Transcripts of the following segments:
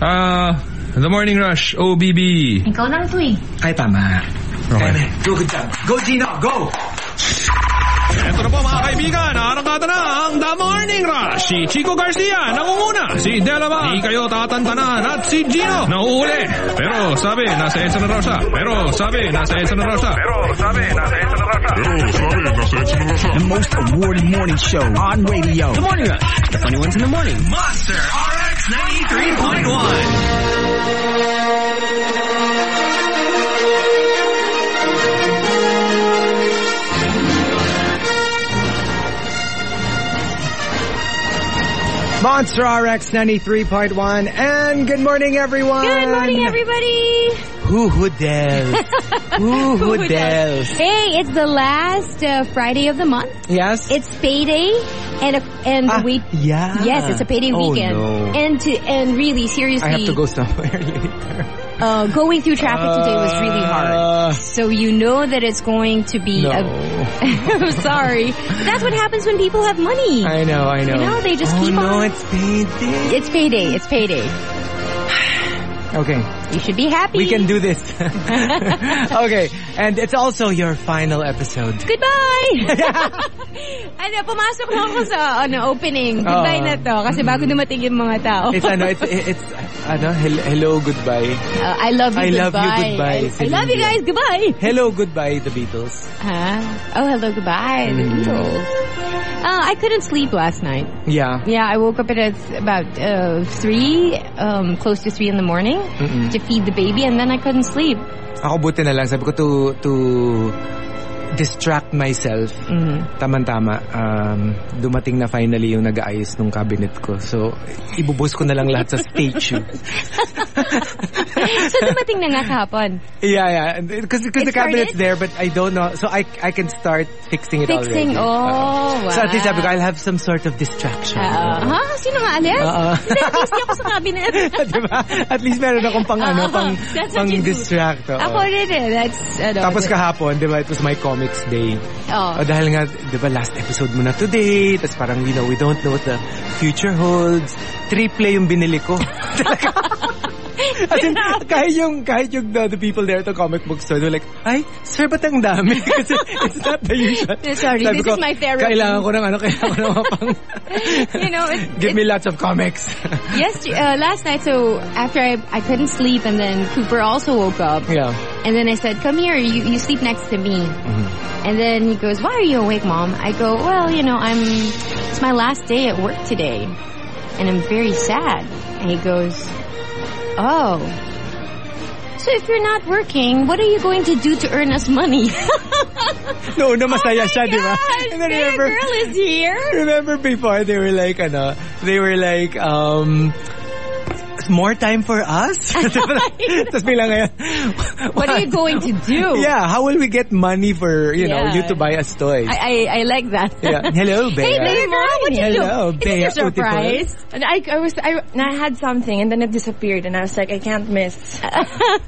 Ah, The Morning Rush, OBB. Ikaw lang to eh. Ay, tama. Okay. Go, good job. Go, Gino, go! Ito na po mga kaibigan, arangkada na ang The Morning Rush. Si Chico Garcia, nangunguna. Si Delama, di kayo tatantanan. At si Gino, nauuli. Pero sabi, nasa EDSA na raw siya. Pero sabi, nasa EDSA na raw siya. Pero sabi, nasa EDSA na raw siya. The most awarded morning show on radio. The Morning Rush. The funny ones in the morning. Monster RX 93.1. Monster RX 93.1 and good morning everyone! Good morning, everybody. Who hoodels? Who hoodels? Hey, it's the last uh, Friday of the month. Yes? It's payday, and a, and Ah, week. yeah. Yes, it's a payday Oh, weekend. no. And to and really, seriously, I have to go somewhere later. Uh, going through traffic today was really hard. Uh, So you know that it's going to be. No. A, I'm sorry. That's what happens when people have money. I know, I know. You know, they just oh, keep no, on- it's payday. It's payday. It's payday. Okay, You should be happy. we can do this. okay, and it's also your final episode. Goodbye! ano, pumasok na ako sa ano, opening. Goodbye Oo. na to. Kasi bago dumating yung mga tao. It's ano, it's, it's, ano, hello, goodbye. Uh, I love you, I love you, goodbye. goodbye, I, I love you guys, goodbye. Hello, goodbye, the Beatles. Huh? Oh, hello, goodbye. The Mm. Beatles. Uh, I couldn't sleep last night. Yeah. Yeah, I woke up at about uh, 3, um, close to 3 in the morning Mm-mm. to feed the baby and then I couldn't sleep. Ako buti na lang. Sabi ko to, to distract myself. Mhm. Tama-tama. Um, dumating na finally yung nag-aayos ng cabinet ko. So, ibubus ko na lang lahat sa statue. so dumating na nga kahapon. yeah, yeah. Because the cabinet's there, but I don't know. So, I I can start fixing it Fixing, already. oh, wow. So, at least sabi ko, I'll have some sort of distraction. Uh, ha? Sino nga alis? Oo. Hindi, busy ako sa cabinet. diba? At least meron akong pang ano, Oo, pang, pang distract. Ako rin eh. That's, ano. Tapos kahapon, di ba, it was my comics day. Oh. O dahil nga, di ba, last episode mo na today, tapos parang, you know, we don't know what the future holds. Triple yung binili ko. As in, kahit yung, kahit yung the, the people there at the comic book store, they're like, ay, sir, ba't ang dami? Kasi it's not the usual. Sorry, Sabi this ko, is my therapy. Kailangan ko ng ano, kailangan ko ng mga pang... You know, it- Give it- me lots of comics. Yes, uh, last night, so after I, I couldn't sleep and then Cooper also woke up. yeah. And then I said, come here, you, you sleep next to me. Mm-hmm. And then he goes, why are you awake, mom? I go, well, you know, I'm, it's my last day at work today. And I'm very sad. And he goes, oh. So if you're not working, what are you going to do to earn us money? No, no, masaya siya, di ba? And then remember, girl is here. remember before they were like, ano, they were like, um, more time for us? Tapos bilang ngayon, What are you going to do? Yeah, how will we get money for, you know, you to buy us toys? I, I, I like that. yeah. Hello, Bea. Hey, Bear girl, what you do? Hello, Is it Bea, a surprise? And I, I was, I, and I had something, and then it disappeared, and I was like, I can't miss.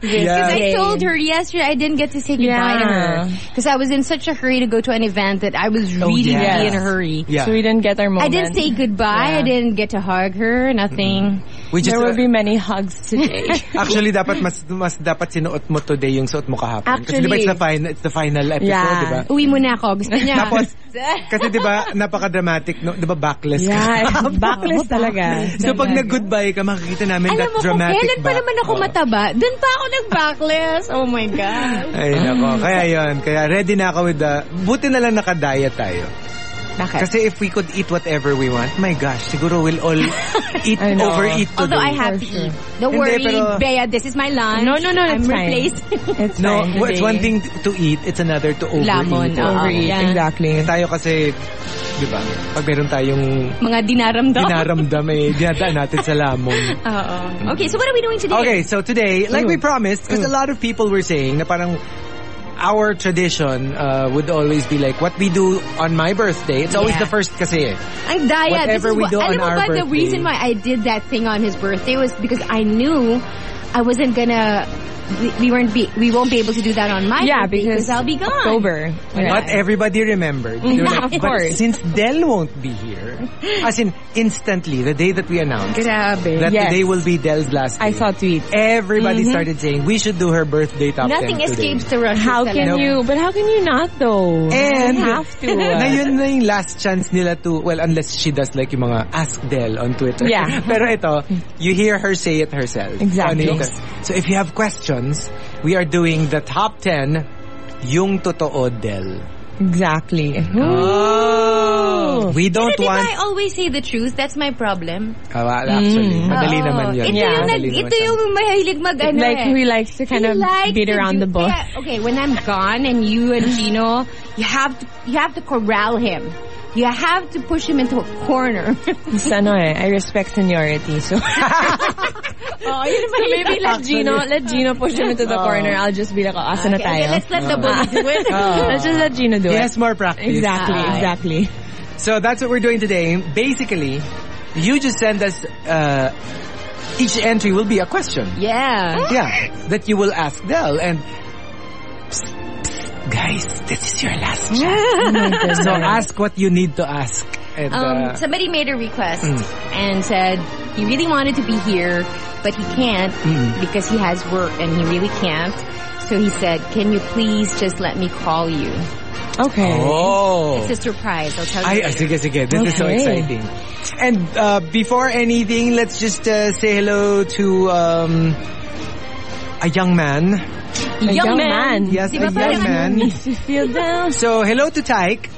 this Yeah. I told her yesterday I didn't get to say goodbye to her because I was in such a hurry to go to an event that I was oh, really, yeah. really in a hurry. Yeah. So we didn't get our I didn't say goodbye. I didn't get to hug her. Nothing. Mm-hmm. We just, There will uh, be many hugs today. Actually, dapat mas mas dapat sinuot mo today yung suot mo kahapon. Kasi di ba Actually- it's the final, it's the final episode, Yeah. di ba? Uwi mo na ako. Gusto niya. Tapos, kasi di ba, napaka-dramatic, no? di ba backless ka? yeah, backless talaga. So pag nag-goodbye ka, makikita namin Alam that mo kung dramatic kailan pa naman ako mataba, dun pa ako nag-backless. Oh my God. Ay, nako. Kaya yon Kaya ready na ako with the... Buti na lang naka-diet tayo. Bakit? Kasi if we could eat whatever we want, my gosh, siguro we'll all eat, overeat today. Although I have to sure. eat. Don't Hindi, worry, pero- Bea, this is my lunch. No, no, no, I'm it's fine. replaced. It's No, fine it's today. one thing to eat, it's another to overeat. Lamon, oo. Overeat, Yeah. exactly. Tayo kasi, di ba, pag meron tayong Mga dinaramdam. dinaramdam eh, dinadaan natin sa lamon. Oo. Okay, so what are we doing today? Okay, so today, like we promised, because a lot of people were saying na parang our tradition uh, would always be like what we do on my birthday. It's always Yeah. the first kasi. Ang daya. Whatever we do on our ba, the reason why I did that thing on his birthday was because I knew I wasn't gonna we, we weren't be we won't be able to do that on my Yeah, birthday because I'll be gone. October. But everybody remembered. Yeah, like, of but course. since Del won't be here, as in instantly, the day that we announced Grabe. that Yes. today will be Del's last day. I saw tweets. Everybody mm-hmm. started saying we should do her birthday top Nothing 10 today. escapes the rush. How can Nope. you? But how can you not though? And you have to. na yun na yung last chance nila to, well, unless she does like yung mga Ask Del on Twitter. Yeah. Pero ito, you hear her say it herself. Exactly. Ano So if you have questions, we are doing the top 10 yung totoo Del. Exactly. Oh. We don't Pero di ba want... I always say the truth? That's my problem. Ah, well, actually, madali Oo. naman yun. Ito Yeah. yung, nag, Madali naman ito yung mahilig mag ano like eh. he likes to kind He of likes beat around do- the bush. Kaya, okay, when I'm gone and you and Gino, you have to you have to corral him. You have to push him into a corner. It's ano eh, I respect seniority. So, oh, yun so maybe let Gino, let Gino push him into the corner. I'll just be like, oh, asa na Okay, tayo? let's let the bully do it. Let's just let Gino do He it. has more practice. Exactly, Ah. exactly. So that's what we're doing today. Basically, you just send us, uh, each entry will be a question. Yeah. Yeah, that you will ask Del and Psst, psst, guys, this is your last chance. so ask what you need to ask. And, Um, uh, somebody made a request Mm. and said he really wanted to be here, but he can't Mm. because he has work and he really can't. So he said, "Can you please just let me call you?" Okay. oh. It's a surprise. I'll tell you. Ay, ah, later. sige, sige. This is so exciting. And uh, before anything, let's just uh, say hello to um, a young man. A young, man. man. Yes, Di a young man. Makes feel down. So, hello to Tyke.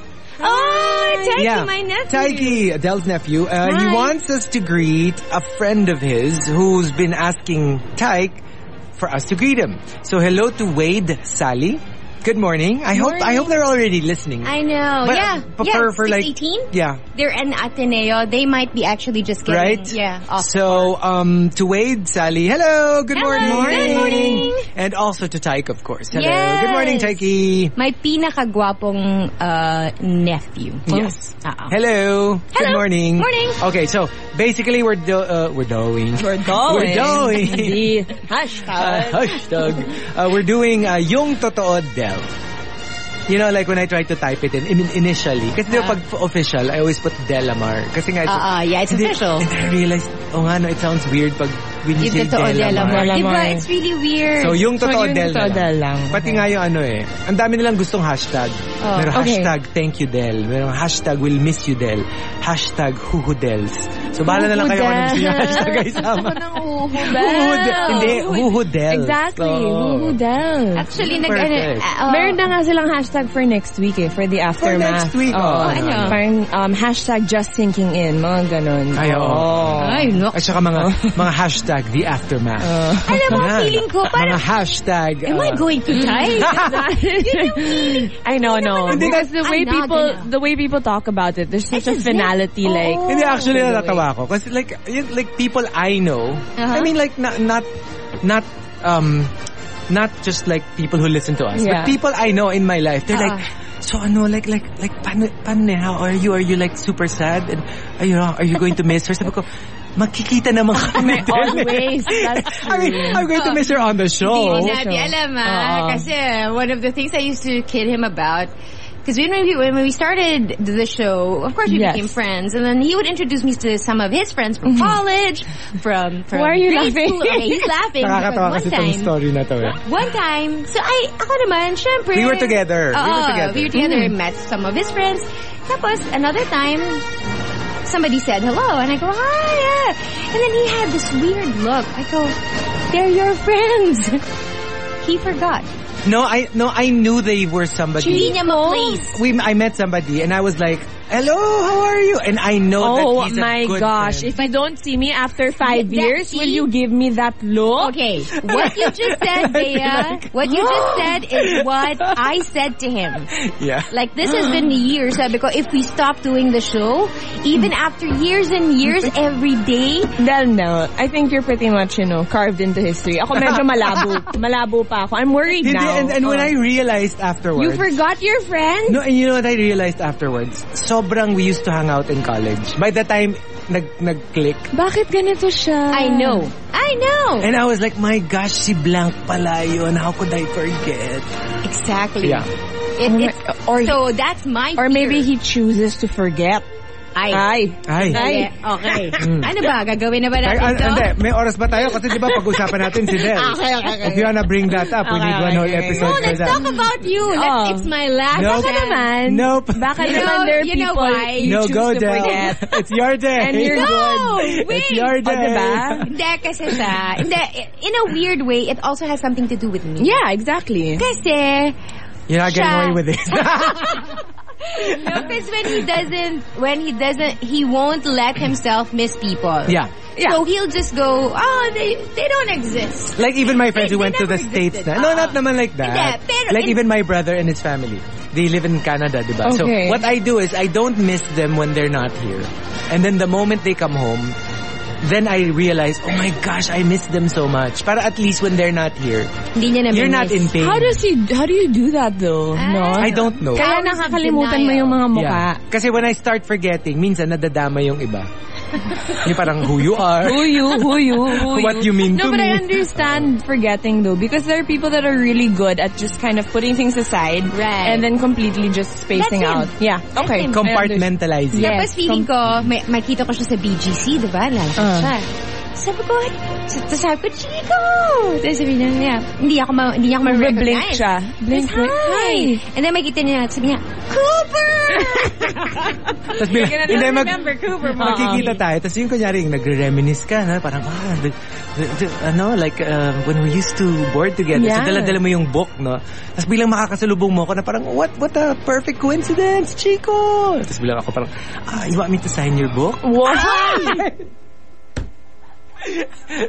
Oh, Taiki, yeah, my nephew. Taiki, Adele's nephew. Uh, he wants us to greet a friend of his who's been asking Tyke for us to greet him. So hello to Wade Sally. Good morning. I hope I hope they're already listening. I know. But, yeah. but yeah. for, for like 18? yeah, They're in Ateneo. They might be actually just getting right? yeah. Off So um to Wade Sally, hello, good Hello, morning. good morning. And also to Tyke, of course. Hello, Yes. good morning, Tyke. my pinakagwapong uh, nephew. Yes. Uh-oh. Hello. Good morning. Morning. Okay, so basically we're do- uh, we're doing We're going. We're going. The uh, hashtag. hashtag. Uh, we're doing uh, yung totoo Del. You know, like when I try to type it in, I mean, initially, kasi ba pag official, I always put Delamar. Kasi nga, it's, Uh, uh, yeah, it's Hindi, official. And I realized, oh nga no, it sounds weird pag when you Yung say totoo Delamar. Delamar. Diba? It's really weird. So, yung So, totoo yung Del totoo Del lang. Pati nga yung ano eh. Ang dami nilang gustong hashtag. Oh, Meron okay. hashtag thank you Del. Meron hashtag will miss you Del. Hashtag huhudels. So, bahala na lang kayo kung ano gusto yung hashtag ay sama. Huhudel. Hindi, huhudel. Exactly. So, Huhudel. Actually, nag, ano, uh, Meron na nga silang hashtag for next week eh, for the aftermath. next week, oh, ano? Parang um, hashtag just sinking in, mga ganon. Ay, oo. Ay, no. At saka mga, mga hashtag the aftermath. Alam mo, Yan. feeling ko, Mga parang, hashtag. am I uh, going to die? I know, no. naman- Because the way I'm people, gonna. the way people talk about it, there's such a finality, it. like, Oo. Hindi, actually, natatawa ako. Kasi like, like people I know, Uh-huh. I mean like, not, not, not, um, not just like people who listen to us, Yeah. but people I know in my life, they're Uh-uh. like, so ano, like, like, like, paano, paano eh, how are you? Are you like super sad? And, are you, are you going to miss her? Sabi ko, magkikita naman kami. always. That's I mean, I'm going to miss her on the show. Hindi natin alam ah. Oo. Kasi one of the things I used to kid him about, because when we, when we started the show, of course we Yes. became friends, and then he would introduce me to some of his friends from college, from from Why are you grade laughing? school. Okay, he's laughing Nakakatawa because kasi one time, story na to. eh. one time, so I, ako naman, syempre. We were together. We were together. We were together, met some of his friends. Tapos, another time, somebody said hello, and I go, hi, yeah. And then he had this weird look. I go, they're your friends. he forgot. No, I, no, I knew they were somebody. Niya we I met somebody and I was like, "Hello, how are you?" And I know Oh that he's a my good gosh. friend. If you don't see me after five That- years, see? will you give me that look? Okay, what you just said, Bea, what you just said is what I said to him. yeah. Like, this has been years, sabi ko, if we stop doing the show, even after years and years, every day, Well, no. I think you're pretty much, you know, carved into history. Ako medyo malabo. malabo pa ako. I'm worried Hindi, now. and, and when Oh. I realized afterwards, you forgot your friend? no, and you know what I realized afterwards? Sobrang we used to hang out in college. By the time nag nag-click, Bakit ganito siya? I know. I I know. And I was like, my gosh, si blank pala yun. How could I forget? exactly. Yeah. It, Oh my- it's, or- so that's my Or maybe he chooses to forget. Ay. Ay. Ay. Ay. Okay. ano ba? Gagawin na ba Ay, natin an- to? hindi, may oras ba tayo? Kasi di ba pag-usapan natin si Del. Okay, okay, okay. If you wanna bring that up, we Okay, need one okay, whole okay. episode No, for let's that. talk about you. Let's, Oh. it's my last Nope. Baka naman. Nope. Baka You naman know- there you know people why? you no, choose go, to Del. forget. It's your day. And you're No, good. wait. It's your day. Oh, diba? Hindi, kasi sa, hindi, in a weird way, it also has something to do with me. Yeah, exactly. Kasi, You're not getting Siya. away with it. no, because when he doesn't, when he doesn't, he won't let himself miss people. yeah. So he'll just go, oh, they, they don't exist. Like even my friends They- who went to the never States existed. na. No, Ah. not naman like that. Hindi, pero like even my brother and his family. They live in Canada, diba? So what I do is I don't miss them when they're not here. And then the moment they come home, then I realize, oh my gosh, I miss them so much. Para at least when they're not here, Hindi niya you're not in miss. pain. How does he, how do you do that though? Ah. No? I don't know. Kaya nakakalimutan mo yung mga mukha. Yeah. Kasi when I start forgetting, minsan nadadama yung iba. yung parang who you are. Who you, who you, who What you mean No, to but me. I understand forgetting though, because there are people that are really good at just kind of putting things aside, Right. and then completely just spacing That's him. out. Yeah, That's okay. him. Compartmentalizing. Yeah. Tapos Yes, feeling ko, may, makita ko siya sa BGC, di ba? Lalaki Ah. siya. Sabi ko, sabi ko, Chico! Tapos sabi niya, yeah, hindi ako ma, hindi niya ako Blink ma-recognize. siya. Blink, Tapos, blink. hi! And then makita niya, sabi niya, Cooper! Tapos bilang, hindi mag, Cooper mo. magkikita tayo. Tapos yung kunyari, yung nagre-reminisce ka, na, parang, ah, the, the, the, ano, like, uh, when we used to board together. Yeah. So, dala-dala mo yung book, no? Tapos bilang makakasalubong mo ako na parang, what, what a perfect coincidence, Chico! Tapos bilang ako parang, ah, you want me to sign your book? Wow!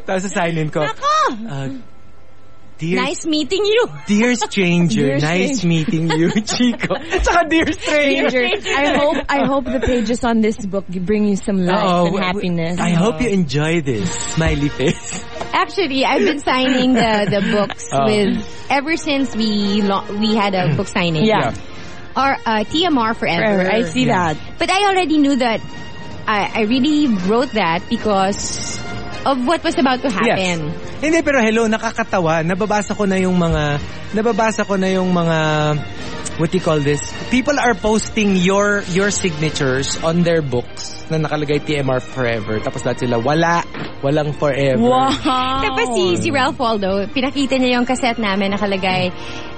Tapos sasignin ko, uh, dear, nice meeting you! dear stranger, Dear nice stranger. meeting you, Chico. Tsaka dear stranger. I hope I hope the pages on this book bring you some life Oo, and w- w- happiness. I hope you enjoy this. Smiley face. Actually, I've been signing the, the books Oh. with, ever since we we had a book signing. Yeah. Or uh, TMR Forever. Forever. I see that. But I already knew that I, I really wrote that because of what was about to happen. Hindi, pero hello, nakakatawa. Nababasa ko na yung mga, nababasa ko na yung mga, what do you call this? People are posting your, your signatures on their books na nakalagay TMR forever. Tapos lahat sila, wala, walang forever. Wow. Tapos si, si Ralph Waldo, pinakita niya yung cassette namin nakalagay,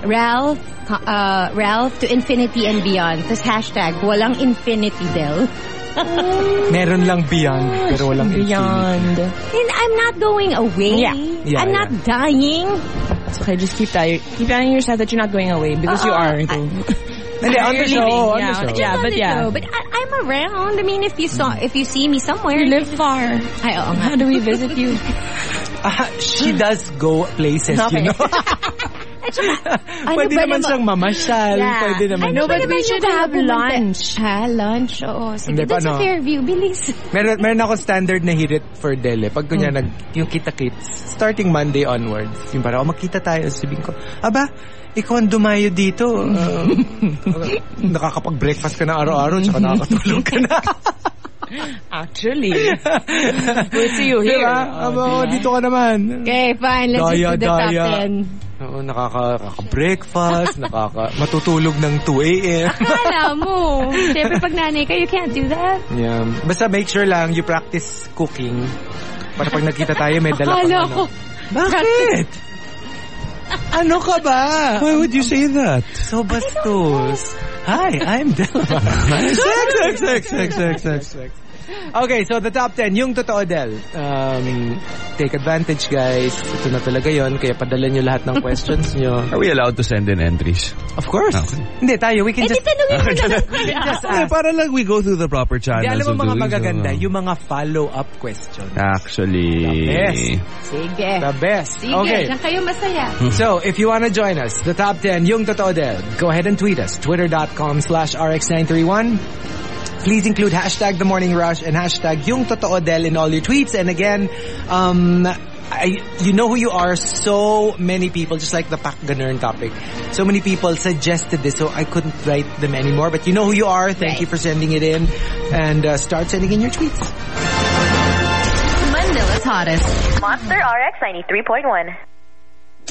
Ralph, uh, Ralph to infinity and beyond. Tapos hashtag, walang infinity del. Meron lang beyond, pero walang infinity. Beyond. And I'm not going away. Yeah. Yeah, I'm yeah. not dying. It's okay, just keep that. Keep telling yourself that you're not going away because you Oo, aren't. Hindi, on the You're show, leaving. on Yeah, the show. yeah. Just on but the yeah. show. But I, I'm around. I mean, if you saw, if you see me somewhere. You live far. Ay, oo nga. How do we visit you? Ah, she does go places, Okay. you know? At saka, ano Pwede ba naman siyang mamasyal. Yeah. Pwede naman. Ano but we should have lunch. Ha, lunch, oo. Sige, Hindi, doon sa? Fairview, bilis. Meron, meron ako standard na hirit for Dele. Pag kunya nag, yung kita-kits, starting Monday onwards, yung parang, oh, magkita tayo. Sabihin ko, aba, ikaw ang dumayo dito. Uh, nakakapag-breakfast ka na araw-araw, tsaka nakakatulog ka na. Actually. we'll see you here. Diba? Aba, oh, dito ka naman. Okay, fine. Let's Daya, just do the top daya. 10. Oo, nakaka, nakaka-breakfast, nakaka, matutulog ng 2 a.m. Akala mo. Siyempre, pag nanay ka, you can't do that. yeah. Basta make sure lang you practice cooking. Para pag nagkita tayo, may dala kang ano. Bakit? ano ka ba? Why would you say that? So bastos. Hi, I'm Delma. sex, sex, sex, sex, sex, sex, sex. Okay, so the top 10, yung totoo Del. Um, take advantage guys. Ito na talaga yon Kaya padala nyo lahat ng questions nyo. Are we allowed to send in entries? Of course. Okay. Hindi, tayo. We can Eh, di just... tanungin mo na lang. just Okay, para lang we go through the proper Hindi, channels alam mo mga magaganda, so. yung mga follow-up questions. Actually. The best. Sige. The best. Sige, Okay. diyan kayo masaya. So, if you want to join us, the top 10, yung totoo del, go ahead and tweet us, twitter.com slash rx931. Please include hashtag the morning rush and hashtag yung totoo del in all your tweets. And again, um, I, you know who you are. So many people, just like the Pak Ganern topic, so many people suggested this, so I couldn't write them anymore. But you know who you are. Thank Right. you for sending it in. And uh, start sending in your tweets. Manila's hottest. Monster RX 93.1.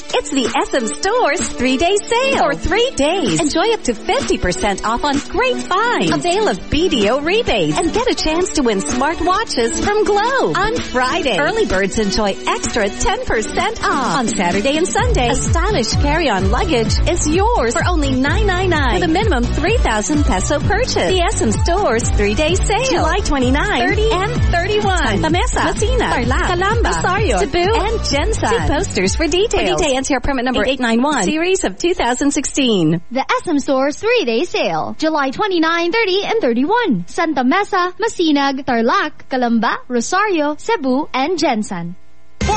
It's the SM Stores three-day sale. For three days, enjoy up to 50% off on great finds. Avail of BDO rebates and get a chance to win smartwatches from Globe. On Friday, early birds enjoy extra 10% off. On Saturday and Sunday, a stylish carry-on luggage is yours for only $9.99 with a minimum 3,000 peso purchase. The SM Stores three-day sale. July 29, 30, and 31. Santa Mesa, Masinag, Tarlac, Calamba, Rosario, Cebu, and GenSan. See posters for details. For NCR permit number 891, series of 2016. The SM Stores three-day sale. July 29, 30, and 31. Santa Mesa, Masinag, Tarlac, Calamba, Rosario, Cebu, and GenSan.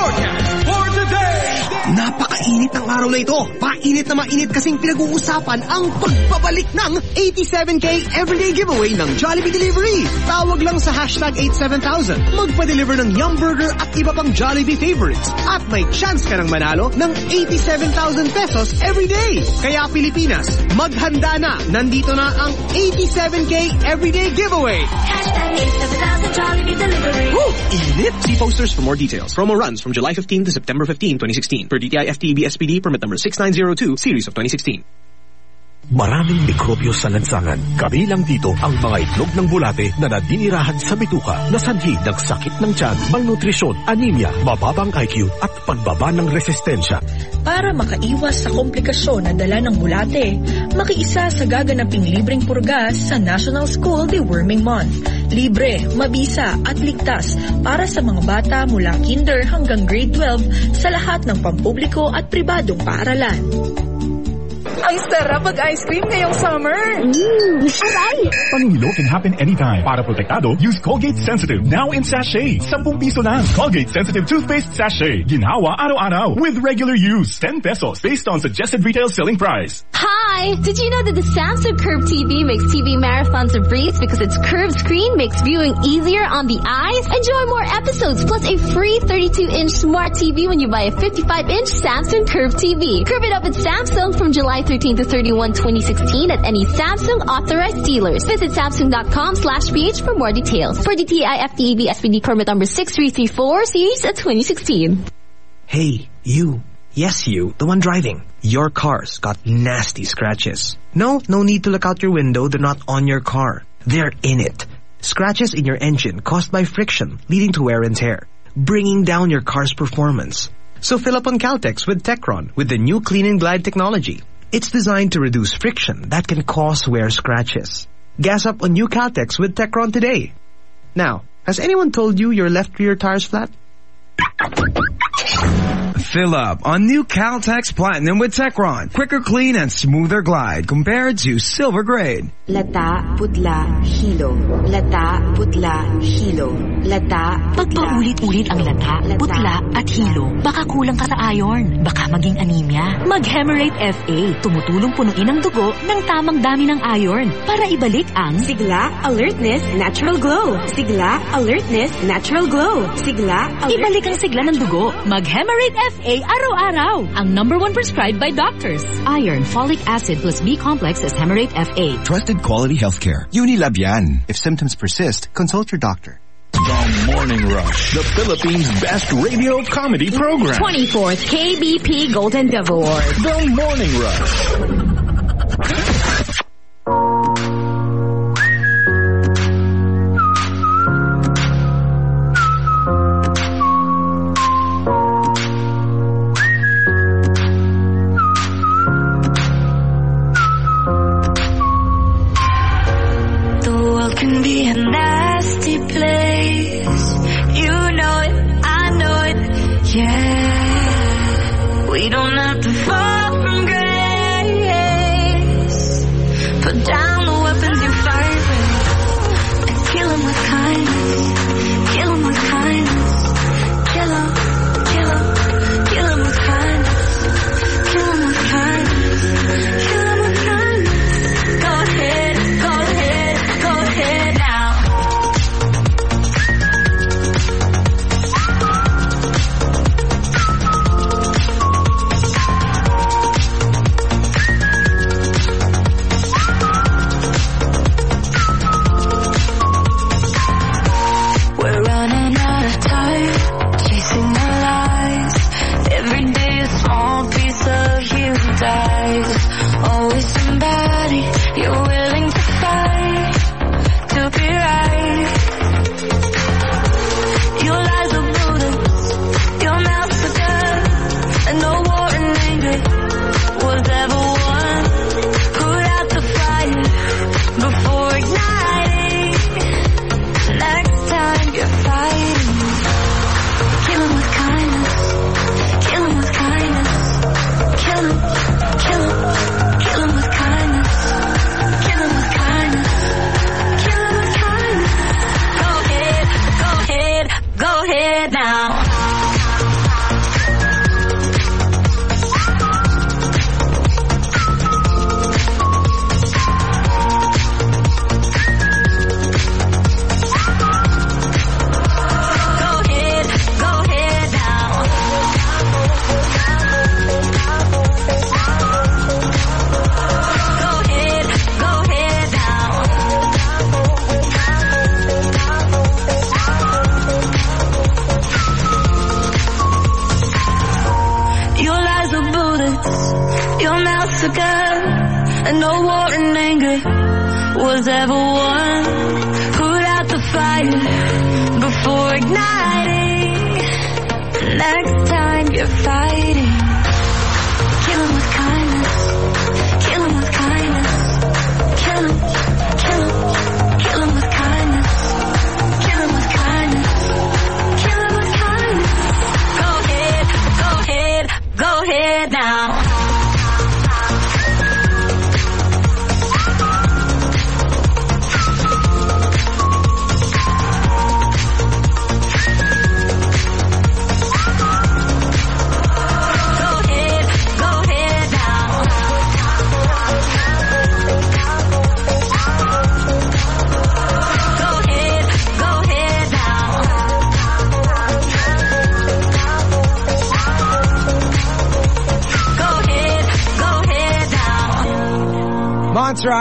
Forecast for today! Napakainit ng araw na ito. Mainit na mainit kasing pinag-uusapan ang pagbabalik ng 87K Everyday Giveaway ng Jollibee Delivery. Tawag lang sa hashtag 87000. Magpa-deliver ng Yum Burger at iba pang Jollibee favorites. At may chance ka ng manalo ng 87,000 pesos everyday. Kaya Pilipinas, maghanda na. Nandito na ang 87K Everyday Giveaway. Hashtag 87,000 Jollibee Delivery. Woo! Init! See posters for more details. Promo runs from July 15 to September 15, 2016. Per DTI FTEB SPD permit number 6902, series of 2016. Maraming mikrobyo sa lansangan. Kabilang dito ang mga itlog ng bulate na nadinirahan sa bituka na ng sakit ng tiyan, malnutrisyon, anemia, mababang IQ at pagbaba ng resistensya. Para makaiwas sa komplikasyon na dala ng bulate, makiisa sa gaganaping libreng purgas sa National School Deworming Month. Libre, mabisa at ligtas para sa mga bata mula kinder hanggang grade 12 sa lahat ng pampubliko at pribadong paaralan. Ang sarap mag-ice cream ngayong summer. Mmm, aray! Pangulo can happen anytime. Para protektado, use Colgate Sensitive now in sachet. 10 piso lang. Colgate Sensitive Toothpaste Sachet. Ginhawa araw-araw. With regular use, 10 pesos based on suggested retail selling price. Hi! Did you know that the Samsung Curve TV makes TV marathons a breeze because its curved screen makes viewing easier on the eyes? Enjoy more episodes plus a free 32-inch smart TV when you buy a 55-inch Samsung Curve TV. Curve it up at Samsung from July 13 to 31, 2016 at any Samsung authorized dealers. Visit Samsung.com slash PH for more details. For DTI FTEB SPD permit number 6334 series of 2016. Hey, you. Yes, you, the one driving. Your car's got nasty scratches. No, no need to look out your window. They're not on your car. They're in it. Scratches in your engine caused by friction, leading to wear and tear, bringing down your car's performance. So fill up on Caltex with Techron with the new Clean and Glide technology. It's designed to reduce friction that can cause wear scratches. Gas up on new Caltex with Techron today. Now, has anyone told you your left rear tire's flat? Fill up on new Caltex Platinum with Techron. Quicker clean and smoother glide compared to silver grade. Lata, putla, hilo. Lata, putla, hilo. Lata, Pag paulit-ulit ang lata, putla at hilo, baka kulang ka sa iron. Baka maging anemia. Mag-Hemerate FA. Tumutulong punuin ang dugo ng tamang dami ng iron para ibalik ang Sigla, alertness, natural glow. Sigla, alertness, natural glow. Sigla, alertness. Ibalik ang sigla ng dugo. Mag-Hemarate FA araw-araw. Ang number one prescribed by doctors. Iron, folic acid plus B-complex is Hemarate FA. Trusted quality healthcare. Unilab yan. If symptoms persist, consult your doctor. The Morning Rush, the Philippines' best radio comedy program. 24th KBP Golden Dove Award. The Morning Rush. Place. You know it, I know it, yeah. We don't have to fall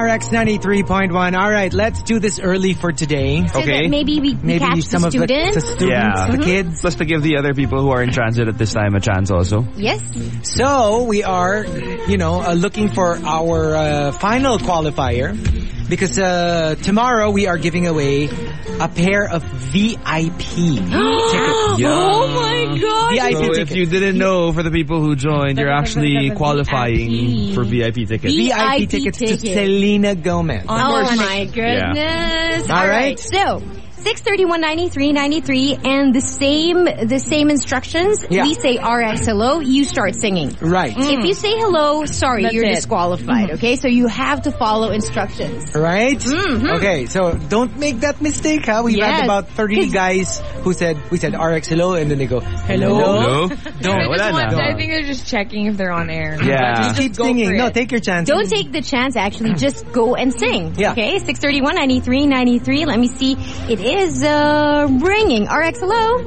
RX 93.1. All right, let's do this early for today. So that maybe we Maybe catch some the of the, students. the students, the Mhm. kids. Plus to give the other people who are in transit at this time a chance also. Yes. So we are, you know, uh, looking for our uh, final qualifier because uh, tomorrow we are giving away a pair of VIP tickets. Oh my god! VIP so if you didn't know, for the people who joined, you're actually qualifying for VIP tickets. VIP tickets to Selena Gomez. Oh my goodness! All right. So. Six thirty one ninety three ninety three and the same the same instructions. Yeah. We say RX hello, you start singing. Right. If you say hello, sorry, That's you're it. disqualified. Okay, so you have to follow instructions. Right? Mhm. Okay, so don't make that mistake, huh? We've Yes. had about 30 guys who said, we said RX hello, and then they go, hello? Hello? Don't. I, just want. I think they're just checking if they're on air. Yeah. Just, Keep go singing. No, take your chance. Don't take the chance, actually. Just go and sing. Yeah. Okay, 631 93 93. Let me see. It is uh, ringing. RX, hello.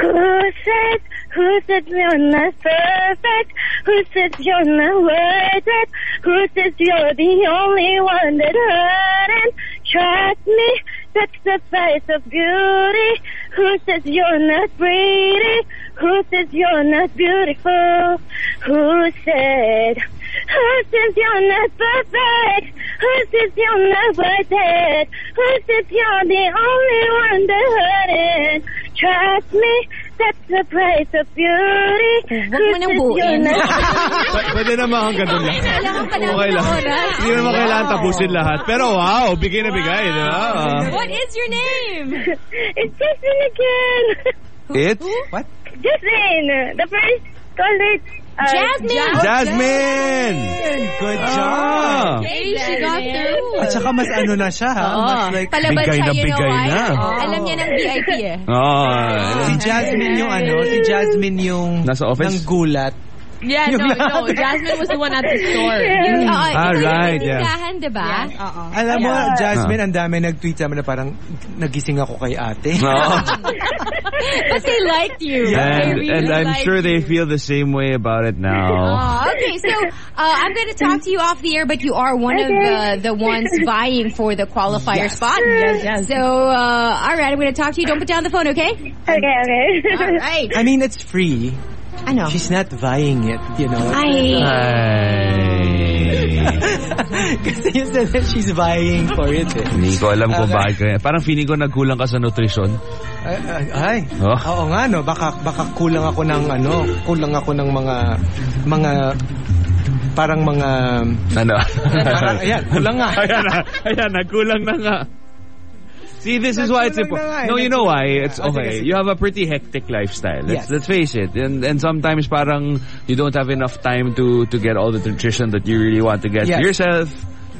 Who said, who said you're not perfect? Who said you're not worth it? Who says you're the only one that hurt? And trust me, that's the price of beauty. Who says you're not pretty? Who says you're not beautiful? Who said, who says you're not perfect? Who says you're not worth it? Who says you're the only one that hurt it? Trust me, that's the price of beauty. Huwag mo nang buuin. P- Pwede naman hanggang doon lang. Kailangan Okay lang. Hindi naman kailangan tapusin lahat. Pero wow, bigay na bigay. di ba? What is your name? It's Jasmine again. It's? What? Jasmine, the first call it. Uh, Jasmine! Jasmine! Good Ah. job. Hey, she got through. At saka mas ano na siya, ha? Mas like, Palabas bigay siya, na you know bigay why? na. Alam niya ng VIP eh. Oh, si Jasmine yung ano, si Jasmine yung Nasa office? ng gulat. Yeah, no, no. Jasmine was the one at the store. Yung, oo, Ah, ikaw right, yung yeah. tindahan, diba? Oo. Alam mo, Yeah. Jasmine, ang dami nag-tweet sa amin na parang nagising ako kay ate. Oh. But they liked you. They And, really and I'm liked sure you. they feel the same way about it now. Oh, okay, so uh, I'm going to talk to you off the air, but you are one of uh, the ones vying for the qualifier Yes. spot. Yes, yes. So, uh, all right, I'm going to talk to you. Don't put down the phone, okay? Okay, okay. All right. I mean, it's free. I know. She's not vying it, you know. I. Kasi you said that she's vying for it eh. Hindi ko alam kung Okay. bakit. kaya- Parang feeling ko nagkulang ka sa nutrition. Ay, ay, ay. Oh. Oo nga no, baka baka kulang ako ng ano, kulang ako ng mga mga parang mga Ano? parang, ayan, kulang nga. ayan na. Ayan na. Kulang na nga. See, this is why it's Nagkulang na nga important. eh. No, you know why? It's. Ah, okay. You have a pretty hectic lifestyle. Let's, Yes. let's face it. And and sometimes parang you don't have enough time to to get all the nutrition that you really want to get Yes. for yourself.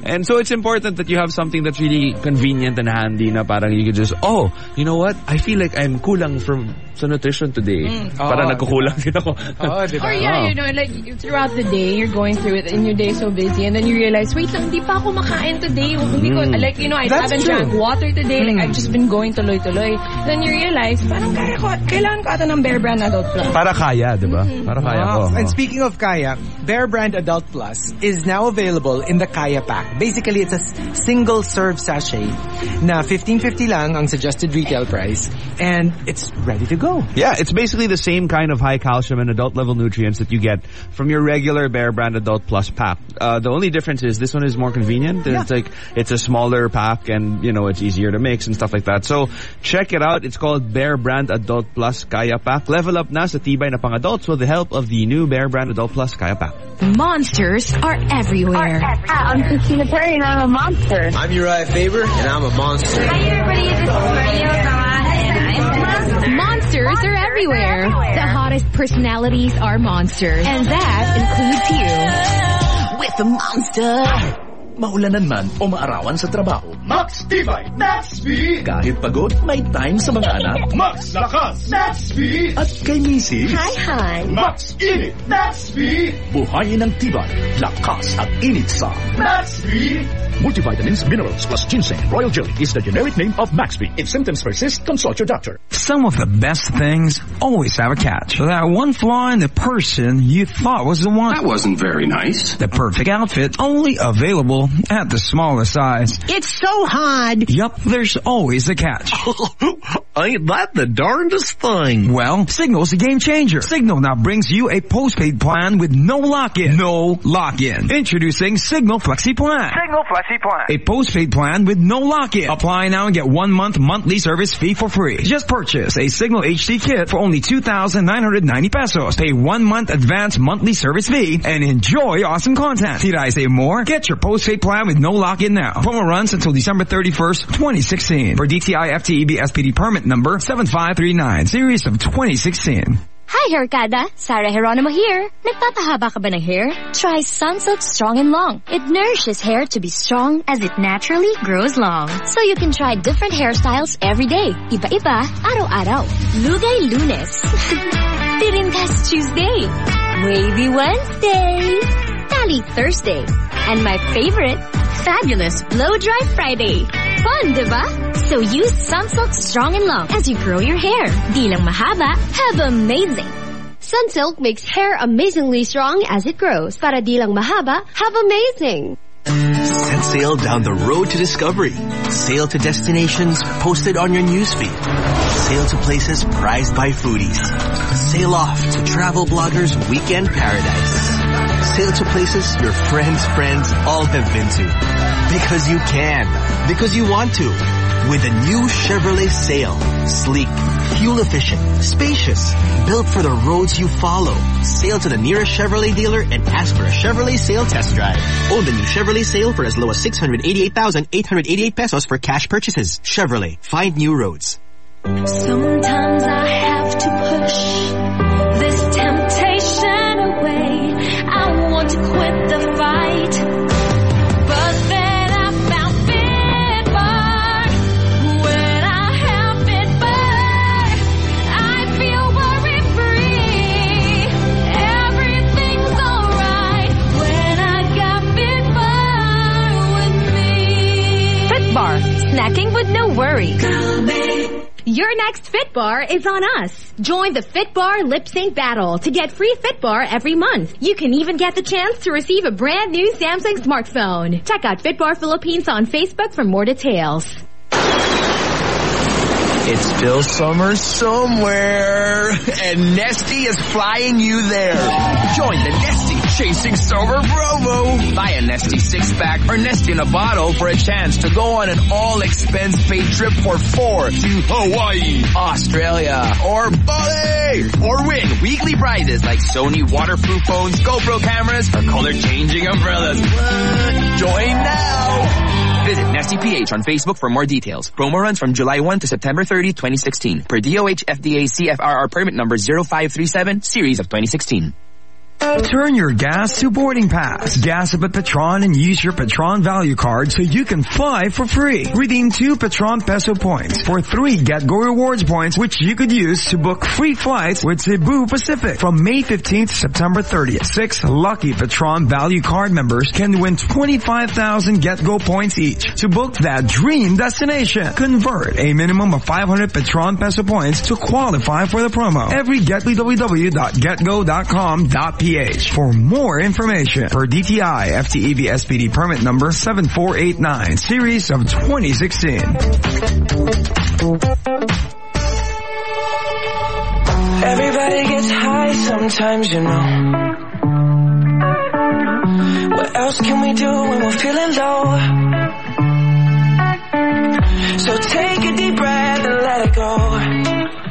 And so it's important that you have something that's really convenient and handy na parang you can just, oh, you know what? I feel like I'm kulang from sa nutrition today. Parang Oo, nagkukulang din ako. Oo, di ba? Or yeah, Oh. you know, like throughout the day, you're going through it and your day's so busy and then you realize, wait lang, hindi pa ako makain today. Hindi ko, Mm. like, you know, I That's haven't true. drank water today. Like, I've just been going tuloy-tuloy. Then you realize, parang kaya ko, kailangan ko ata ng Bear Brand Adult Plus. Para kaya, di ba? Mm-hmm. Para kaya ko. And speaking of Kaya, Bear Brand Adult Plus is now available in the Kaya pack. Basically, it's a single serve sachet na 15.50 lang ang suggested retail price and it's ready to go. Go. Yeah, it's basically the same kind of high calcium and adult level nutrients that you get from your regular Bear Brand Adult Plus pack. Uh, the only difference is this one is more convenient. Yeah. It's like it's a smaller pack and you know it's easier to mix and stuff like that. So check it out. It's called Bear Brand Adult Plus Kaya Pack. Level up na sa tibay na pang adults with the help of the new Bear Brand Adult Plus Kaya Pack. Monsters are everywhere. I'm Christina Perri and I'm a monster. I'm Uriah Faber, and I'm a monster. Hi everybody, this is Mario I'm Monsters are everywhere. The hottest personalities are monsters. And that includes you. With the monster. Maulanan man o maarawan sa trabaho. Max Tibay, Max Speed. Kahit pagod, may time sa mga anak. Max Lakas, Max Speed. At kay misis. hi. Max Init, Max Speed. Buhayin ng tibay, lakas at init sa Max Speed. Multivitamins, minerals plus ginseng. Royal Jelly is the generic name of Maxby. If symptoms persist, consult your doctor. Some of the best things always have a catch. That one flaw in the person you thought was the one. That wasn't very nice. The perfect outfit, only available at the smallest size. It's so hard. Yup, there's always a catch. Ain't that the darndest thing? Well, Signal's a game changer. Signal now brings you a postpaid plan with no lock-in. No lock-in. Introducing Signal Flexi Plan. Signal Flexi Plan. A postpaid plan with no lock-in. Apply now and get one month monthly service fee for free. Just purchase a Signal HD kit for only 2,990 pesos. Pay one month advance monthly service fee and enjoy awesome content. Did I say more? Get your postpaid plan with no lock-in now. Promo runs until December 31st, 2016. For DTI FTEB SPD permit number 7539, series of 2016. Hi, Hairkada. Sarah Geronimo here. Nagpapahaba ka ba ng hair? Try Sunsilk Strong and Long. It nourishes hair to be strong as it naturally grows long. So you can try different hairstyles every day. Iba-iba, araw-araw. Lugay Lunes. Tirintas Tuesday. Wavy Wednesday. Tally Thursday. And my favorite, fabulous blow dry Friday. Fun, diba? So use Sunsilk Strong and Long as you grow your hair. Di lang mahaba, have amazing. Sunsilk makes hair amazingly strong as it grows. Para di lang mahaba, have amazing. Set sail down the road to discovery. Sail to destinations posted on your newsfeed. Sail to places prized by foodies. Sail off to travel bloggers' weekend paradise. Sail to places your friends' friends all have been to. Because you can. Because you want to. With a new Chevrolet Sail. Sleek, fuel efficient, spacious, built for the roads you follow. Sail to the nearest Chevrolet dealer and ask for a Chevrolet Sail test drive. Own the new Chevrolet Sail for as low as 688,888 pesos for cash purchases. Chevrolet, find new roads. Sometimes I have to push worry. Your next Fit Bar is on us. Join the Fit Bar Lip Sync Battle to get free Fit Bar every month. You can even get the chance to receive a brand new Samsung smartphone. Check out Fit Bar Philippines on Facebook for more details. It's still summer somewhere, and Nestea is flying you there. Join the Nestea Chasing Summer Promo. Buy a Nestea six-pack or Nestea in a bottle for a chance to go on an all-expense-paid trip for four to Hawaii, Australia, or Bali, or win weekly prizes like Sony waterproof phones, GoPro cameras, or color-changing umbrellas. What? Join now. Visit Nestea PH on Facebook for more details. Promo runs from July 1 to September 30, 2016. Per DOH FDA CFRR permit number 0537, series of 2016. Turn your gas to boarding pass. Gas up at Petron and use your Petron value card so you can fly for free. Redeem two Petron peso points for three Get Go rewards points which you could use to book free flights with Cebu Pacific from May 15th to September 30th. Six lucky Petron value card members can win 25,000 Get Go points each to book that dream destination. Convert a minimum of 500 Petron peso points to qualify for the promo. Every get www.getgo.com.ph for more information. For DTI FTEB SPD permit number 7489 series of 2016. Everybody gets high sometimes, you know. What else can we do when we're feeling low? So take a deep breath and let it go.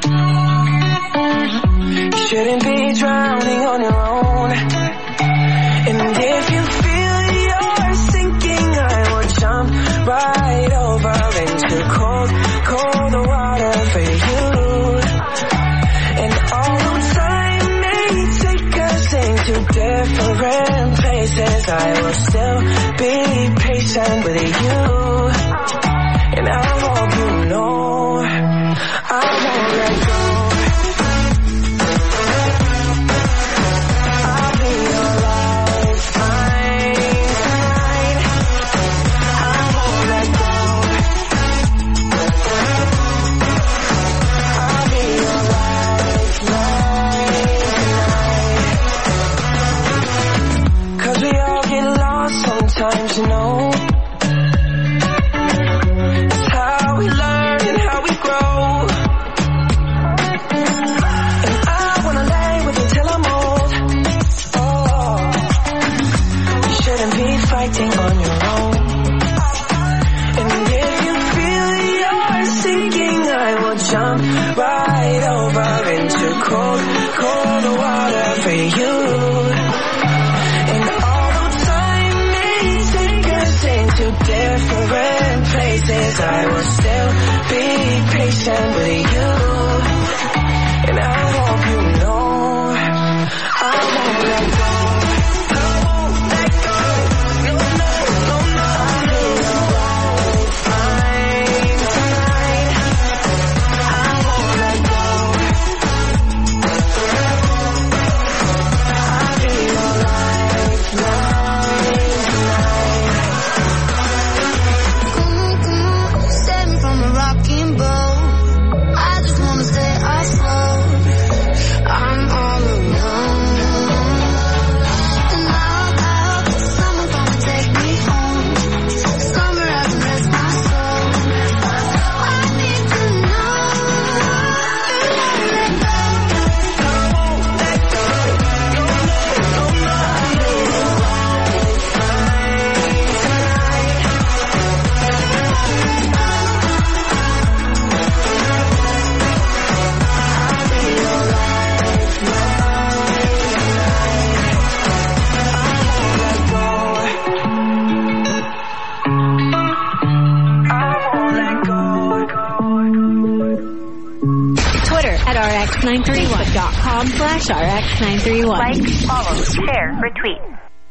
Facebook.com slash RX931. Like, follow, share.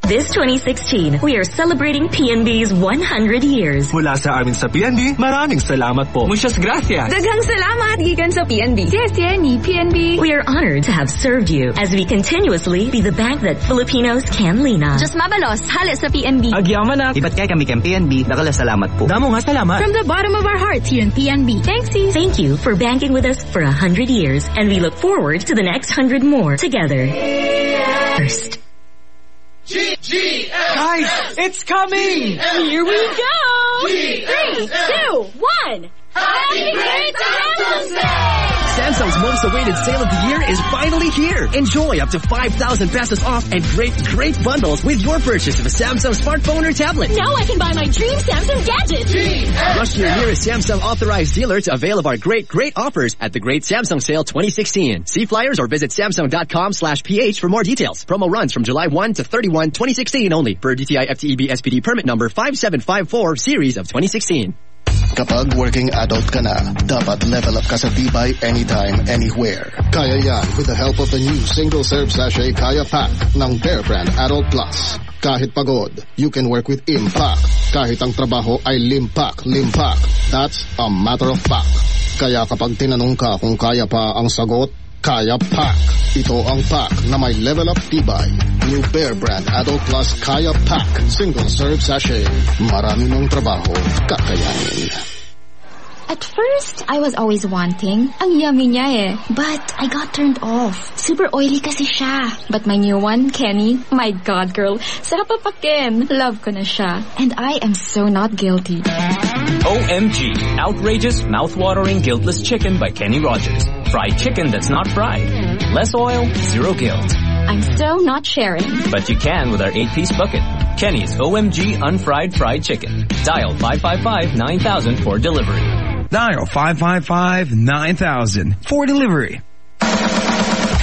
This 2016, we are celebrating PNB's 100 years. Mula sa amin sa PNB, maraming salamat po. Muchas gracias. Daghang salamat gikan sa PNB. ni PNB. We are honored to have served you as we continuously be the bank that Filipinos can lean on. Just mabalos, halit sa PNB. Agyaman na. Iba't kay kami kang PNB, nakala salamat po. Damo nga salamat. From the bottom of our hearts here in PNB. Thanks, sis. Thank you for banking with us for 100 years, and we look forward to the next 100 more together. First. It's coming! Here we go! Three, two, one! Happy birthday! Samsung's most awaited sale of the year is finally here. Enjoy up to 5,000 pesos off and great, great bundles with your purchase of a Samsung smartphone or tablet. Now I can buy my dream Samsung gadget! Rush to your nearest Samsung authorized dealer to avail of our great, great offers at the Great Samsung Sale 2016. See flyers or visit samsung.com slash ph for more details. Promo runs from July 1 to 31, 2016 only per DTI FTEB SPD permit number 5754 series of 2016. Kapag working adult ka na, dapat level up ka sa tibay anytime, anywhere. Kaya yan with the help of the new single-serve sachet Kaya Pack ng Bear Brand Adult Plus. Kahit pagod, you can work with impact. Kahit ang trabaho ay limpak, limpak. That's a matter of fact. Kaya kapag tinanong ka kung kaya pa ang sagot, Kaya Pack. Ito ang pack na may level up tibay. New Bear Brand Adult Plus Kaya Pack. Single serve sachet. Marami mong trabaho. Kakayanin. At first, I was always wanting. Ang yummy niya eh. But I got turned off. Super oily kasi siya. But my new one, Kenny, my God girl, sarap papakin. Love ko na siya. And I am so not guilty. OMG. Outrageous, mouth-watering, guiltless chicken by Kenny Rogers. Fried chicken that's not fried. Less oil, zero guilt. I'm so not sharing. But you can with our 8-piece bucket. Kenny's OMG Unfried Fried Chicken. Dial 555-9000 for delivery. Dial 555-9000 for delivery.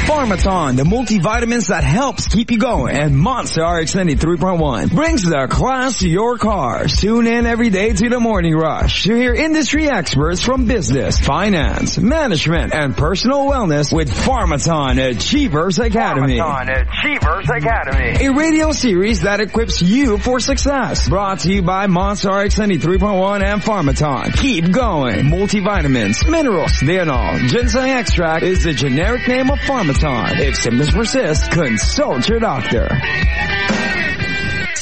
Pharmaton, the multivitamins that helps keep you going, and Monster RX 93.1 brings the class to your car. Tune in every day to the morning rush to hear industry experts from business, finance, management, and personal wellness with Pharmaton Achievers Academy. Achievers Academy. A radio series that equips you for success. Brought to you by Monster RX 93.1 and Pharmaton. Keep going. Multivitamins, minerals, Leonol, ginseng extract is the generic name of Pharmaton. If symptoms persist, consult your doctor.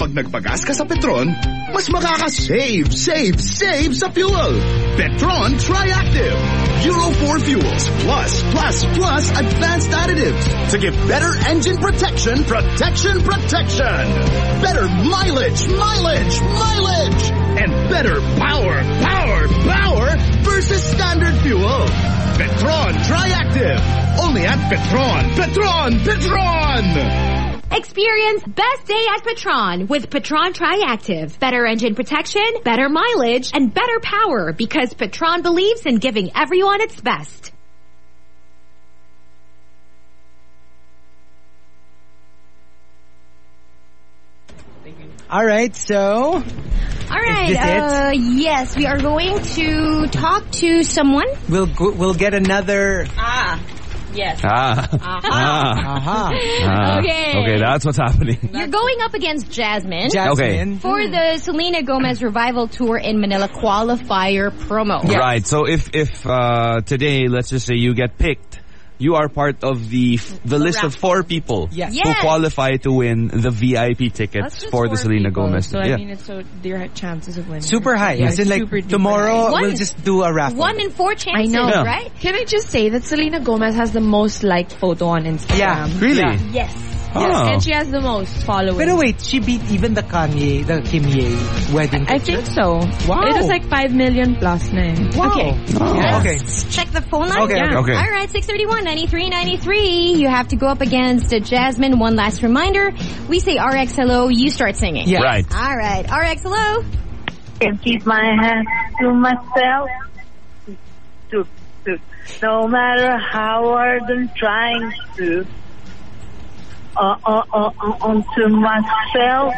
Pag nagpagas ka sa Petron, mas makaka-save, save, save sa fuel. Petron Triactive. Euro 4 fuels plus, plus, plus advanced additives to give better engine protection, protection, protection. Better mileage, mileage, mileage. And better power, power, power versus standard fuel. Petron Triactive. Only at Petron, Petron, Petron! Experience best day at Petron with Petron Triactive. Better engine protection, better mileage, and better power because Petron believes in giving everyone its best. All right, so All right. this it? Uh, yes, we are going to talk to someone. we'll go, we'll get another. Ah, yes. Ah. Aha. Aha. Ah. Okay. Okay, that's what's happening. You're going up against Jasmine. Jasmine. For the Selena Gomez Revival Tour in Manila qualifier promo. Right. So if if uh, today, let's just say you get picked, you are part of the the list of four people Yes. who Yes. qualify to win the VIP tickets for the Selena Gomez. So yeah. I mean, it's so their chances of winning. Super high. Yeah, As in, like, super tomorrow high. we'll just do a raffle. One in four chances, I know, right? Can I just say that Selena Gomez has the most liked photo on Instagram? Yeah. Really? Yes. Yes, Oh. and she has the most followers. But wait, she beat even the Kanye, the Kimye wedding. I think so. Wow. It was like 5 million plus na eh. Wow. Okay. Oh. Yes. Okay. Check the phone line. Okay, okay. Okay. All right, 631-9393. You have to go up against uh, Jasmine. One last reminder. We say RX hello, you start singing. Yeah. Right. All right. RX hello. Can keep my hands to myself. To, to, no matter how hard I'm trying to. Uh, uh, uh, onto myself.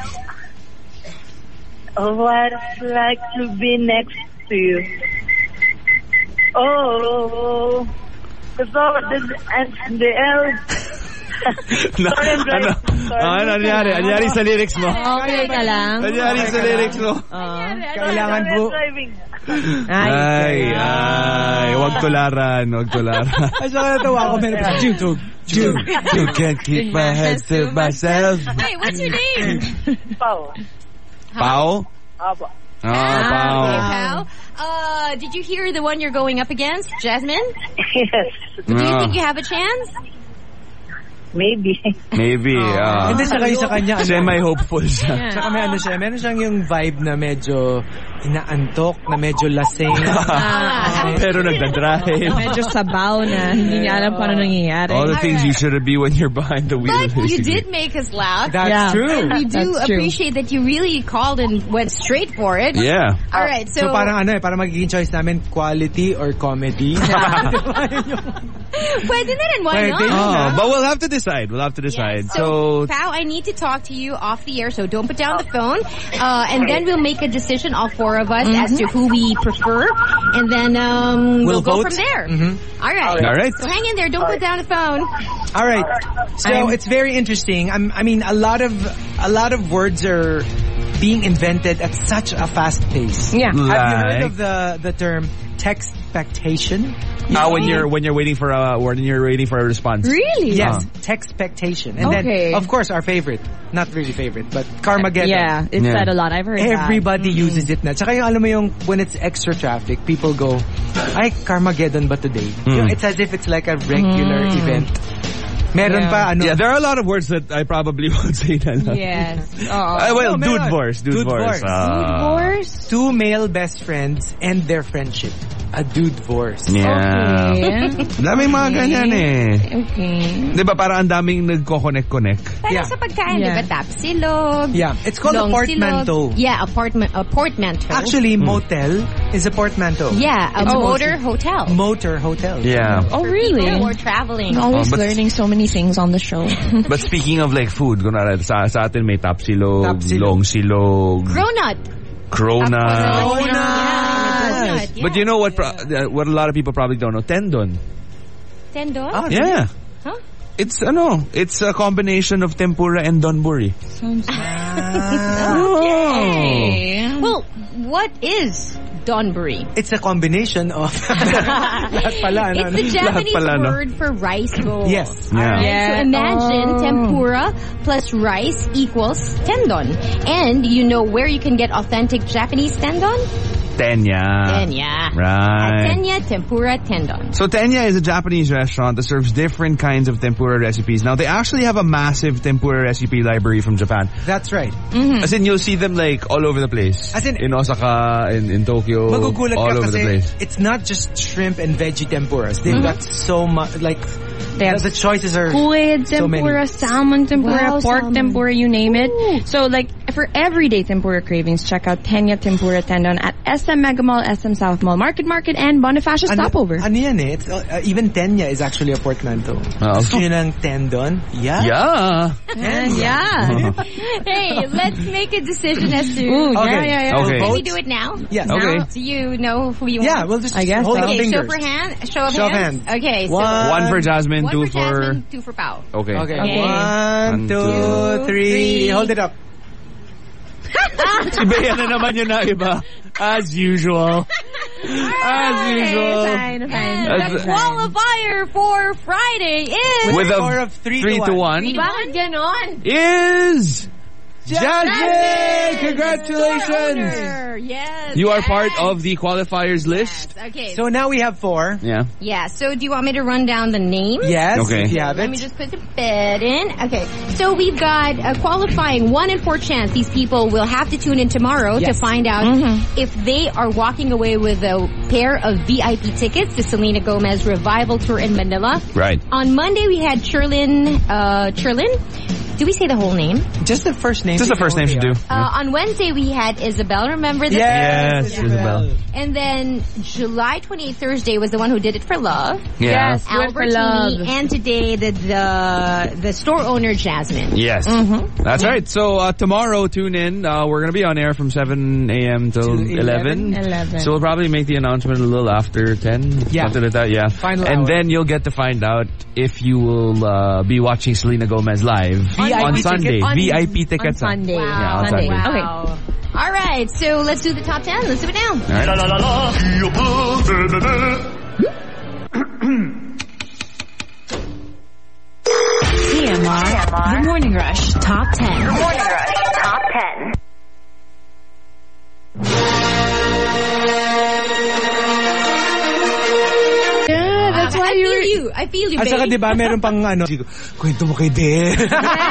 Oh, it's like to be next to you. Oh, the thought is and the L. Na, Sorry, I'm ano, driving. Sorry. ah, ano nangyari? Ano nangyari sa lyrics mo? Okay ka lang. Ano nangyari sa lyrics mo? Kailangan Sorry, bu... Driving. Ay, ay, wag tularan, wag tularan. Ay, saka natawa ako. Meron pa. June, June, June. You can't keep my hands to myself. Hey, what's your name? Pao. Pao? Aba. Ah, Pao. Okay. Uh, did you hear the one you're going up against, Jasmine? Yes. Do you Ah. think you have a chance? Maybe. Maybe, ah. Hindi, saka yung sa kanya. ano, Semi-hopeful siya. Tsaka may ano siya, meron siyang yung vibe na medyo inaantok, na medyo lasing. Pero nagdadrive. Medyo sabaw na. Hindi niya alam kung ano nangyayari. All the things you shouldn't be when you're behind the wheel. But you basically. did make us laugh. That's Yeah. true. And we do That's true. appreciate that you really called and went straight for it. Yeah. All right, so, So, parang ano eh, parang magiging choice namin, quality or comedy. pwede na rin, why Pwede. not? Oh, but we'll have to decide. We'll have to decide. So, So, Pao, I need to talk to you off the air, so don't put down the phone. Uh, and then we'll make a decision, all four four of us as to who we prefer, and then um, We'll we'll, go from there. Mhm. All right. All right. So hang in there. Don't put down the phone. All right. So it's very interesting. I'm, I mean, a lot of a lot of words are being invented at such a fast pace. Yeah. Have you heard of the the term textpectation? Ah, when you're when you're waiting for a when you're waiting for a response. Really? Yes, Text expectation. And Okay. then, of course, our favorite. Not really favorite, but Carmageddon. Yeah, it's said a lot. I've heard that. Everybody uses it na. Tsaka yung alam mo yung when it's extra traffic, people go, ay, Carmageddon ba today? Mm. It's as if it's like a regular Mm. event. Meron yeah. pa, ano? Yeah, there are a lot of words that I probably won't say na lang. Yes. Uh, well, No, dude meron. divorce, dude Dude divorce. divorce. Uh, Two male best friends and their friendship. A dude divorce. Yeah. Daming mga ganyan eh. Okay. Di ba parang ang daming nagko-connect-connect? Pero Yeah. sa pagkain, Yeah. di ba? Tapsilog. Yeah, it's called a long portmanteau. silog. Yeah, a, portman a portmanteau. Actually, motel is a portmanteau. yeah, a It's motor supposed hotel. Motor hotel. Yeah. Oh, really? people who are traveling. I'm always Oh, learning so many things on the show. But speaking of like food, kunwari sa, sa atin may tapsilog, Tapsilog. longsilog, Cronut. crona. Cronut. But you know what? Pro- uh, what a lot of people probably don't know, tendon. Tendon? Ah, Yeah. Huh? It's ano, it's a combination of tempura and donburi. Sounds. Okay. Well, what is Donburi? It's a combination of lahat pala, ano, It's the? Japanese pala, no? word for rice roll. Yes. Yeah. Alright, Yeah. So imagine Oh. tempura plus rice equals tendon. And you know where you can get authentic Japanese tendon? Tenya. Tenya. Right. Tenya Tempura Tendon. So Tenya is a Japanese restaurant that serves different kinds of tempura recipes. Now they actually have a massive tempura recipe library from Japan. That's right. Mm-hmm. As in you'll see them like all over the place. As in- in Osaka, in, in Tokyo, Magugulat all over the place. it's not just shrimp and veggie tempuras. They've mm-hmm. got so much, like, They have the, the choices are Squid so many. tempura, salmon tempura, Wow, pork salmon. tempura, you name it. So like for everyday tempura cravings, check out Tenya Tempura Tendon at SM Megamall, SM Southmall, Market Market, and Bonifacio Ano, Stopover. ano yan eh? It's, uh, even tenya is actually a portmanteau. Oh. Gusto nyo ng tendon? Yeah. Yeah. And yeah. hey, let's make a decision as to. Ooh, yeah, Okay. yeah, yeah. Okay. Can we do it now? Yes. Now? Okay. Do you know who you want? Yeah, we'll just I guess hold so. our Okay, show fingers. for hand. Show of Show of hands. hand. Okay, so One. One for Jasmine, one two for Jasmine, for two for Pao. Okay. Okay. Okay. One, One, two, two, three. three. Hold it up. Si Bea na naman yun na iba. As usual. As usual. Fine, fine. As- the qualifier for Friday is With a score of three to to one. one. Bakit ganon? is Jasmine! Congratulations! Yes. You are yes. part of the qualifiers list. Okay. So now we have four. Yeah. yeah. So do you want me to run down the names? Yes, Okay. if you have Let me just put the bed in. Okay. So we've got a qualifying one in four chance. These people will have to tune in tomorrow to find out if they are walking away with a pair of VIP tickets to Selena Gomez Revival Tour in Manila. Right. On Monday we had Chirlin, uh, Chirlin? Do we say the whole name? Just the first name. Just the first name should do. Uh, on Wednesday we had Isabel. Remember this? Yes, Isabel. And then July 28th, Thursday, was the one who did it for love. Yeah. Yes, do for Albertini. love. And today, the, the, the store owner, Jasmine. Yes. Mm-hmm. That's right. So uh, tomorrow, tune in. Uh, we're going to be on air from 7 a.m. till 11. 11. So we'll probably make the announcement a little after 10. Yeah. Something like that, yeah. Final and hour. then you'll get to find out if you will uh, be watching Selena Gomez live VIP on ticket- Sunday. on- VIP tickets. on Sunday. Yeah, on Sunday. Sunday. Okay. All right, so let's do the top 10. Let's do it now. All right. TMR. The Morning Rush Top 10. The Morning Rush Top 10. Why I you feel you. I feel you, At saka babe. diba, meron pang ano, kwento mo kay Del.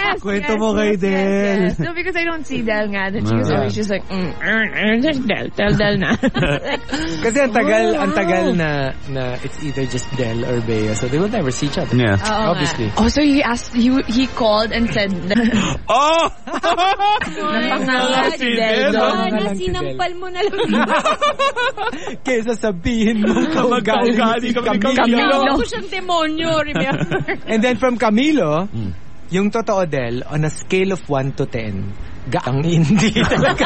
Yes, kwento yes, mo kay yes, Del. yes, yes. No, because I don't see Del nga. That she was always just like, mm, mm, mm, there's Del, Del, Del na. Kasi ang tagal, Oh, ang wow. tagal na, na it's either just Del or Bea, so they will never see each other. Yeah. Oo Obviously. oh, so he asked, he he called and said, Oh! Napangalan si Del doon. Sana si sinampal mo na lang. Kesa sabihin mo kaugali Magkaugali si kami Camilo. Camilo. Tawag ko siyang demonyo, remember? And then from Camilo, Yung totoo, Del, on a scale of 1 to 10, gaang hindi talaga.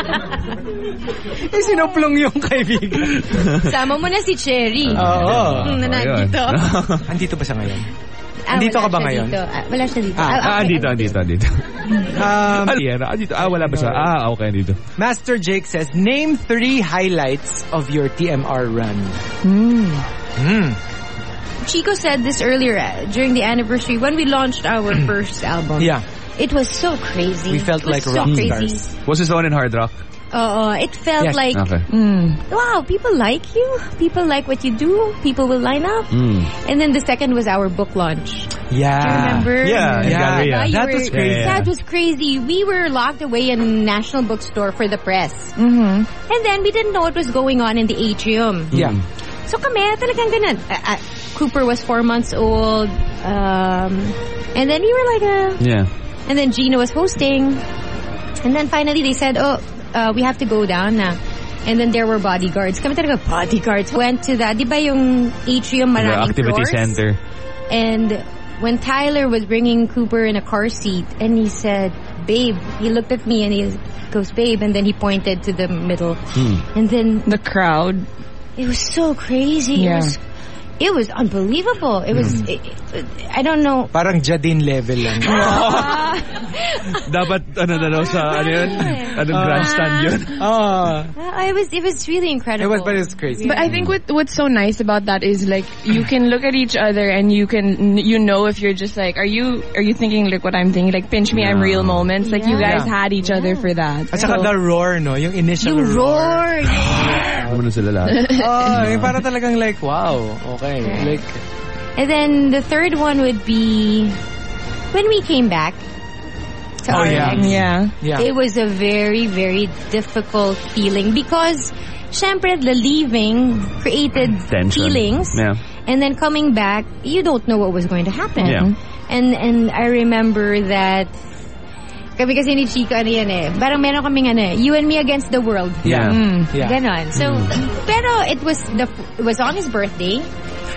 eh, sinuplong yung kaibigan. Sama mo na si Cherry. Oo. Na nandito. Andito ba siya ngayon? Ah, Andito ka ba ngayon? Dito. Ah, wala siya dito. Ah, Ah, dito, dito, dito. Um, Ah, dito. Ah, wala ba siya? Ah, okay, dito. Master Jake says, name three highlights of your TMR run. Hmm. Hmm. Chico said this earlier uh, during the anniversary when we launched our first album. Yeah. It was so crazy. We felt like so rock crazy. stars. Was this the one in Hard Rock? Oo, it felt Yes. like, Okay. wow, people like you. People like what you do. People will line up. Mm. And then the second was our book launch. Yeah. Do you remember? Yeah, in Yeah. Galleria. That were- was crazy. That was crazy. We were locked away in National Bookstore for the press. Mm-hmm. And then we didn't know what was going on in the atrium. Yeah. So kami, talagang ganun. Uh, uh, Cooper was four months old. Um, and then we were like, uh, Yeah. and then Gina was hosting. And then finally they said, oh, uh, we have to go down na. And then there were bodyguards. Kami talaga bodyguards. Went to the, di ba yung atrium The maraming activity floors? center. And when Tyler was bringing Cooper in a car seat and he said, babe, he looked at me and he goes, babe, and then he pointed to the middle. Hmm. And then The crowd. it was so crazy. Yeah. It was it was unbelievable. It was it, it- I don't know. Parang Jadine level lang. Dapat, ano na daw sa, ano yun? Anong grandstand yun? Ah. Uh, it was it was really incredible. It incredible. was, but it's crazy. But I think what what's so nice about that is like you can look at each other and you can you know if you're just like are you are you thinking like what I'm thinking like pinch me I'm real moments like you guys Yeah. had each other for that. At saka So- the roar, no? Yung initial you roar. roared. Ano na sila lahat? Oh, yung para talagang like, wow. Okay. Like, and then the third one would be when we came back. To Oh, yeah. RX. yeah. yeah. It was a very, very difficult feeling because syempre the leaving created Tension. feelings. Yeah. And then coming back, you don't know what was going to happen. Yeah. And and I remember that kami kasi ni Chico ano yan eh. Parang meron kaming ano eh, you and me against the world. Yeah. Mm. Yeah. Ganon. So, pero it was the it was on his birthday.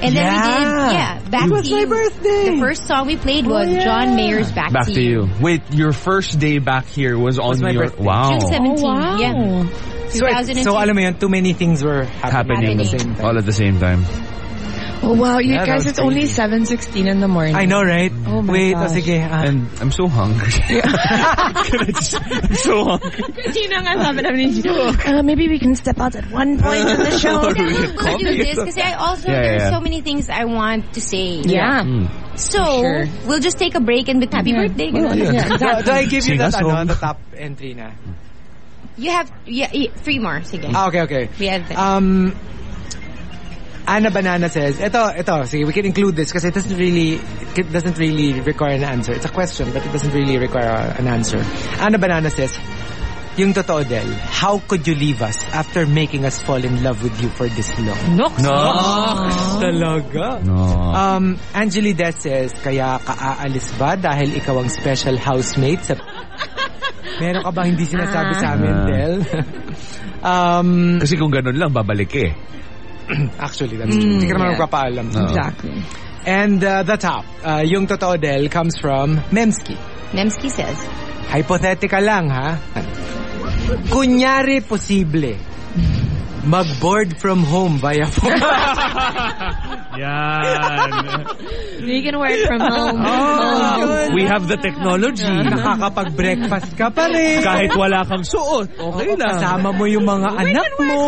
And then we Yeah. did, yeah, back It was to my you. birthday. The first song we played oh, was Oh, yeah. John Mayer's Back, Back to you. Wait, your first day back here was on Was my your... birthday. Wow. June 17, Oh, wow. yeah. So, so alam mo yun, too many things were happening, Happening. at the same time. All at the same time. Oh wow, you Yeah, guys was it's only 7:16 in the morning. I know, right? Oh my Wait, oh, gosh. sige. ah. And I'm so hungry. Can I just- I'm so hungry. Gina nga sabi namin ni Gina, uh, maybe we can step out at one point in the show. We can to do this because I also Yeah, there's yeah. so many things I want to say. Yeah. Mm. So Sure. we'll just take a break and with happy Yeah. birthday. Do, ganun. do I give you that a ano, the top entry na? You have yeah, yeah, three more. Sige. Ah, okay, okay. We have that. Um, Anna Banana says, ito, ito, sige, we can include this because it doesn't really, it doesn't really require an answer. It's a question, but it doesn't really require an answer. Anna Banana says, yung totoo, Del, how could you leave us after making us fall in love with you for this long? Nox. No. Talaga? No. Um, Angeli Des says, kaya ka-aalis ba dahil ikaw ang special housemate sa... Meron ka ba hindi sinasabi sa amin, Ah. Del? um, Kasi kung ganun lang, babalik eh. actually, that's true. Hindi ka naman yeah. magpapaalam. Exactly. And uh, the top, uh, yung totoo, Del, comes from Memski. Nemski says. Hypothetical lang, ha? Kunyari posible, mag-board from home via phone. Yan. You can work from home. Oh, We have the technology. Nakakapag-breakfast ka pa rin. Kahit wala kang suot, okay lang. Kasama mo yung mga anak mo.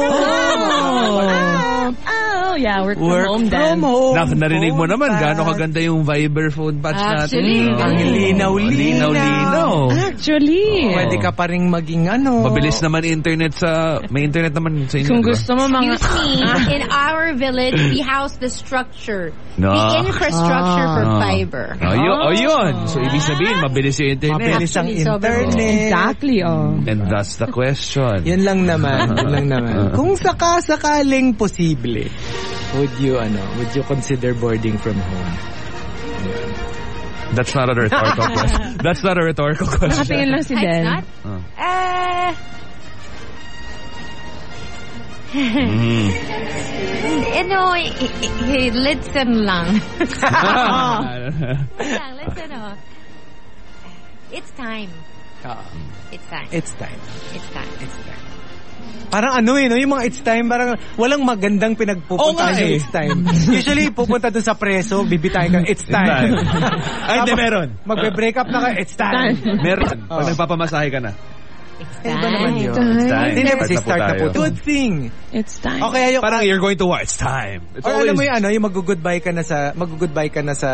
Oh, yeah, work from Work home from then. home. Na, narinig mo naman gaano kaganda yung Viber phone patch Actually, natin. Ang linaw-linaw. Linaw-linaw. Actually. Pwede ka pa rin maging ano. Mabilis naman internet sa... May internet naman sa inyo. Kung? Gusto mo mga... Excuse me, in our village, we house the structure. No. The infrastructure for Ah. fiber. Oh, yun, oh, yun. So, ibig sabihin, mabilis yung internet. Mabilis ang Actually, sobrang- internet. Exactly, oh. And that's the question. Yun lang naman. Yun lang naman. Kung saka-sakaling posible, would you, ano, would you consider boarding from home? That's not a rhetorical question. That's not a rhetorical question. Nakatingin lang si It's not? Uh, Mm. ano, listen lang. lang, listen oh. It's time. Oo. It's time. It's time. It's time. It's time. Parang ano eh, no? yung mga it's time, parang walang magandang pinagpupunta eh. it's time. Usually, pupunta dun sa preso, bibitayin ka, it's time. Ay, hindi, meron. Magbe-break up na ka, it's time. Meron. Oh. Pag nagpapamasahe ka na. Eh, iba naman yun. It's time. They never Start na po. Good thing. It's time. Okay, yung, Parang you're going to what? It's time. It's Or always... alam mo yung ano, yung mag-goodbye ka na sa, mag-goodbye ka na sa,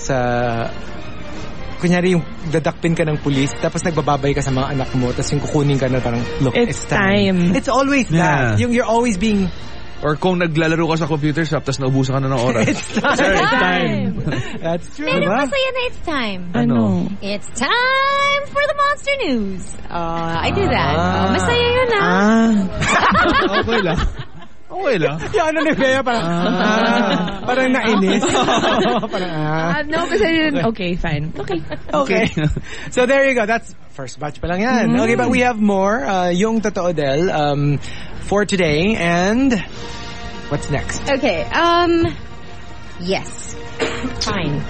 sa, kunyari yung dadakpin ka ng pulis, tapos nagbababay ka sa mga anak mo, tapos yung kukunin ka na parang, look, It's it's, time. time. It's always that. Yeah. Yung you're always being, Or kung naglalaro ka sa computer shop, tapos naubusan ka na ng oras. it's time. Sir, it's time. That's true. Pero diba? masaya na it's time. Ano? It's time for the monster news. Oh, I do that. Ah. Oh, masaya yun ah. Ah. okay lang. Okay lang. yung ano ni Bea, parang, ah, parang nainis. parang, ah. Ah, no, kasi yun. Okay, fine. Okay. Okay. so there you go. That's first batch pa lang yan. Mm. Okay, but we have more. Uh, yung Totoo Del um, for today. And what's next? Okay, um, yes. Fine.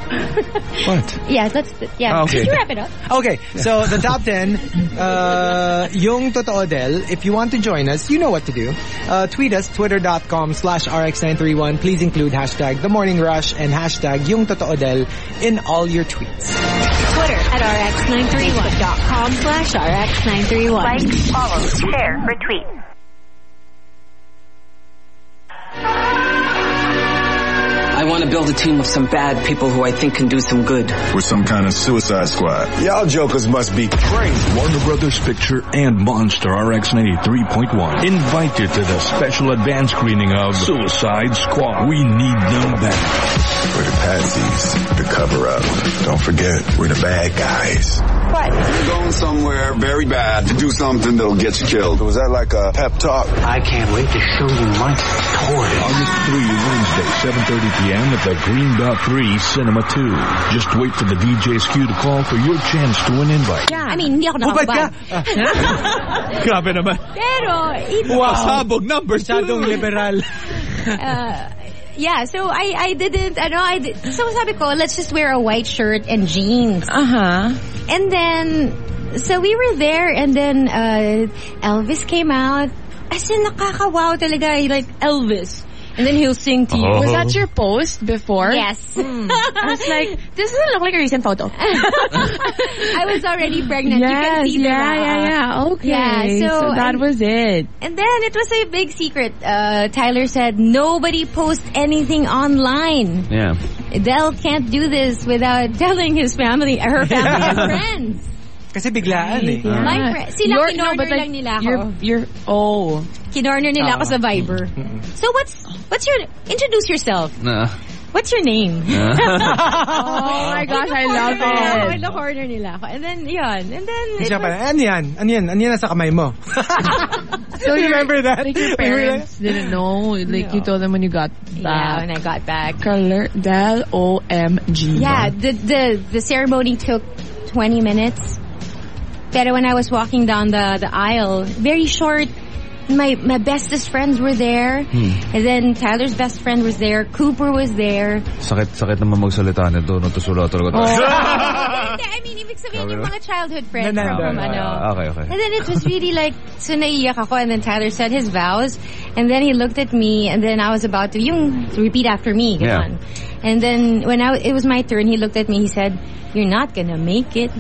What? Yeah, let's, yeah. Ah, okay. Could you wrap it up? Okay, so the top 10, uh, yung Totoo Del, if you want to join us, you know what to do. Uh, tweet us, twitter.com slash rx931. Please include hashtag the morning rush and hashtag yung Totoo Del in all your tweets. Twitter at rx931.com slash rx931. Like, follow, share, retweet. To build a team of some bad people who I think can do some good. We're some kind of suicide squad. Y'all jokers must be crazy. Warner Brothers Picture and Monster RX 93.1 invited to the special advance screening of Suicide Squad. We need them back. We're the patsies, the cover up. Don't forget, we're the bad guys. What? You're going somewhere very bad to do something that'll get you killed. Was that like a pep talk? I can't wait to show you my toy. August 3, Wednesday, 7.30 p.m. at the Greenbelt 3 Cinema 2. Just wait for the DJ's cue to call for your chance to win invite. Yeah. I mean, hindi ako Hubad ka! nakakabag. Grabe naman. Pero, it, Pasabog number two. Masyadong liberal. uh, yeah, so I I didn't, ano, I did, so sabi ko, let's just wear a white shirt and jeans. Uh-huh. And then, so we were there and then uh, Elvis came out. As in, nakakawaw talaga, like Elvis. And then he'll sing to you. Was that your post before? Yes. I was like, this doesn't look like a recent photo. I was already pregnant. you can Yes, see the yeah, yeah, yeah. Okay. Yeah, so, that and- was it. And then it was a big secret. Uh, Tyler said nobody posts anything online. Yeah. Del can't do this without telling his family, her family and friends. Kasi biglaan eh. My friend, sila You're- kinorner but like, lang nila ako. You're, you're, oh. Kinorner nila Ah. ako sa Viber. So what's, what's your, introduce yourself. Nah. What's your name? Oh my gosh, I love it. Ino corner nila ako. And then, yun. And then, it Siya was, parang, ano yan? Ano yan? Ano yan nasa kamay mo? So you remember that? Like your parents didn't know. Like you told them when you got yeah, back. when I got back. Color Del OMG. Yeah, the, the, the ceremony took 20 minutes. Pero when I was walking down the, the aisle, very short, my, my bestest friends were there. And then Tyler's best friend was there. Cooper was there. Sakit, sakit naman magsalita nito. Natusula talaga tayo. Hindi, I mean, ibig sabihin yung mga childhood friends Na from, nandun. ano. Ah, okay, okay. And then it was really like, so naiiyak ako and then Tyler said his vows and then he looked at me and then I was about to, yung, repeat after me, Yeah. ganon. And then when I, it was my turn, he looked at me, he said, you're not gonna make it.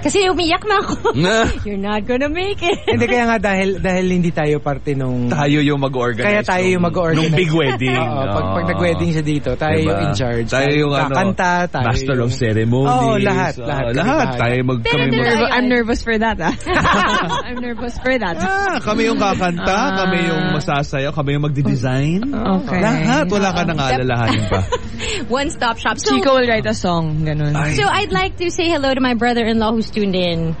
Kasi umiyak na ako. you're not gonna make it. Hindi kaya nga dahil dahil hindi tayo parte nung Tayo yung mag-organize. kaya tayo yung mag-organize. Nung big wedding. Oo, pag, pag nag-wedding siya dito, tayo Diba? yung in charge. Tayo yung ano, kakanta, tayo master yung... of ceremonies. Oo, lahat, Oo, lahat. lahat. Kami Tayo mag, Pero kami mag, I'm nervous for that. Ah. I'm nervous for that. Ah, kami yung kakanta, Ah. kami yung masasayaw, kami yung magdi-design. Okay. Lahat, wala ka nang aalalahanin pa. One stop shop. So, Chico will write a song. Ganun. so I'd like to say hello to my brother-in-law who's tuned in.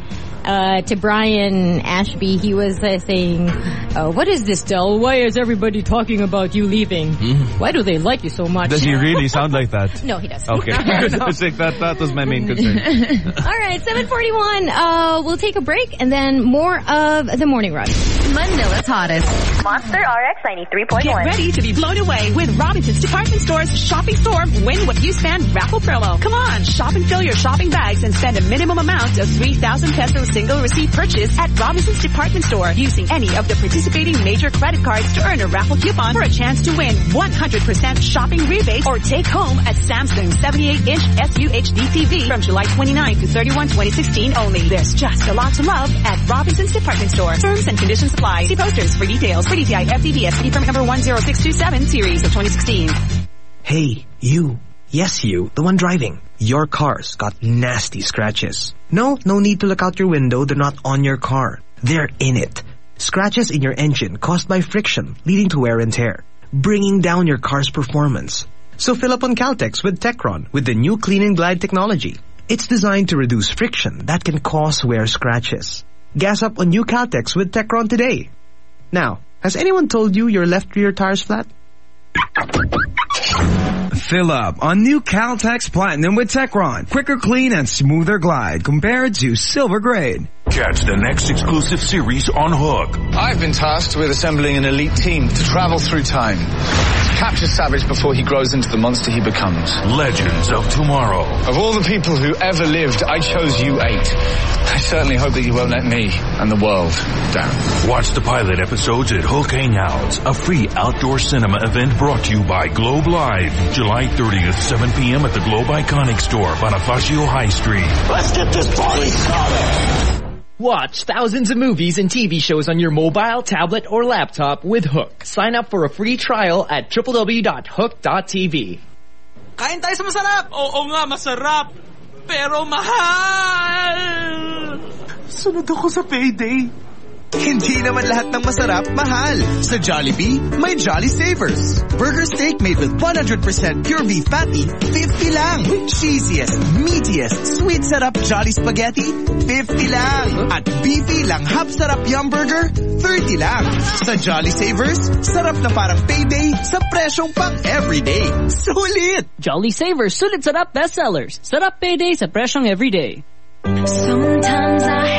Uh, to Brian Ashby, he was uh, saying, uh, "What is this, Del? Why is everybody talking about you leaving? Why do they like you so much?" Does he really sound like that? No, he doesn't. Okay. It's like that, that was my main concern. All right, 741. Uh, we'll take a break and then more of the morning rush. Manila's hottest. Monster RX 93.1. Get ready to be blown away with Robinson's Department Store's Shopping Storm Win What You Spend raffle promo. Come on, shop and fill your shopping bags and spend a minimum amount of 3,000 peso single receipt purchase at Robinson's Department Store using any of the participating major credit cards to earn a raffle coupon for a chance to win 100% shopping rebate or take home a Samsung 78-inch SUHD TV from July 29 to 31, 2016 only. There's just a lot to love at Robinson's Department Store. Terms and conditions apply. See posters for details. For DTI SD from number 10627 series of 2016. Hey, you. Yes, you, the one driving. Your car's got nasty scratches. No, no need to look out your window. They're not on your car. They're in it. Scratches in your engine caused by friction, leading to wear and tear, bringing down your car's performance. So fill up on Caltex with Techron with the new Clean and Glide technology. It's designed to reduce friction that can cause wear scratches. Gas up on new Caltex with Techron today. Now, has anyone told you your left rear tire's flat? Fill up on new Caltex Platinum with Techron. Quicker clean and smoother glide compared to silver grade. Catch the next exclusive series on HOOQ. I've been tasked with assembling an elite team to travel through time. To capture Savage before he grows into the monster he becomes. Legends of Tomorrow. Of all the people who ever lived, I chose you eight. I certainly hope that you won't let me and the world down. Watch the pilot episodes at HOOQ Hangouts, a free outdoor cinema event brought to you by Globe Live. July 30th, 7 p.m. at the Globe Iconic Store, Bonifacio High Street. Let's get this party started! Watch thousands of movies and TV shows on your mobile, tablet, or laptop with HOOQ. Sign up for a free trial at www.hooq.tv. Kain tayo sa masarap! Oo nga, masarap! Pero mahal! Sunod ako sa payday. Hindi naman lahat ng masarap, mahal. Sa Jollibee, may Jolly Savers. Burger steak made with 100% pure beef patty, 50 lang. Cheesiest, meatiest, sweet sarap Jolly Spaghetti, 50 lang. At beefy lang hap sarap yum burger, 30 lang. Sa Jolly Savers, sarap na parang payday sa presyong pang everyday. Sulit! Jolly Savers, sulit sarap bestsellers. Sarap payday sa presyong everyday. Sometimes I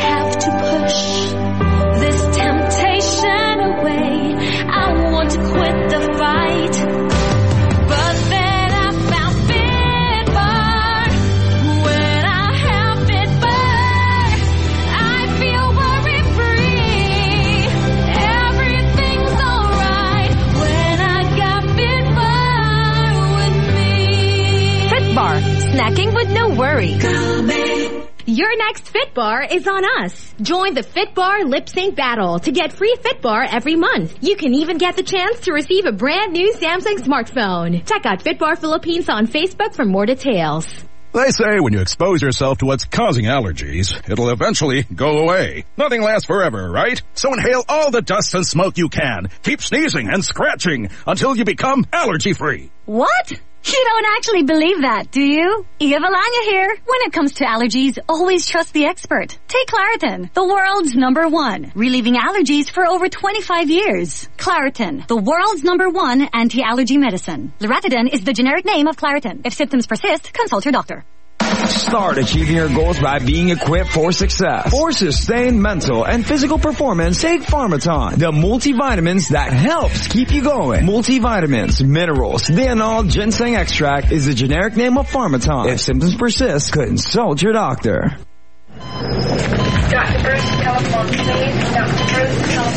with no worry. Your next Fit Bar is on us. Join the Fit Bar Lip Sync Battle to get free Fit Bar every month. You can even get the chance to receive a brand new Samsung smartphone. Check out Fit Bar Philippines on Facebook for more details. They say when you expose yourself to what's causing allergies, it'll eventually go away. Nothing lasts forever, right? So inhale all the dust and smoke you can. Keep sneezing and scratching until you become allergy-free. What? You don't actually believe that, do you? Eva Valanya here. When it comes to allergies, always trust the expert. Take Claritin, the world's number one, relieving allergies for over 25 years. Claritin, the world's number one anti-allergy medicine. Loratadine is the generic name of Claritin. If symptoms persist, consult your doctor. Start achieving your goals by being equipped for success. For sustained mental and physical performance, take Pharmaton, the multivitamins that helps keep you going. Multivitamins, minerals, Dianol ginseng extract is the generic name of Pharmaton. If symptoms persist, consult your doctor.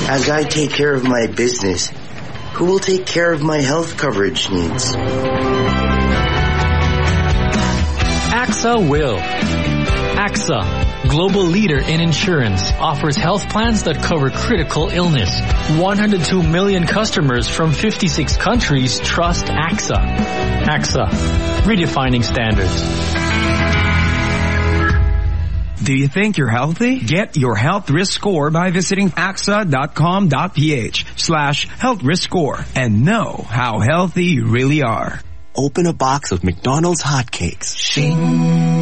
As I take care of my business, who will take care of my health coverage needs? AXA will. AXA, global leader in insurance, offers health plans that cover critical illness. 102 million customers from 56 countries trust AXA. AXA, redefining standards. Do you think you're healthy? Get your health risk score by visiting axa.com.ph slash health risk score and know how healthy you really are. Open a box of McDonald's hotcakes.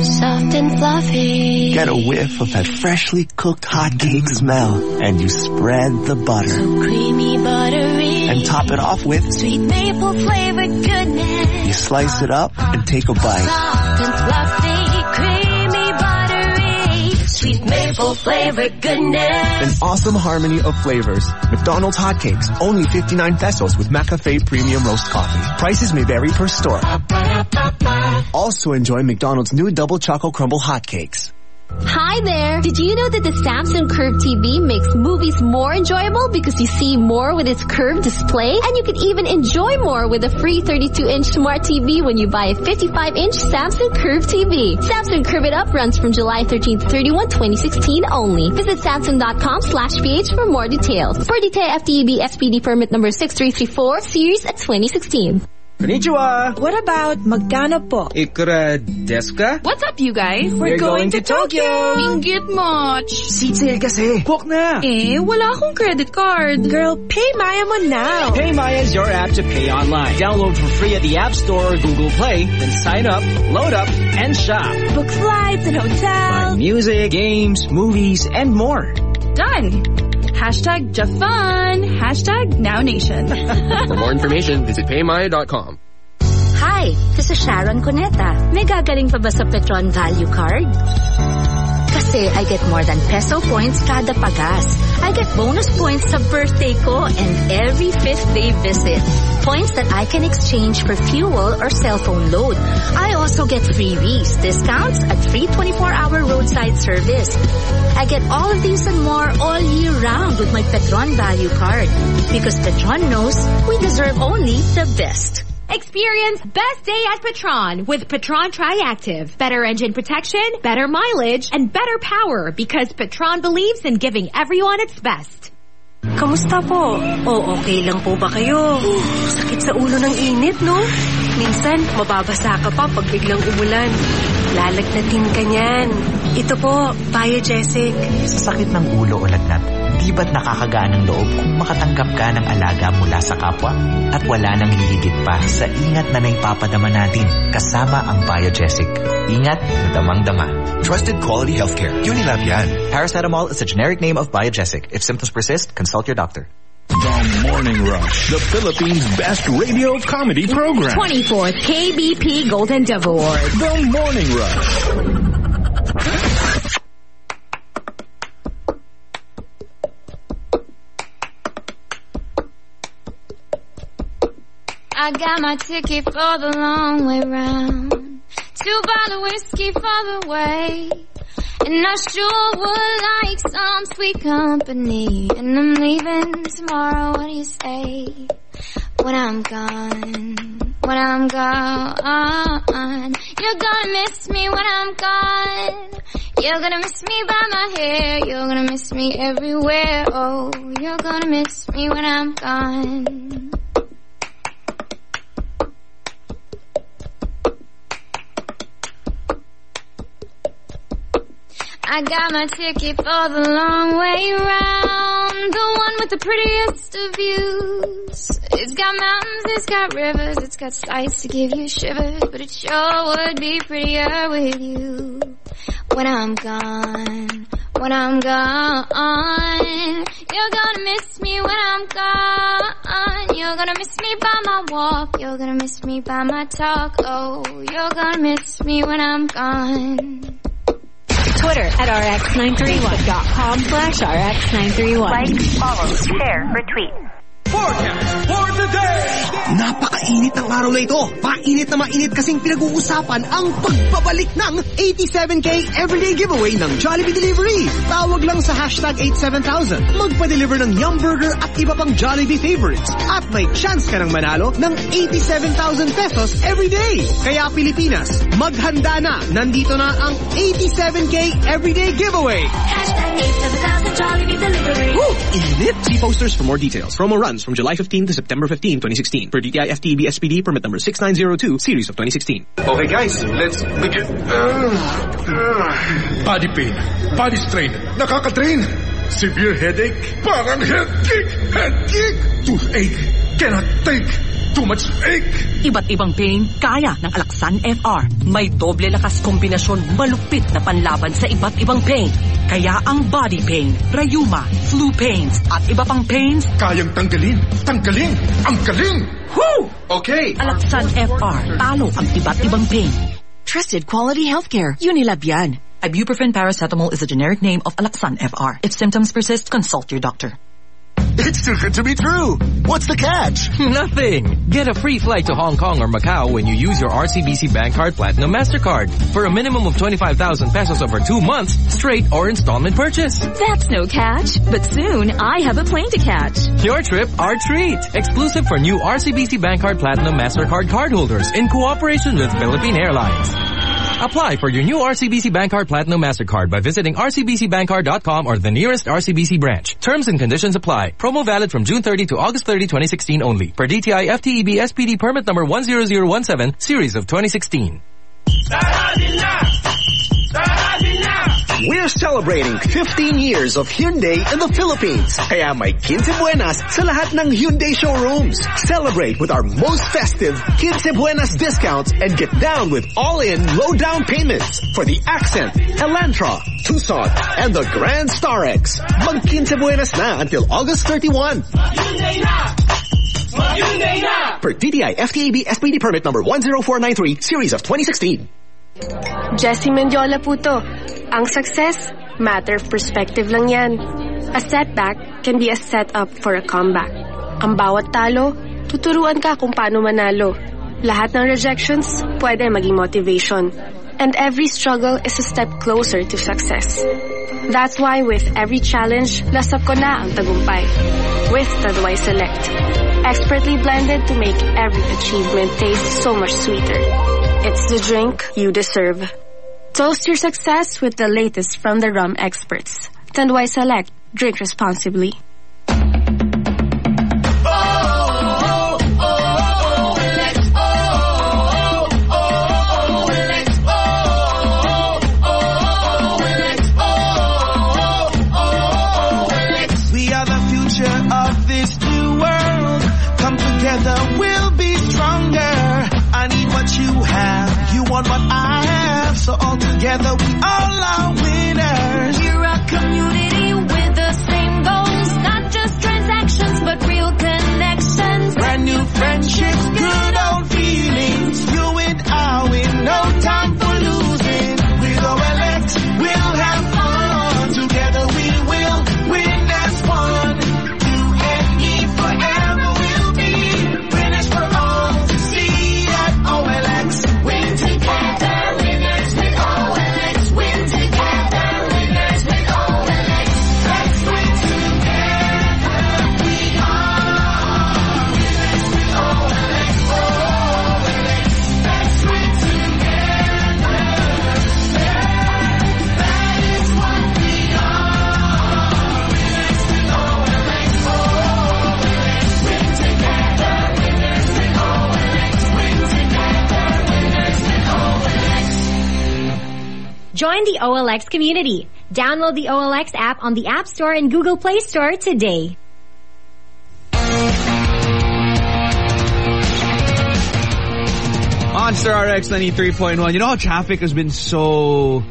Soft and fluffy. Get a whiff of that freshly cooked hot cake smell, and you spread the butter. Creamy, buttery. And top it off with Sweet maple flavored goodness. you slice it up and take a bite. Soft and fluffy. Sweet maple flavored goodness. An awesome harmony of flavors. McDonald's hotcakes, only 59 pesos with McCafe Premium Roast Coffee. Prices may vary per store. Also enjoy McDonald's new Double Choco Crumble hotcakes. Hi there! Did you know that the Samsung Curve TV makes movies more enjoyable because you see more with its curved display? And you can even enjoy more with a free 32-inch smart TV when you buy a 55-inch Samsung Curve TV. Samsung Curve It Up runs from July 13 to 31, 2016 only. Visit samsung.com slash ph for more details. For detail FTEB SPD permit number 6334, series at 2016. Konnichiwa! What about magkano po? Ikura deska? What's up, you guys? We're going to Tokyo! Ingit much! Seat sale kasi! Book na! Eh, wala akong credit card. Girl, PayMaya mo now. PayMaya is your app to pay online. Download for free at the App Store or Google Play, then sign up, load up, and shop. Book flights and hotels. Music, games, movies, and more. Done. Hashtag Jafun. Hashtag Now Nation. For more information, visit paymaya.com. Hi, this is Sharon Cuneta. May gagaling pa ba sa Petron Value Card? Kasi I get more than peso points kada pagas. I get bonus points sa birthday ko and every fifth day visit. Points that I can exchange for fuel or cell phone load. I also get freebies, discounts at free 24-hour roadside service. I get all of these and more all year round with my Petron Value Card. Because Petron knows we deserve only the best. Experience best day at Petron with Petron Triactive. Better engine protection, better mileage, and better power because Petron believes in giving everyone its best. Kamusta po? O okay lang po ba kayo? Sakit sa ulo ng init, no? Minsan, mababasa ka pa pag biglang umulan. Lalagnatin ka niyan. Ito po, Biogesic. Sa sakit ng ulo o lagnat, di ba't nakakagaan ng loob kung makatanggap ka ng alaga mula sa kapwa? At wala nang hihigit pa sa ingat na naipapadama natin kasama ang Biogesic. Ingat na damang-dama. Trusted quality healthcare. Unilab yan. Paracetamol is a generic name of Biogesic. If symptoms persist, consult your doctor. The Morning Rush, the Philippines' best radio comedy program. 24th KBP Golden Dove Award. The Morning Rush. I got my ticket for the long way round. Two bottle whiskey for the way. And I sure would like some sweet company. And I'm leaving tomorrow, what do you say? When I'm gone, when I'm gone. You're gonna miss me when I'm gone. You're gonna miss me by my hair. You're gonna miss me everywhere. Oh, you're gonna miss me when I'm gone. I got my ticket for the long way round. The one with the prettiest of views. It's got mountains, it's got rivers, it's got sights to give you shivers. But it sure would be prettier with you. When I'm gone, when I'm gone. You're gonna miss me when I'm gone. You're gonna miss me by my walk. You're gonna miss me by my talk. Oh, you're gonna miss me when I'm gone. Twitter at RX931.com slash RX931. Like, follow, share, retweet. Forecast for today! Napakainit ng araw na ito. Mainit na mainit kasing pinag-uusapan ang pagbabalik ng 87K Everyday Giveaway ng Jollibee Delivery. Tawag lang sa hashtag 87000. Magpa-deliver ng Yum Burger at iba pang Jollibee favorites. At may chance ka ng manalo ng 87,000 pesos everyday. Kaya Pilipinas, maghanda na. Nandito na ang 87K Everyday Giveaway. Hashtag 87000 Jollibee Delivery. Woo! Init! See posters for more details. Promo runs from July 15 to September 15, 2016. Per DTI FTEB SPD permit number 6902, series of 2016. Okay guys, let's begin. Body pain, body strain, nakaka-train, severe headache, parang head kick, head kick, toothache, cannot take, Too much ache! Iba't ibang pain, kaya ng Alaxan FR. May doble lakas kombinasyon malupit na panlaban sa iba't ibang pain. Kaya ang body pain, rayuma, flu pains, at iba pang pains, Kayang tanggalin! Tanggalin! Ang galing! Woo! Okay! Alaxan FR. Talo ang iba't ibang pain. Trusted quality healthcare. Unilabian. Ibuprofen paracetamol is a generic name of Alaxan FR. If symptoms persist, consult your doctor. It's too good to be true. What's the catch? Nothing. Get a free flight to Hong Kong or Macau when you use your RCBC Bank Card Platinum MasterCard for a minimum of 25,000 pesos over two months, straight or installment purchase. That's no catch. But soon, I have a plane to catch. Your trip, our treat. Exclusive for new RCBC Bank Card Platinum MasterCard cardholders in cooperation with Philippine Airlines. Apply for your new RCBC Bank Card Platinum MasterCard by visiting rcbcbankcard.com or the nearest RCBC branch. Terms and conditions apply. Promo valid from June 30 to August 30, 2016 only. Per DTI FTEB SPD permit number 10017, series of 2016. We're celebrating 15 years of Hyundai in the Philippines. Kaya may 15 Buenas sa lahat ng Hyundai showrooms. Celebrate with our most festive 15 Buenas discounts and get down with all-in low down payments for the Accent, Elantra, Tucson, and the Grand Starex. Mag 15 Buenas na until August 31. Per DTI FTAB SPD permit number 10493, series of 2016. Jessy Mendiola po to. Ang success, matter of perspective lang yan. A setback can be a setup for a comeback. Ang bawat talo, tuturuan ka kung paano manalo. Lahat ng rejections, pwede maging motivation. And every struggle is a step closer to success. That's why with every challenge, lasap ko na ang tagumpay. With Tanduay Select. Expertly blended to make every achievement taste so much sweeter. It's the drink you deserve. Toast your success with the latest from the rum experts. Tanduay Select. Drink responsibly. Together, we are Join the OLX community. Download the OLX app on the App Store and Google Play Store today. Monster RX 93.1. You know how traffic has been so,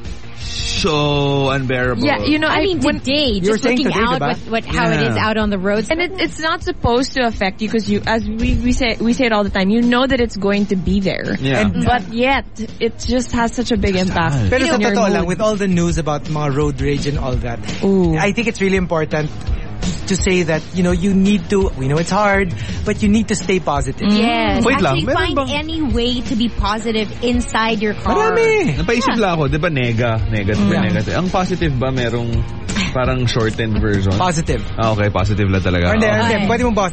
so unbearable. Yeah, you know, I mean, today, just looking today, out diba? with what how it Yeah. is out on the roads, and it, it's not supposed to affect you because you, as we we say we say it all the time, you know that it's going to be there. Yeah. And- but yet it just has such a big impact. Pero sa on your totoo lang, with all the news about mga road rage and all that, I think it's really important to say that, you know, you need to, we know it's hard, but you need to stay positive. Yes. Wait Actually, meron find bang- any way to be positive inside your car. Marami. Napaisip lang ako, di ba nega, negative, Yeah. negative. Ang positive ba merong parang shortened version? Positive. Ah, okay, positive lang talaga. Or hindi, Okay. hindi, pwede mo ba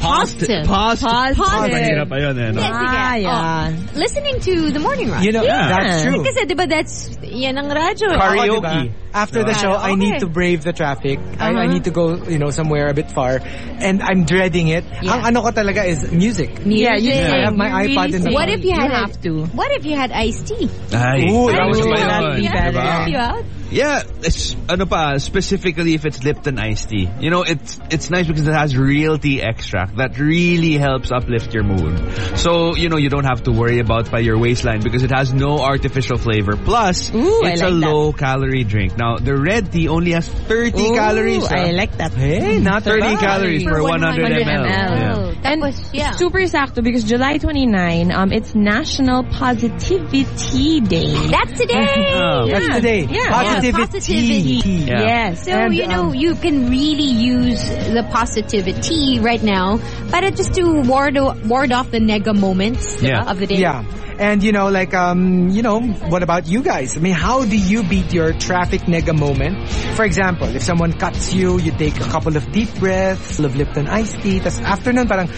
positive? Positive. Positive. Positive. Mahirap pa yun eh, no? Yes, sige. Ah, yeah. Oh, listening to the morning rush. You know, yeah. that's true. Kasi diba that's, yan ang radyo. Ako, diba? After the Yeah. show, I need to brave the traffic. I, I Uh-huh. need to go, you know, somewhere a bit far. And I'm dreading it. Ang ano ko talaga is music. Yeah, you I have my iPod in the What car. if you had have to. What if you had iced tea? Ay, Ooh, that was ooh, my one. be better. Diba? Help you out? Yeah, it's, ano pa, specifically if it's Lipton iced tea. You know, it's it's nice because it has real tea extract. Track that really helps uplift your mood. So, you know, you don't have to worry about by your waistline because it has no artificial flavor. Plus, Ooh, it's like a that. low calorie drink. Now, the red tea only has 30 Ooh, calories. I like that. Hey, not 30 calories per 100 ml. Yeah. And yeah. super sakto because July 29, um, it's National Positivity Day. That's today. Oh. Yeah. That's today. Yeah. Positivity. Yeah. Yeah. Yes. So, and, you know, um, you can really use the positivity right now, but just to ward, ward off the nega moments diba, Yeah. of the day. Yeah. And you know, like, um, you know, what about you guys? I mean, how do you beat your traffic nega moment? For example, if someone cuts you, you take a couple of deep breaths, of Lipton iced tea, tas afternoon parang,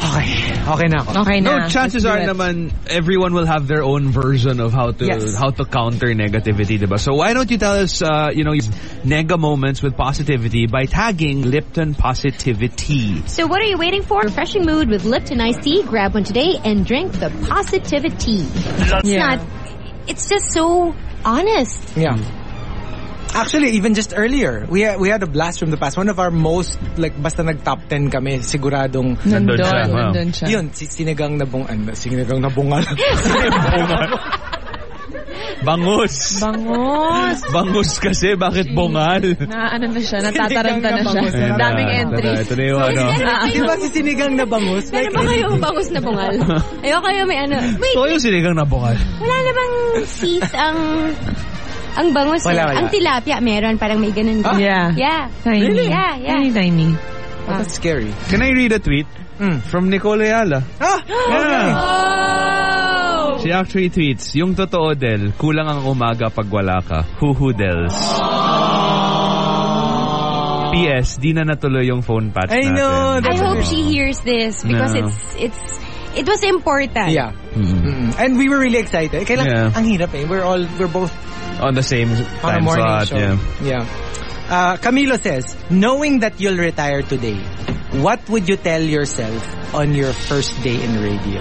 okay, okay na ako. Okay No, chances are naman everyone will have their own version of how to Yes. how to counter negativity, diba? So why don't you tell us, uh, you know, use nega moments with positivity by tagging Lipton Positivity. So what are you waiting for? Refreshing mood with Lipton iced tea. Grab one today and drink the positivity. It's Yeah. not, it's just so honest. Yeah. Actually, even just earlier, we had, we had a blast from the past. One of our most, like, basta nag-top 10 kami, siguradong... Nandun siya, wow. nandun siya. Yun, si- sinigang na bung... Ano, sinigang na bungal. Bangus. Bangus. Bangus kasi, bakit bungal? Na ano na siya, natataranta na siya. Na Daming Ito na, entries. Ito na yung ano. Di ba si sinigang na bangus? Meron ba kayong bangus na bungal? Ayoko kayo may ano. Wait, So yung sinigang na bungal. wala na bang teeth ang... Ang bangus Wala, wala. Ang tilapia, meron. Parang may ganun. Ah? Yeah. Yeah. Tiny. Yeah, yeah. Tiny, tiny. That's scary. Can I read a tweet? From Nicole Ayala. Ah! Yeah. Oh! She actually tweets, yung totoo del, kulang ang umaga pag wala ka. Huhu dels. PS, di na natuloy yung phone patch I natin. know, I hope she hears this because No. it's it's it was important. Yeah. Mm-mm. And we were really excited. Kaya lang, Yeah. ang hirap eh. We're all, we're both On the same on time morning slot. show. Yeah. Yeah. Uh, Camilo says, knowing that you'll retire today, what would you tell yourself on your first day in radio?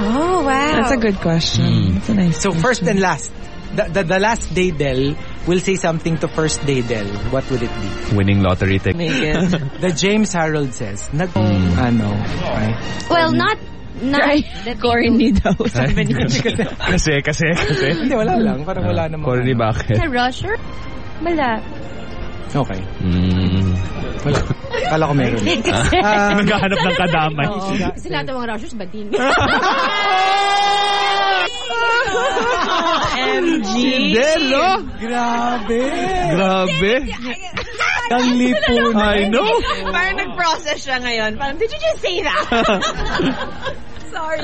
Oh, wow. That's a good question. That's a nice So first and last, the, the, the last day Del will say something to first day Del. What would it be? Winning lottery ticket. The James Harold says, nag, ano, right? Well, not not that Corny daw. Sabi niya. kasi, kasi, kasi. Hindi, wala lang. Parang wala namang... Corny bakit? Sa rusher? Wala. Okay. Mm. Wala. Kala ko meron. Ah, Naghahanap ng kadamay. Oo. Kasi lahat ng mga rushers, badin. MG. Del, no? Grabe. Grabe. Ang lipon. I know. Parang nag-process siya ngayon. Parang, did you just say that? Sorry.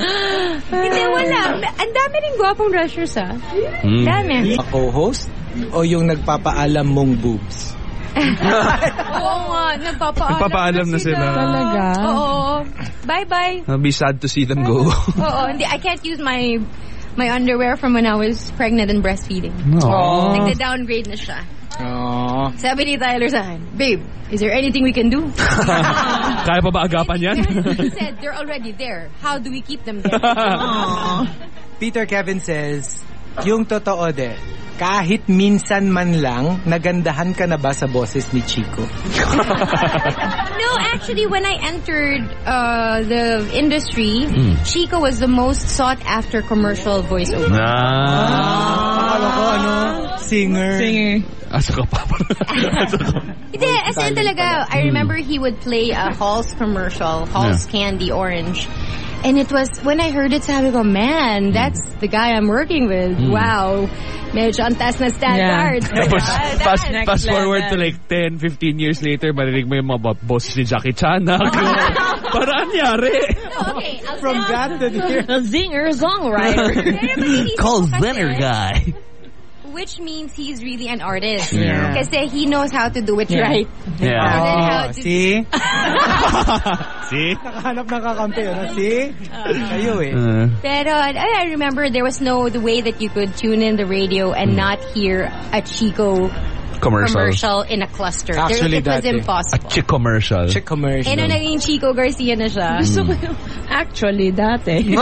Hindi, wala. Ang dami rin gwapong rushers, ah. Hmm. Dami. A co-host o yung nagpapaalam mong boobs? Oo nga, nagpapaalam, Nagpapaalam na sila. Talaga? Oo. Bye-bye. I'll be sad to see them go. Oo, hindi. I can't use my my underwear from when I was pregnant and breastfeeding. Aww. Nagda-downgrade na siya. Oh. Sabi ni Tyler sa akin, Babe, is there anything we can do? Kaya pa ba agapan yan? he said, they're already there. How do we keep them there? Peter Kevin says, yung totoo de, kahit minsan man lang, nagandahan ka na ba sa boses ni Chico? no, actually, when I entered uh, the industry, Hmm. Chico was the most sought after commercial voiceover. Akala ko, ano, singer. Singer. Asa ka pa? Hindi, as in talaga, I remember he would play a Halls commercial, Halls Candy Orange. And it was, when I heard it, sabi ko, man, that's the guy I'm working with. Mm. Wow. Medyo ang taas na standards. Tapos, Ah, fast, fast forward to like 10, 15 years later, marinig mo yung mga bo- boses ni Jackie Chan. na, Para anyari? okay, I'll From that to here. A zinger songwriter. Call Zenner guy. Which means he's really an artist. Yeah. Kasi he knows how to do it Yeah. right. Yeah. And then how Oh, to- see? See? Nakahanap ng kakampi, ano? See? Kayo eh. Uh, Pero I I remember there was no the way that you could tune in the radio and not hear a Chico Commercial. commercial in a cluster. Actually, there, it was dati. impossible. A chick commercial. Chick commercial. Eh, nung naging Chico Garcia na siya. Gusto ko yung, actually, dati.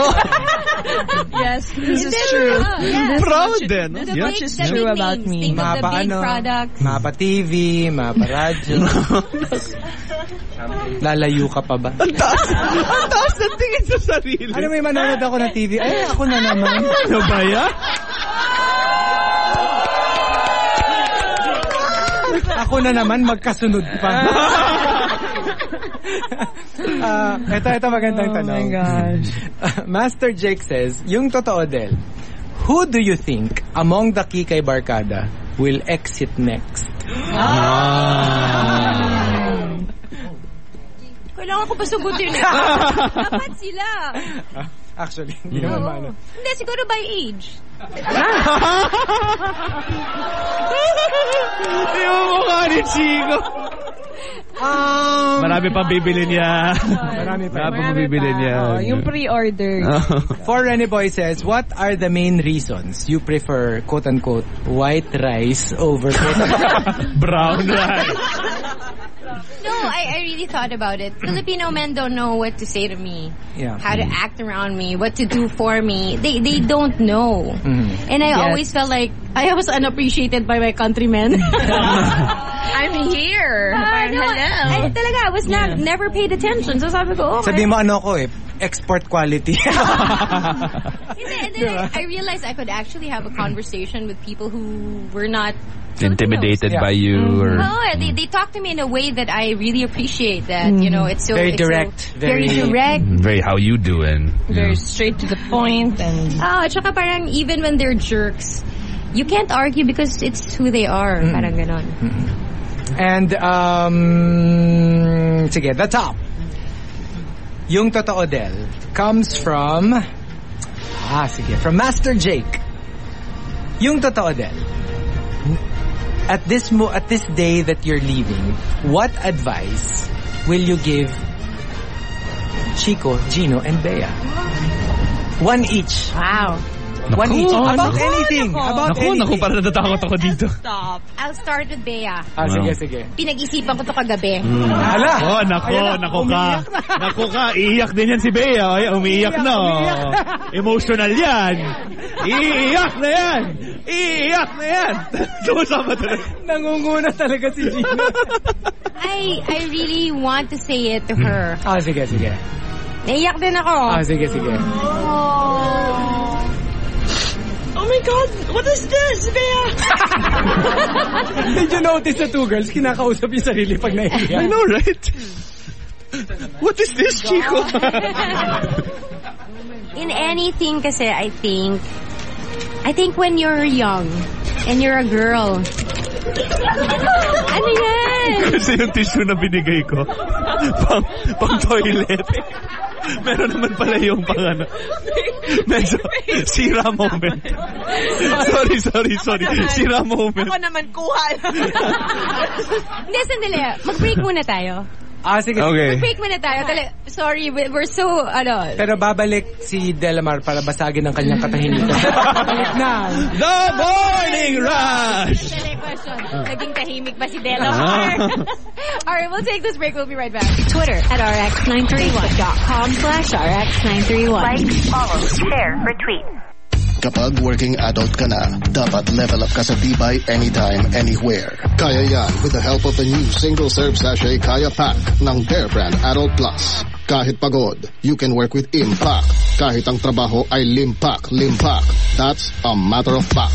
yes, this is true. Yeah. This Proud much, din. This Yeah. much is The true big about names. me. Think of the Mapa big ano, products. mapa TV, mapa radyo. Lalayo ka pa ba? Ang taas ng tingin sa sarili. Ano may manonood ako ng TV? Ay, ako na naman. Ano ba yan? ako na naman magkasunod pa. Ah, ito, ito magandang Oh tanong. my gosh. Master Jake says, yung totoo Del, who do you think among the Kikay Barkada will exit next? Kailangan ko pa sagutin eh. Dapat sila. Actually, hindi naman Oo. maano. Hindi, siguro by age. Yung mukha ni Chico. Um, Marami pang bibili niya. Marami pa. Marami pang bibili niya. Oh, yung pre-order. For Rene Boy says, what are the main reasons you prefer quote-unquote white rice over quote-unquote brown rice? No, I, I really thought about it. Filipino men don't know what to say to me. Yeah. How to act around me, what to do for me. They they don't know. Mm-hmm. And I Yes. always felt like I was unappreciated by my countrymen. I'm here. Parang, no, hello. I, talaga, I was not, never paid attention. So sabi ko, oh, Sabi mo ano ko eh, export quality. Hindi, and then I, I realized I could actually have a conversation with people who were not Intimidated Yeah. by you mm-hmm. or... Oh, they, mm. they talk to me in a way that I really appreciate. That you know, mm. it's so Very it's so direct, very, very- direct. Mm, very how you doing. Very straight to the point and... Ah, oh, at saka parang even when they're jerks, you can't argue because it's who they are. Parang ganon. And, um, sige, the top. Yung totoo Del comes from, ah, sige, from Master Jake. Yung totoo Del, at this mo at this day that you're leaving, what advice will you give Chico, Gino, and Bea? One each. Wow. One Naku, each. About naku, anything. naku. About Naku, anything. naku, parang natatakot ako dito. Stop. I'll start with Bea. Ah, sige, sige. Pinag-isipan ko to kagabi. Hala! Oh, nako, Ayan na, nako ka. umiiyak na. Nako ka, iiyak din yan si Bea. Ay, umiiyak na. umiiyak na. Emotional yan. Iiyak na yan. Iiyak na yan. Sumasama talaga. Nangunguna talaga si Gino. I I really want to say it to her. ah, sige, sige. Naiyak din ako. Ah, sige, sige. Oh Oh my God! What is this, Bea? Did you notice the two girls, kinakausap yung sarili pag naiiyak? I know, right? What is this, Chico? In anything kasi, I think, I think when you're young and you're a girl, ano yan? Kasi yung tissue na binigay ko, pang, pang toilet. Meron naman pala yung pang ano. Medyo sira moment. sorry, sorry, sorry. Sira moment. Ako naman kuha. Hindi, sandali. Mag-break muna tayo. Ah, sige. Okay. Mag-break muna tayo. Tala, sorry, we- we're so, ano, Pero babalik si Delamar para basagin ang kanyang katahimikan. Babalik na. The Morning Rush! Dali, question. Naging tahimik ba si Ah. Delamar? Alright, we'll take this break. We'll be right back. Twitter at RX931.com slash RX931. Like, follow, share, retweet. Kapag working adult ka na, dapat level up ka sa tibay anytime, anywhere. Kaya yan with the help of the new single-serve sachet Kaya Pack ng Bear Brand Adult Plus. Kahit pagod, you can work with Impact. Kahit ang trabaho ay limpak, limpak. That's a matter of fact.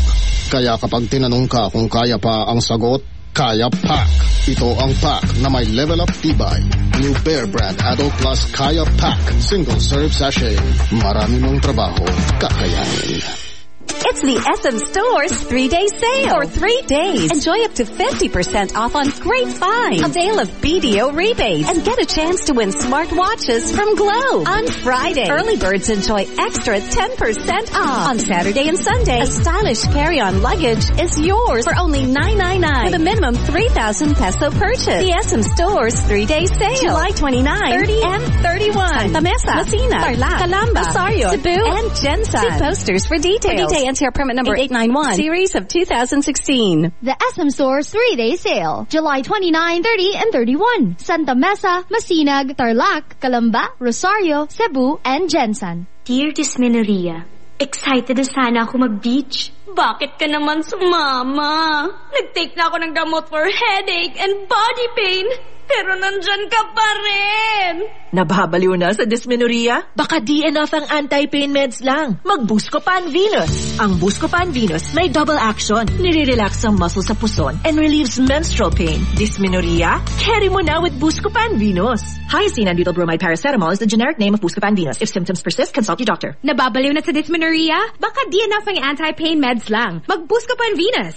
Kaya kapag tinanong ka kung kaya pa ang sagot, Kaya Pack. Ito ang pack na may level up tibay. New Bear Brand Adult Plus Kaya Pack. Single serve sachet. Marami mong trabaho. Kakayanin. It's the SM Stores three-day sale. For three days, enjoy up to 50% off on great finds. Avail of BDO rebates and get a chance to win smartwatches from Globe. On Friday, early birds enjoy extra 10% off. On Saturday and Sunday, a stylish carry-on luggage is yours for only $9.99 with a minimum 3,000 peso purchase. The SM Stores three-day sale. July 29, 30, and 31. Santa Mesa, Masinag, Tarlac, Calamba, Cebu, and GenSan. See posters for details. For NCR permit number 8891, series of 2016. The SM Stores three-day sale, July 29, 30, and 31. Santa Mesa, Masinag, Tarlac, Calamba, Rosario, Cebu, and GenSan. Dear Dysmenorrhea, excited na sana ako mag-beach. Bakit ka naman sumama? Nag-take na ako ng gamot for headache and body pain. Pero nandyan ka pa rin. Nababaliw na sa dysmenorrhea? Baka di enough ang anti-pain meds lang. Mag-Buscopan Venus. Ang Buscopan Venus may double action. Nire-relax ang muscle sa puson and relieves menstrual pain. Dysmenorrhea? Carry mo na with Buscopan Venus. Hyoscine N-butylbromide paracetamol is the generic name of Buscopan Venus. If symptoms persist, consult your doctor. Nababaliw na sa dysmenorrhea? Baka di enough ang anti-pain meds lang. Mag-Buscopan Venus.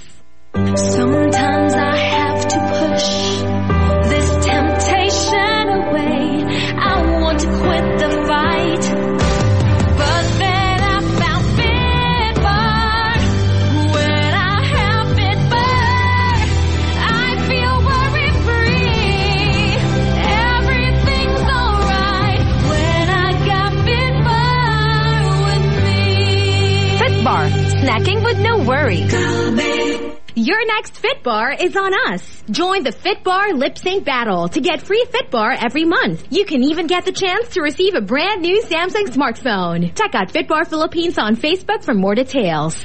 Sometimes I have to push Snacking with no worry. Your next Fitbar is on us. Join the Fitbar Lip Sync Battle to get free Fitbar every month. You can even get the chance to receive a brand new Samsung smartphone. Check out Fitbar Philippines on Facebook for more details.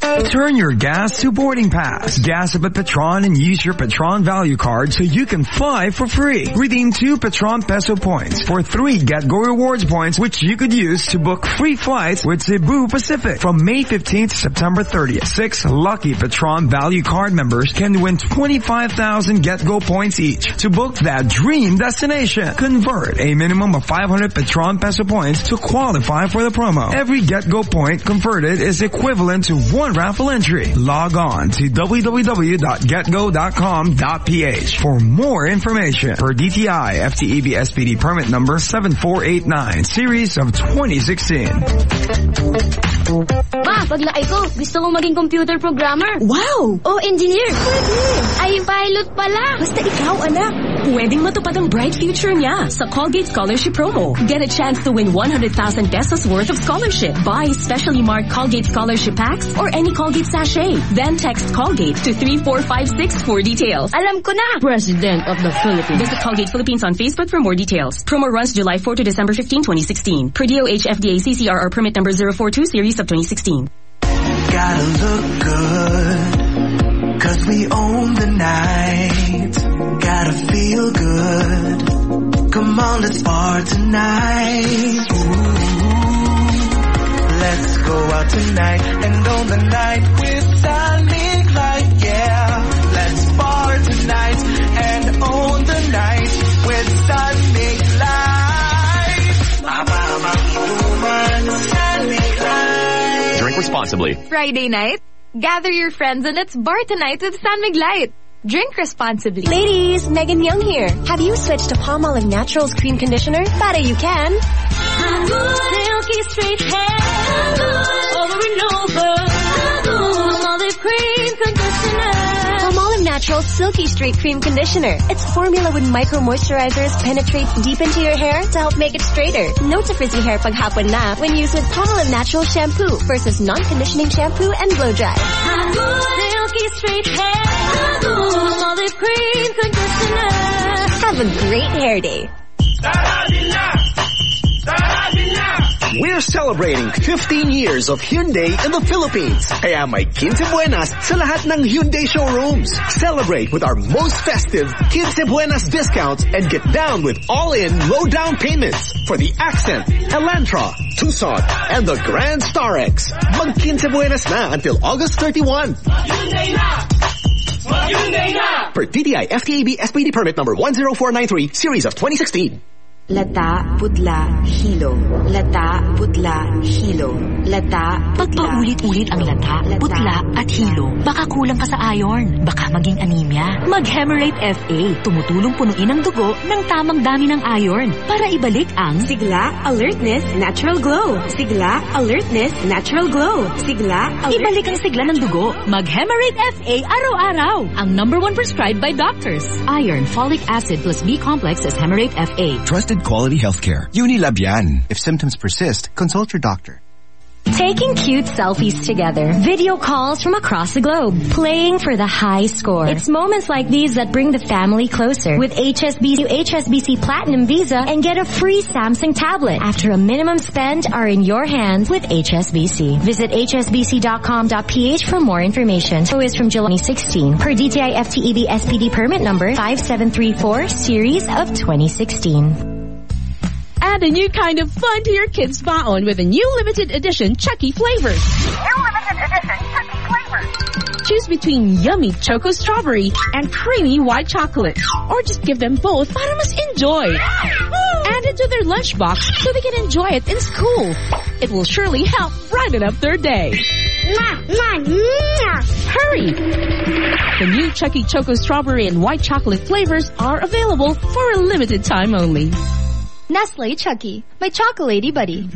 Turn your gas to boarding pass. Gas up at Petron and use your Petron value card so you can fly for free. Redeem two Petron peso points for three Get Go Rewards points which you could use to book free flights with Cebu Pacific from May 15th to September 30th. Six lucky Petron value card members can win 25,000 Get Go points each to book that dream destination. Convert a minimum of 500 Petron peso points to qualify for the promo. Every Get Go point converted is equivalent to one raffle entry. Log on to www.getgo.com.ph for more information. For DTI FTEB SPD permit number 7489, series of 2016. Ma, paglaki ko, gusto kong maging computer programmer. Wow! O engineer. Pwede. Ay, pilot pala. Basta ikaw, anak. Pwedeng matupad ang bright future niya sa Colgate Scholarship Promo. Get a chance to win 100,000 pesos worth of scholarship. Buy specially marked Colgate Scholarship Packs or any Colgate sachet. Then text Colgate to 3456 for details. Alam ko na. President of the Philippines. Visit Colgate Philippines on Facebook for more details. Promo runs July 4 to December 15, 2016. Per DOH FDA CCRR permit number 042 series of 2016. Gotta look good, cause we own the night. Gotta feel good. Come on, let's bar tonight. Ooh, let's go out tonight and own the night with San Mig Light, yeah. Let's bar tonight and own the night with San Mig Light. Mama, San Mig Light. Drink responsibly. Friday night, gather your friends and let's bar tonight with San Mig Light. Drink responsibly. Ladies, Megan Young here. Have you switched to Palmolive Naturals cream conditioner? Better you can. Silky straight hair, over and over. Palmolive cream conditioner. Palmolive Naturals Silky Straight Cream Conditioner. Its formula with micro moisturizers penetrates deep into your hair to help make it straighter. No to frizzy hair pag hapon na when used with Palmolive Natural shampoo versus non-conditioning shampoo and blow dry. Silky straight hair, Palmolive cream conditioner. Have a great hair day. We're celebrating 15 years of Hyundai in the Philippines. Kaya may Quince Buenas sa lahat ng Hyundai showrooms. Celebrate with our most festive Quince Buenas discounts and get down with all-in low down payments for the Accent, Elantra, Tucson, and the Grand Starex. Mag Quince Buenas na until August 31. Hyundai na! Hyundai na! Per DTI FTAB SPD permit number 10493 series of 2016. Lata, putla, hilo. Lata, putla, hilo. Lata, Pag paulit-ulit ang lata, putla at hilo, baka kulang ka sa iron, baka maging anemia. Mag-Hemerate FA, tumutulong punuin ang dugo ng tamang dami ng iron para ibalik ang Sigla, alertness, natural glow. Sigla, alertness, natural glow. Sigla, Ibalik ang sigla ng dugo. Mag-Hemerate FA araw-araw. Ang number one prescribed by doctors. Iron, folic acid plus B-complex is Hemerate FA. Trusted quality healthcare. Unilab yan. If symptoms persist, consult your doctor. Taking cute selfies together, video calls from across the globe, playing for the high score. It's moments like these that bring the family closer. With HSBC HSBC Platinum Visa and get a free Samsung tablet after a minimum spend are in your hands with HSBC. Visit hsbc.com.ph for more information. So is from July 16 per DTI FTEB SPD permit number 5734 series of 2016. Add a new kind of fun to your kids' baon with a new limited edition Chuckie flavors. New limited edition Chuckie flavors. Choose between yummy choco strawberry and creamy white chocolate. Or just give them both para mas enjoy. Add it to their lunchbox so they can enjoy it in school. It will surely help brighten up their day. Hurry! The new Chuckie Choco Strawberry and White Chocolate flavors are available for a limited time only. Nestle Chuckie, my chocolatey buddy.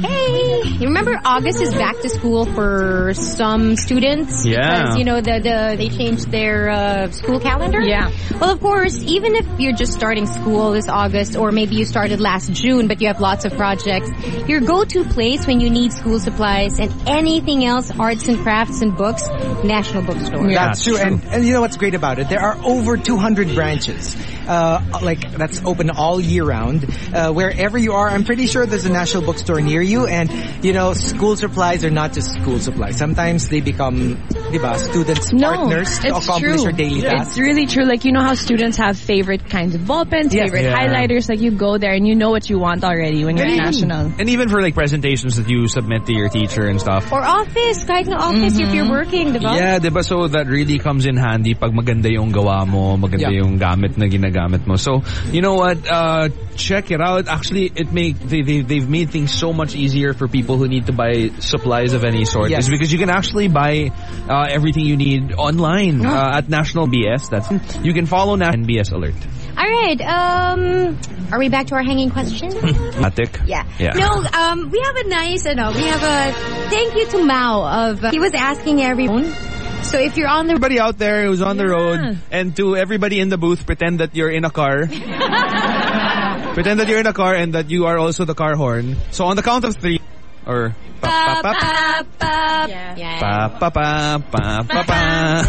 Hey, you remember August is back to school for some students? Yeah. Because, you know, the, the, they changed their uh, school calendar? Yeah. Well, of course, even if you're just starting school this August, or maybe you started last June, but you have lots of projects, your go-to place when you need school supplies and anything else, arts and crafts and books, National Bookstore. That's true. And, and you know what's great about it? There are over 200 branches. Uh, like, that's open all year round. Uh, wherever you are, I'm pretty sure there's a national bookstore near you. And, you know, school supplies are not just school supplies. Sometimes they become, diba, students' partners to it's accomplish true. their daily tasks. It's really true. Like, you know how students have favorite kinds of ball pens, Yes. favorite Yeah. highlighters. Like, you go there and you know what you want already when you're And at even- national. And even for like presentations that you submit to your teacher and stuff. Or office, kahit na office if you're working, diba? Yeah, diba? So that really comes in handy pag maganda yung gawa mo, maganda Yeah. yung gamit na ginagamit mo. So, you know what? Uh, check it out. Actually, it make they, they they've made things so much easier for people who need to buy supplies of any sort. Yes. Is because you can actually buy uh, everything you need online uh, at National BS. That's you can follow National BS Alert. All right. Um, are we back to our hanging question? Atik. Yeah. Yeah. No, um, we have a nice, you know, we have a thank you to Mao of, uh, he was asking everyone. So if you're on the Everybody out there who's on the road and to everybody in the booth, pretend that you're in a car. pretend that you're in a car and that you are also the car horn. So on the count of three, or pa pa pa pa, yeah. pa pa pa pa pa pa.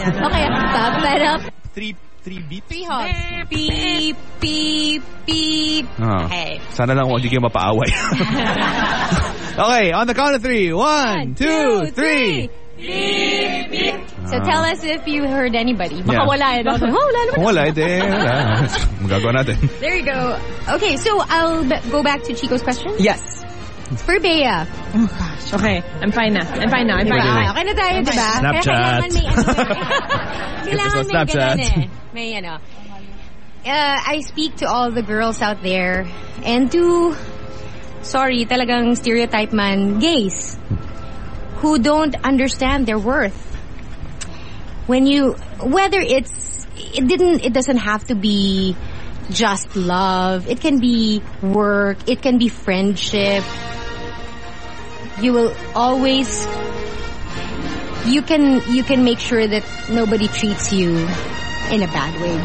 Okay, pa, pa, Three three beats. Three hogs. Beep, beep, beep. Ah. Okay. Sana lang huwag kayo mapaaway. okay, on the count of three. One, two, three. So tell us if you heard anybody. Baka Yeah. wala eh. no? Oh, wala naman. Kung wala, edi wala. Magagawa natin. There you go. Okay, so I'll b- go back to Chico's question. Yes. For Bea. Oh gosh. Okay. I'm fine na. I'm fine na. I'm Diba? fine na. Okay na tayo, diba? Kaya Snapchat. kailangan may ano. kailangan may Snapchat. ganun eh. May ano. Uh, I speak to all the girls out there and to, sorry, talagang stereotype man, gays who don't understand their worth. When you, whether it's, it didn't, it doesn't have to be just love. It can be work. It can be friendship. You will always, you can, you can make sure that nobody treats you in a bad way.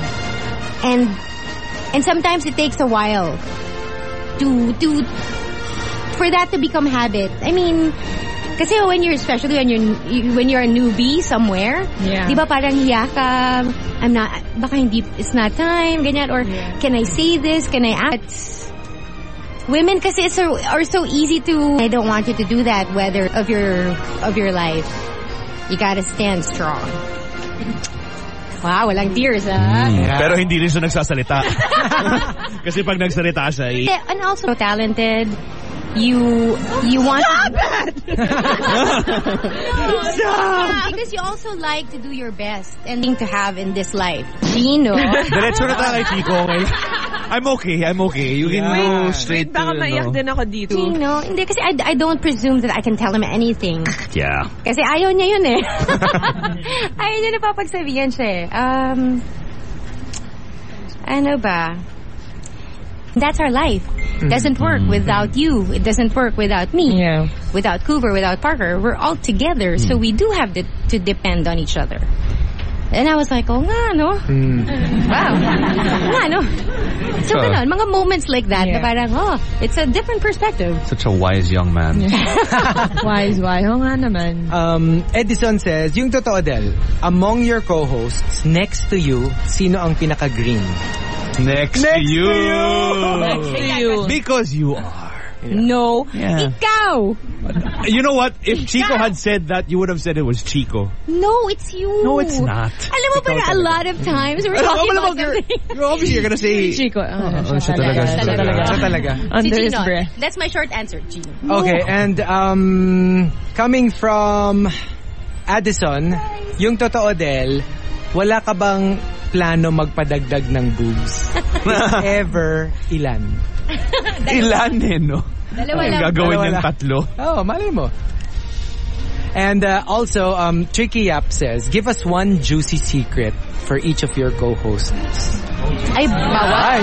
And, and sometimes it takes a while to, to, for that to become habit. I mean, kasi when you're, especially when you're, you- when you're a newbie somewhere, Yeah. di ba parang hiya ka, I'm not, baka hindi, it's not time, ganyan, or can I say this, can I act? Women kasi is so, are so easy to, I don't want you to do that, whether of your, of your life. You gotta stand strong. Wow, walang tears, ah. Pero hindi rin siya nagsasalita. Kasi pag nagsalita siya, eh, Yeah, and also talented. You you want Stop it! Stop! Because you also like to do your best and thing to have in this life. Gino. Diretso na tayo kay Chico. Okay? I'm okay, I'm okay. You can go straight Baka to... maiyak no. din ako dito. Gino. Hindi, kasi I, I don't presume that I can tell him anything. Yeah. Kasi ayaw niya yun eh. ayaw niya napapagsabihan siya eh. Um, ano ba? That's our life. It doesn't work mm-hmm. without you. It doesn't work without me. Yeah. Without Cooper, without Parker. We're all together, so mm. we do have to, to depend on each other. And I was like, oh nga, no? Mm. Wow. nga, no? So, So- ganun, mga moments like that, na parang, oh, it's a different perspective. Such a wise young man. wise, wise. Oo nga naman. Um, Edison says, yung totoo Del, among your co-hosts, next to you, sino ang pinaka-green? Next, to you. Next to you. Because you are. No. Yeah. Ikaw. You know what? If Chico had said that, you would have said it was Chico. No, it's you. No, it's not. Alam mo, parang a lot of times we're Alam mo, talking alam mo, about something. You're obviously you're gonna say Chico. Oh, siya talaga, siya talaga. Siya talaga. Si Under his breath. That's my short answer, Gino. Okay, and um, coming from Addison, yung totoo Del, wala ka bang plano magpadagdag ng boobs? If ever, ilan? Ilan eh, no? Dalawa Ang lang. gagawin Dalawa niyang lang. tatlo. Oh, malay mo. And uh, also, um, Tricky Yap says, give us one juicy secret for each of your co-hosts. Ay, bawal. Ay.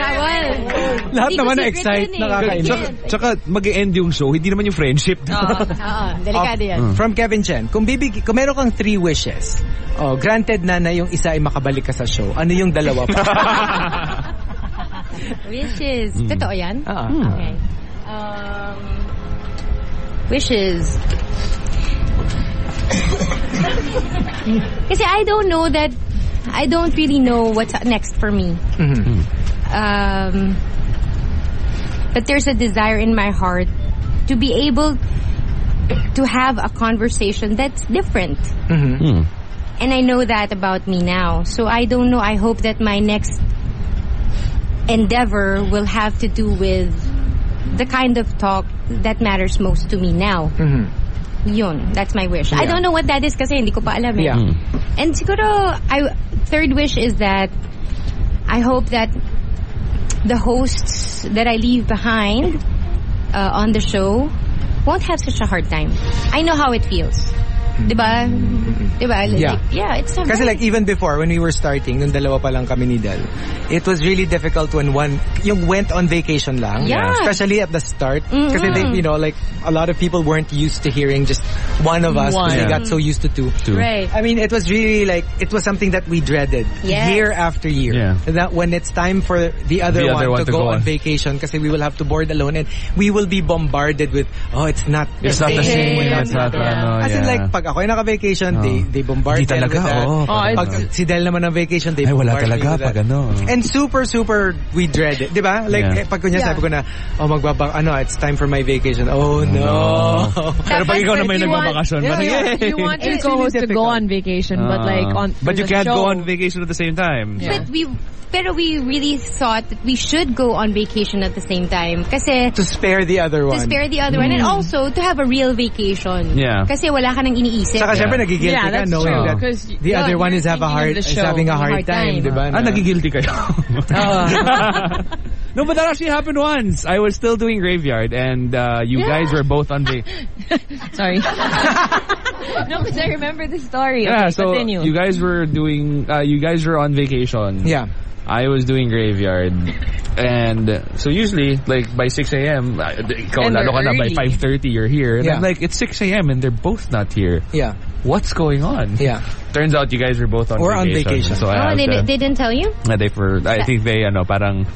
bawal. Lahat naman na-excite, eh. nakakainis. Tsaka, tsaka mag-end yung show, hindi naman yung friendship. Oo, oo, delikado yan. Oh, From Kevin Chen, kung bibig, kung meron kang three wishes, oh, granted na na yung isa ay makabalik ka sa show, ano yung dalawa pa? Wishes. Mm. Totoo yan? Ah. Okay. Um, wishes. Kasi I don't know that, I don't really know what's next for me. Mhm. Um, but there's a desire in my heart to be able to have a conversation that's different. Mhm. And I know that about me now. So I don't know. I hope that my next endeavor will have to do with the kind of talk that matters most to me now. Mhm. Yun, that's my wish. I don't know what that is kasi hindi ko pa alam eh. Yeah. Mm. And siguro, I, third wish is that I hope that the hosts that I leave behind uh, on the show won't have such a hard time. I know how it feels. Diba? Diba? Like, Yeah. yeah, it's not Kasi right. like even before when we were starting, nung dalawa pa lang kami ni Del, it was really difficult when one yung went on vacation lang. Yeah. Especially at the start. Mhm. Kasi they, you know, like a lot of people weren't used to hearing just one of us One. because they got so used to two. Two. Right. I mean, it was really like it was something that we dreaded Yes. year after year. Yeah. That when it's time for the other, The other one, to, go, on vacation kasi we will have to board alone and we will be bombarded with oh it's not It's not the same. It's not, ano, As in like pag ako ay naka-vacation they they bombard Hindi talaga, with that. oo. Oh, pag it's- si Del naman ang vacation they Ay, wala bombard me talaga with that. pag ano. And super super we dread it, 'di ba? Like Yeah. eh, pag kunya Yeah. sabi ko na oh magbaba ano it's time for my vacation. Oh no. Pero pag ikaw na may You want- nagbabakasyon, Yeah, yeah. yay! You want your co-host really to go on vacation, but like on But you can't go show- on vacation at the same time. But we, pero we really thought that we should go on vacation at the same time. Kasi, to spare the other one. to spare the other one. And also, to have a real vacation. Yeah. Kasi wala ka nang iniisip. Saka syempre nagigilty Yeah, ka knowing true. that 'Cause the you're- other one is have a hard the is having a a hard hard time, time. di ba? Ah, nagigilty kayo. Ah. no, but that actually happened once. I was still doing graveyard and uh, you Yeah. guys were both on the... Sorry. no, because I remember the story. Yeah, Okay, so continue. you guys were doing... Uh, you guys were on vacation. Yeah. I was doing graveyard. And uh, so usually, like by 6 a.m., uh, ikaw And lalo ka they're na by 5.30 you're here. And Yeah. I'm like, it's 6 a.m. and they're both not here. Yeah. What's going on? Yeah. Turns out you guys were both on Or on vacation. vacation. So I oh, they, to, they didn't tell you? Uh, they were, I think they, ano, parang,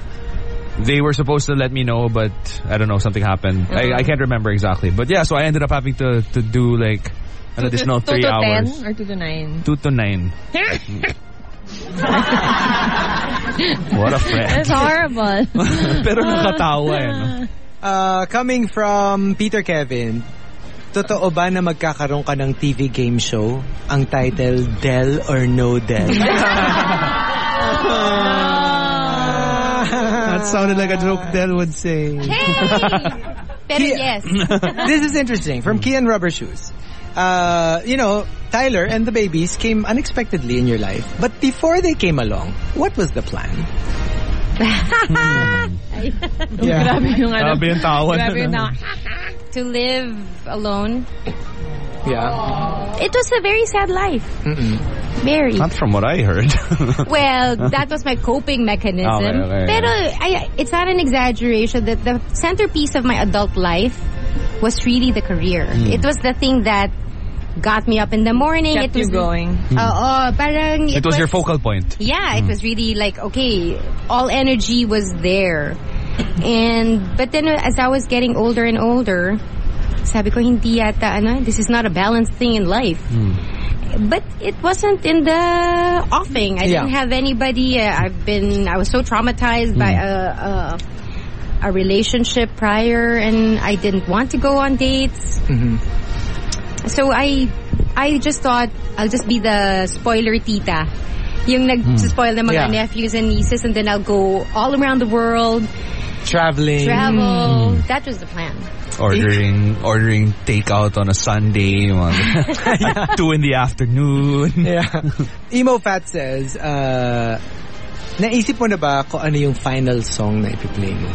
they were supposed to let me know, but I don't know, something happened. I, I can't remember exactly. But yeah, so I ended up having to, to do like an additional two three to hours. ten or two to nine? Two to nine. What a friend. That's horrible. Pero nakatawa eh, no? Uh, coming from Peter Kevin, totoo ba na magkakaroon ka ng TV game show? Ang title, Del or No Del? That sounded like a joke Del would say. Pero yes. this is interesting. From Kian Rubber Shoes. Uh, you know, Tyler and the babies came unexpectedly in your life. But before they came along, what was the plan? Yeah. Grabe yung ano. Grabe yung tawa Grabe yung tawa. to live alone. Yeah. It was a very sad life. Mm-mm. Very. Not from what I heard. Well, that was my coping mechanism. Okay, okay, Pero I, it's not an exaggeration that the centerpiece of my adult life was really the career. Hmm. It was the thing that got me up in the morning. Kept it was you going. Mm. Oo, parang It was your focal point. Yeah, it mm. was really like okay, all energy was there. And but then as I was getting older and older, sabi ko hindi yata ano, this is not a balanced thing in life. Mm. But it wasn't in the offing. I Yeah. didn't have anybody. Uh, I've been. I was so traumatized by a, a a relationship prior, and I didn't want to go on dates. Mm-hmm. So I I just thought I'll just be the spoiler tita. Yung nag-spoil ng mga Yeah. nephews and nieces and then I'll go all around the world, Traveling. travel. That was the plan. Ordering ordering takeout on a Sunday, two in the afternoon. Yeah. Emo Fat says, uh, naisip mo na ba kung ano yung final song na ipi-play mo?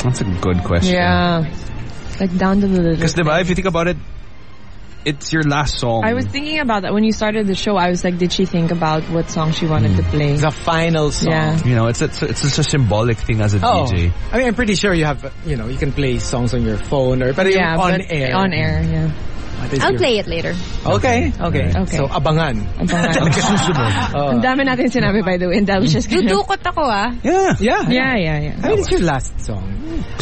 That's a good question. Yeah. Like down to the little. Because diba, if you think about it, it's your last song. I was thinking about that when you started the show. I was like, did she think about what song she wanted to play? The final song. Yeah. You know, it's a, it's such a symbolic thing as a Oh, DJ. I mean, I'm pretty sure you have, you know, you can play songs on your phone or, but yeah, on but air. On air, yeah. I'll your- play it later. Okay, okay. Okay. So, abangan. Abangan. Oh. Ang dami natin sinabi by the way. And that was just gonna... Dudukot ako ah. Yeah, yeah. Yeah, yeah, yeah. I mean, it's your last song.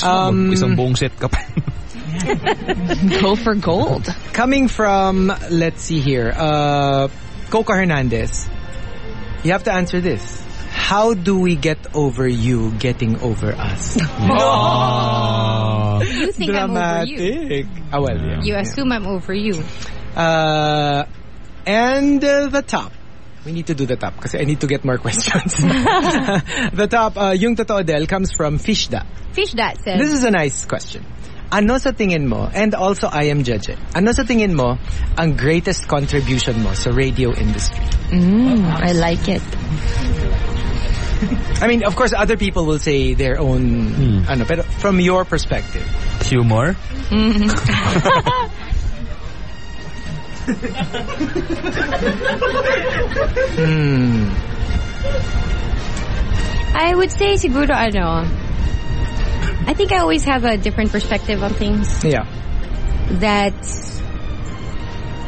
Um, isang buong set ka pa. Go for gold. Coming from, let's see here, uh, Coca Hernandez. You have to answer this. How do we get over you getting over us? no. You think I'm over you. Dramatic. Ah, well, yeah. You assume I'm over you. Uh, and uh, the top. We need to do the top because I need to get more questions. the top, uh, yung totoo del comes from Fishda. Fish that says. This is a nice question. Ano sa tingin mo, and also I am judge it, ano sa tingin mo ang greatest contribution mo sa radio industry? Mm, I like it. I mean, of course, other people will say their own, ano, pero from your perspective. Humor? Hmm. I would say siguro ano. I think I always have a different perspective on things. Yeah. That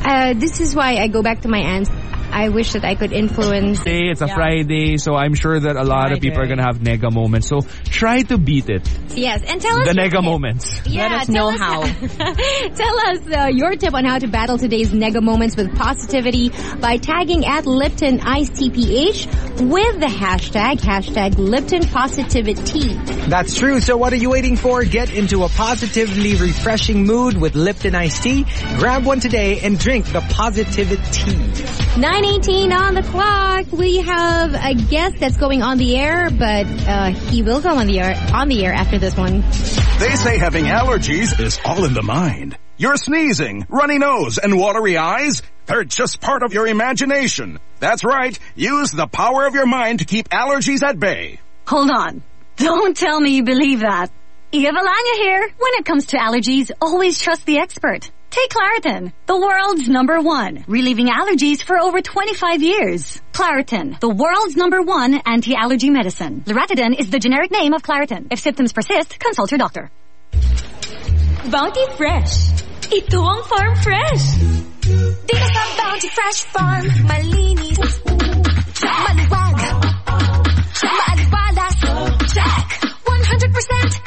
uh, this is why I go back to my aunt. I wish that I could influence. Hey, it's a Friday, so I'm sure that a lot of people are gonna have nega moments. So try to beat it. Yes, and tell us The nega tip. moments. Yeah, Let us know us how. tell us uh, your tip on how to battle today's nega moments with positivity by tagging at Lipton Ice TPH with the hashtag hashtag Lipton Positivity. That's true. So what are you waiting for? Get into a positively refreshing mood with Lipton iced tea. Grab one today and drink the positivity. 918 on the clock. We have a guest that's going on the air, but uh, he will go on the air on the air after this one. They say having allergies is all in the mind. You're sneezing, runny nose, and watery eyes? They're just part of your imagination. That's right. Use the power of your mind to keep allergies at bay. Hold on. Don't tell me you believe that. Eva Lanya here. When it comes to allergies, always trust the expert. Take Claritin, the world's number one, relieving allergies for over 25 years. Claritin, the world's number one anti-allergy medicine. Loratadine is the generic name of Claritin. If symptoms persist, consult your doctor. Bounty Fresh. Ito ang Farm Fresh. Dito sa Bounty Fresh Farm, malinis. Maluwag. Maaliwalas. Check. 100%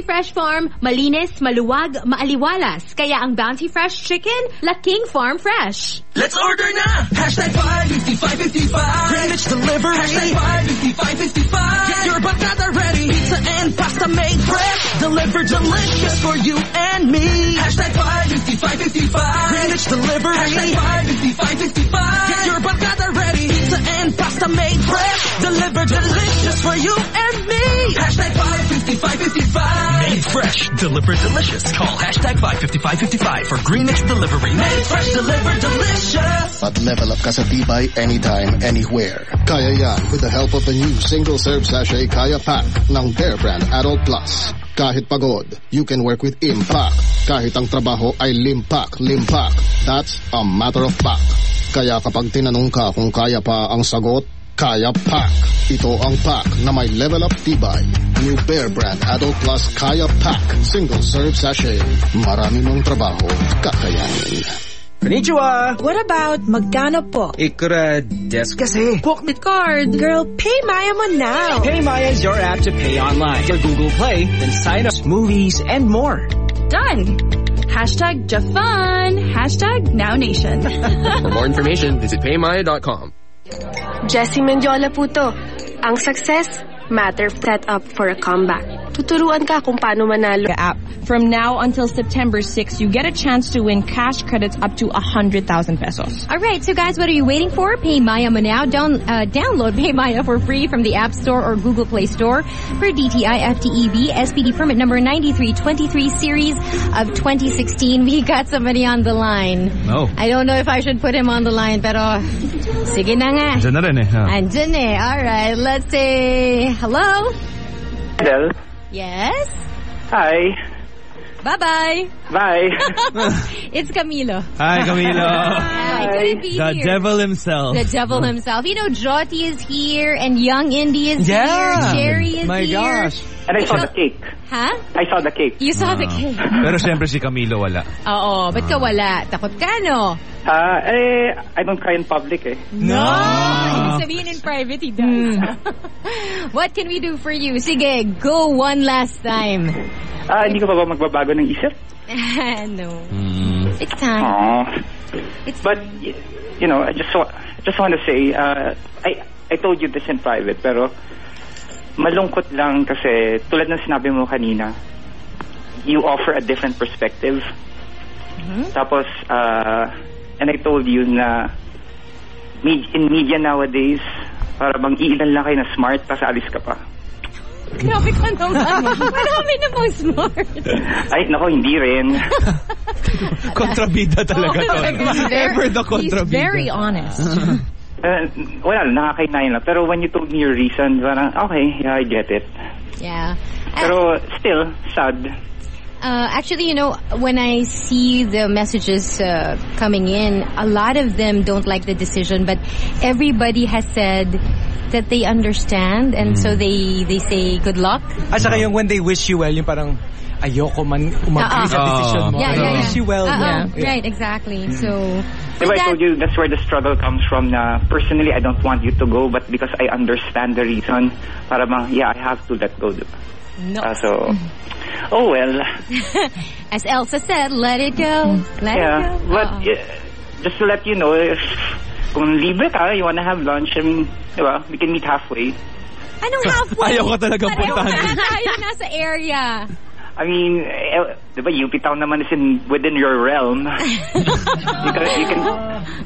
Sa Bounty Fresh Farm, malinis, maluwag, maaliwalas. Kaya ang Bounty Fresh Chicken, laking farm fresh. Let's order na! Hashtag 55555 Greenwich Delivery. Hashtag 55555 Get your barkada ready. Pizza and pasta made fresh. Delivered delicious for you and me. Hashtag 55555 Greenwich Delivery. Hashtag 55555 Get your barkada ready. Pizza and pasta made fresh. Delivered delicious for you and me Hashtag 55555 Made fresh, delivered delicious. Call hashtag 55555 for Greenwich Delivery. Made fresh, delivered delicious At level up ka sa tibay anytime, anywhere. Kaya yan with the help of the new single-serve sachet Kaya Pack ng Bear Brand Adult Plus. Kahit pagod, you can work with Impact. Kahit ang trabaho ay limpak, limpak. That's a matter of fact. Kaya kapag tinanong ka kung kaya pa ang sagot, kaya pack. Ito ang pack na may level up tibay. New Bear Brand Adult Plus Kaya Pack. Single serve sachet. Marami mong trabaho, kakayanin. Konnichiwa! What about magkano po? Ikura desk kasi. Book with card. Girl, pay Maya mo now. PayMaya is your app to pay online. Your Google Play, then sign up movies and more. Done. Hashtag Jafun. Hashtag Now Nation. For more information, visit paymaya.com. Jessie Mendiola po to. Ang success, matter set up for a comeback. Tuturuan ka kung paano manalo. app. From now until September 6, you get a chance to win cash credits up to 100,000 pesos. All right, so guys, what are you waiting for? PayMaya mo now. Down, uh, download PayMaya for free from the App Store or Google Play Store for DTI FTEB SPD permit number 9323 series of 2016. We got somebody on the line. No. I don't know if I should put him on the line, pero sige na nga. Diyan na rin eh. ha? Andyan eh. All right, let's say hello. Hello? Yes. Hi. Bye-bye. Bye. It's Camilo. Hi, Camilo. Hi. Couldn't be The here. devil himself. The devil himself. You know, Jyoti is here and Young Indy is Yeah. here. Jerry is My here. My gosh. And I saw the cake. Huh? I saw the cake. You saw the Ah. cake. Pero siyempre si Camilo wala. Oo, ba't ka wala? Takot ka, no? Uh, eh, I don't cry in public eh. No! Ibig sabihin in private, he does. What can we do for you? Sige, go one last time. Ah, hindi ko pa ba magbabago ng isip? no. Hmm. It's time. Aww. But, y- you know, I just, I just want to say, uh, I, I told you this in private, pero malungkot lang kasi tulad ng sinabi mo kanina, you offer a different perspective. Tapos, uh, and I told you na me- in media nowadays, para bang iilan lang kayo na smart, tapos alis ka pa. Grabe ka naman. Marami namang smart. Ay, nako, hindi rin. Kontrabida talaga to. He's very- Ever the He's very honest. Uh, wala, nakakainayin lang. Pero when you told me your reason, parang, okay, yeah, I get it. Yeah. Pero still, sad. Uh, actually, you know, when I see the messages uh, coming in, a lot of them don't like the decision, but everybody has said that they understand, and so they they say good luck. At saka yung when they wish you well, yung parang ayoko man Ah, umagri sa ah. decision mo. Yeah, Pero yeah, wish yeah. you well. Uh-uh, Yeah. Right, exactly. So, Diba I told you that's where the struggle comes from na personally I don't want you to go but because I understand the reason para bang yeah I have to let go diba? no. Ah, so oh well As Elsa said, let it go. Let yeah it go. but Oo. yeah, just to let you know if kung libre ka you wanna have lunch I mean diba we can meet halfway Anong halfway? Ayaw ka talagang Pareho puntahan. na tayo nasa area. I mean eh, diba UP Town naman is in within your realm you can, you can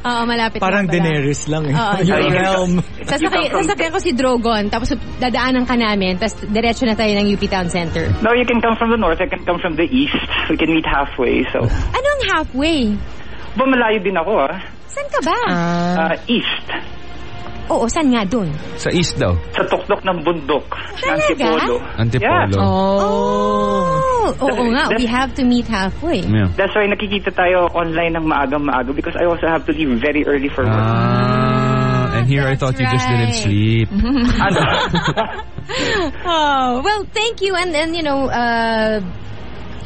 Oo, malapit Parang lang pala. Daenerys lang eh. Oo, Your realm. Sasakay, sasakyan ko si Drogon, tapos dadaanan ka namin, tapos diretso na tayo ng UP Town Center. no you can come from the north I can come from the east we can meet halfway so Anong halfway? ba malayo din ako ah Saan ka ba? Ah, east Oo, saan nga dun? Sa east daw. sa tuktok ng bundok ng Antipolo. Antipolo. Oh, oo nga, we have to meet halfway. Yeah. That's why nakikita tayo online ng maagang maaga because I also have to leave very early for work. Ah, and here I thought you just didn't sleep. oh, well, thank you. And then, you know, uh,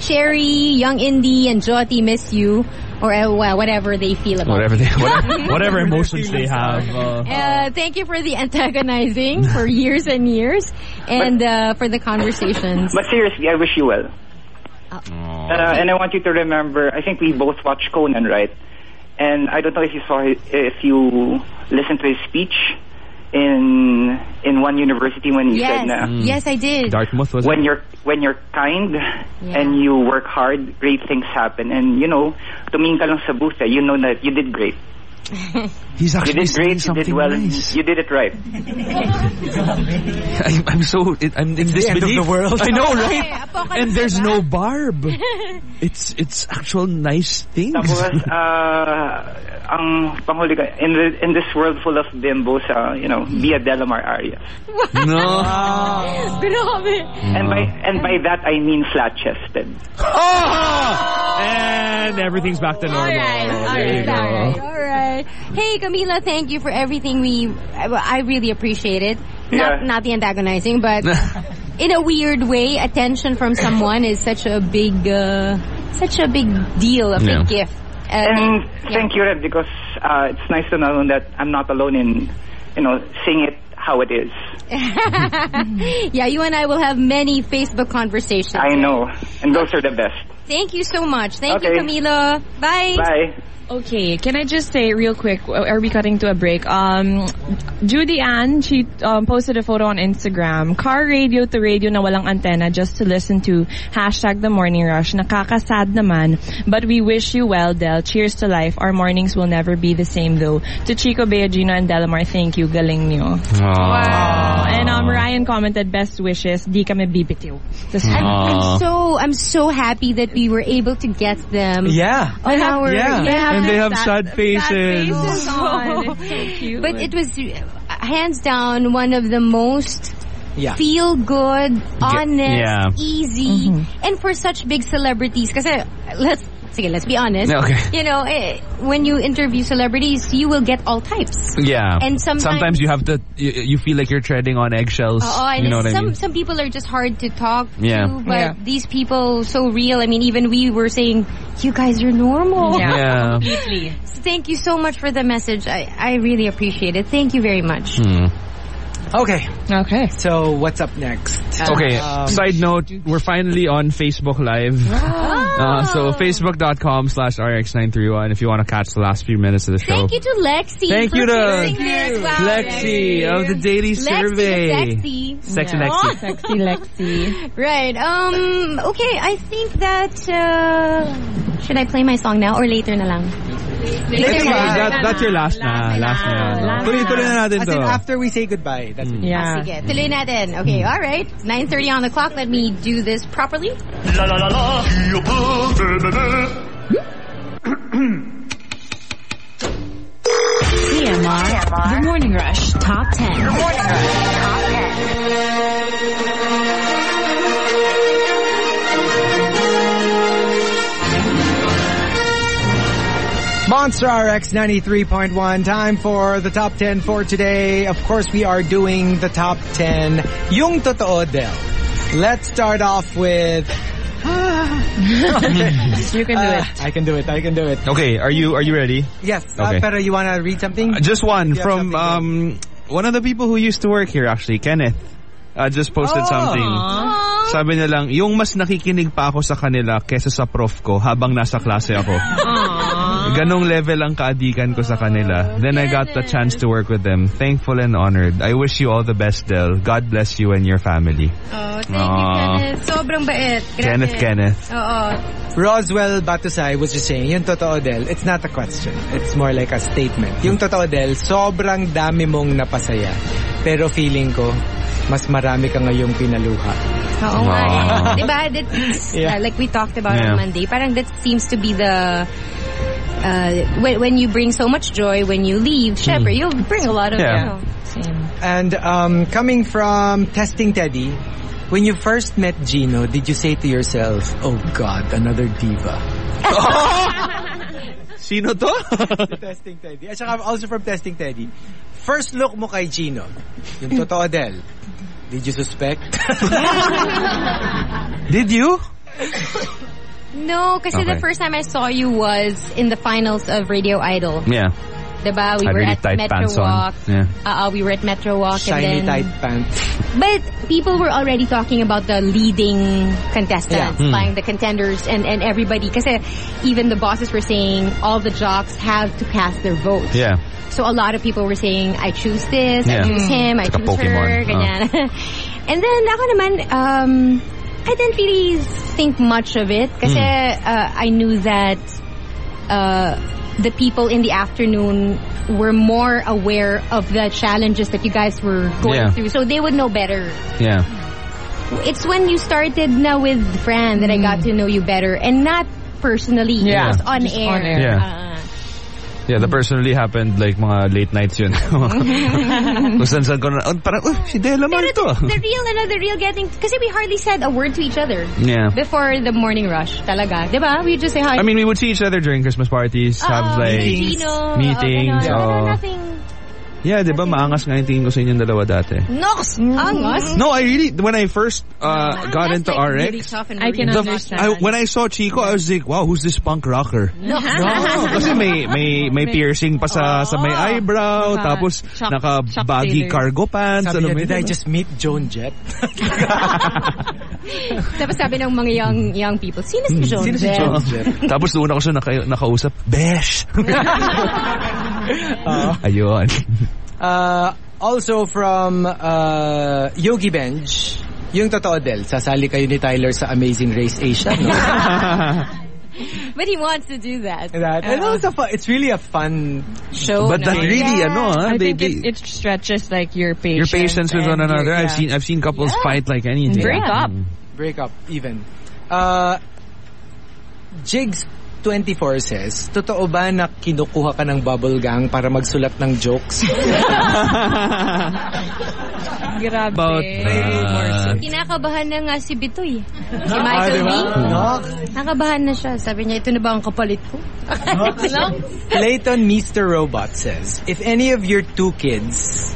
Cherry, Young Indy, and Jyoti miss you. Or uh, whatever they feel about Whatever they, whatever, whatever emotions they have. Uh, Uh, thank you for the antagonizing for years and years, and uh, for the conversations. But seriously, I wish you well. Uh, and I want you to remember, I think we both watched Conan, right? And I don't know if you saw his, if you listened to his speech in in one university when you yes, said na yes, I did. Dartmouth was when you're when you're kind and you work hard, great things happen. And you know, tumingin ka lang sa booth, eh, you know that you did great. He's You actually did great. You did something well. nice. You did it right. I'm, I'm so it, I'm in the end of disbelief. the world. I know, right? And there's no barb. It's it's actual nice things. Tapos, uh, ang panghuli ka, in, the, in this world full of bimbos, uh, you know, be a Delamar Arias. No. Grabe. And by and by that I mean flat-chested. And everything's back to normal. there you go. All right, all right. Hey, Camila, thank you for everything. We, I I really appreciate it. Not, Yeah. not the antagonizing, but in a weird way, attention from someone is such a big, uh, such a big deal, a Yeah. big gift. Uh, And thank you, Red, because uh, it's nice to know that I'm not alone in, you know, saying it how it is. yeah, you and I will have many Facebook conversations. I know, and those are the best. Thank you so much. Thank you, Okay. Camila. Bye. Bye. Okay, can I just say real quick, are we cutting to a break? Um, Judy Ann, she um, posted a photo on Instagram. Car radio to radio na walang antenna just to listen to hashtag the morning rush. Nakakasad naman. But we wish you well, Del. Cheers to life. Our mornings will never be the same though. To Chico Beagino and Delamar, thank you. Galing nyo. Wow. And um, Ryan commented, best wishes. Di kami bibitiw. Tas- I'm, I'm so I'm so happy that we were able to get them. Yeah. On our Yeah. And they have sad faces. Oh. It's so cute. But it was hands down one of the most Yeah. feel good, honest, yeah. easy, mm-hmm. and for such big celebrities. Because let's sige, let's be honest. Okay. You know, eh, when you interview celebrities, you will get all types. Yeah. And sometimes- you have to, you, you feel like you're treading on eggshells. Oh, and you know what some I mean? some people are just hard to talk Yeah. to, but Yeah. these people so real. I mean, even we were saying, "You guys are normal." Yeah. Yeah. Completely. So thank you so much for the message. I I really appreciate it. Thank you very much. Hmm. Okay. Okay. So what's up next? Okay, Um, side note, we're finally on Facebook Live. Uh, so facebook.com slash RX931 if you want to catch the last few minutes of the show. Thank you to Lexi. Thank for you to fixing this. Wow, Lexi of the Daily Lexi Survey. sexy. Sexy Yeah. Lexi. Sexy Lexi. Right. Um. Okay. I think that. Uh, should I play my song now or later na lang? I think that, that's your last na. Last na yan. Tuloy-tuloy na natin As to. in, after we say goodbye. That's it. Ah, sige. Tuloy natin. Okay. All right. 9.30 on the clock. Let me do this properly. La la la la. TMR, The Morning Rush Top 10. The Morning Rush Top 10. Monster RX 93.1. Time for the top 10 for today. Of course, we are doing the top 10. Yung totoo, Del. Let's start off with... you can do it. I can do it. I can do it. Okay, are you are you ready? Yes. Okay. Uh, pero you wanna read something? Uh, Just one from um one of the people who used to work here actually, Kenneth. Uh, just posted Oh. something. Sabi niya lang, yung mas nakikinig pa ako sa kanila kesa sa prof ko habang nasa klase ako. Ganong level ang kaadikan ko sa kanila. Then I got the chance to work with them. Thankful and honored. I wish you all the best, Del. God bless you and your family. Oh, thank you, Aw. Kenneth. Sobrang bait. Grabe. Kenneth, Kenneth. Oo. Roswell Batusay was just saying, yung totoo Del, it's not a question. It's more like a statement. Yung totoo Del, sobrang dami mong napasaya. Pero feeling ko, mas marami ka ngayong pinaluha. Oo nga eh. Wow. Diba? That's, Yeah. uh, like we talked about Yeah. on Monday, parang that seems to be the... Uh, when, when you bring so much joy, when you leave, syempre, you'll bring a lot of, Yeah. you know, And um, coming from Testing Teddy, when you first met Gino, did you say to yourself, oh God, another diva? Sino to? Testing Teddy. At saka also from Testing Teddy, first look mo kay Gino, yung totoo Del, did you suspect? Did you? No, kasi the first time I saw you was in the finals of Radio Idol. Yeah. Diba? We Had were really at tight Metro pants on. Walk. Yeah. Uh, uh, we were at Metro Walk Shiny and then... tight pants. But people were already talking about the leading contestants, Yeah. Like the contenders and, and everybody. Kasi even the bosses were saying all the jocks have to cast their vote. Yeah. So a lot of people were saying, I choose this, Yeah. I choose him, I It's like a choose her, Pokemon. ganyan. and then ako naman, um, I didn't really think much of it kasi Hmm. uh, I knew that uh, the people in the afternoon were more aware of the challenges that you guys were going Yeah. through. So they would know better. Yeah. It's when you started now with Fran that I got to know you better and not personally. Yeah. Just on Just air. on air. Uh, Yeah, the personally happened like mga late nights yun. Kung saan saan ko na, oh, parang, oh, si Dela naman ito. The real, ano, the real getting, kasi we hardly said a word to each other. Yeah. Before the morning rush, talaga. Diba? We just say hi. I mean, we would see each other during Christmas parties, have ah, like meetings. Uh, ganun. oo. Pero nothing. Yeah, di ba maangas nga yung tingin ko sa inyong dalawa dati. Nox! Angas? No, I really, when I first uh, got into Really RX, and I can the- understand. I, when I saw Chico, I was like, wow, who's this punk rocker? No. Kasi may may may piercing pa sa sa may eyebrow, Naka- tapos Chuck- naka Chuck baggy Taylor. cargo pants. Sabi ano niya, did I just meet Joan Jett? Tapos sabi ng mga young young people, sino si Joan Sino si? Joan Jett? Tapos doon ako siya naka, nakausap, Besh! Ayun. Uh, also from uh, Yogi Benj, yung totoo Del, sasali kayo ni Tyler sa Amazing Race Asia, no? But he wants to do that. that. And Uh, it's, a fun, it's really a fun show. But that really, Yeah. ano, ah, I they, think they, it, it stretches like your patience. your patience. patience with one and your- another. I've seen I've seen couples fight like anything. Break up. break up even. Uh, Jigs 24 says, totoo ba na kinukuha ka ng bubble gang para magsulat ng jokes? Grabe. About that. Kinakabahan na nga si Bitoy. Si Ah, Michael diba? No? Nakabahan na siya. Sabi niya, ito na ba ang kapalit ko? Clayton Mr. Robot says, if any of your two kids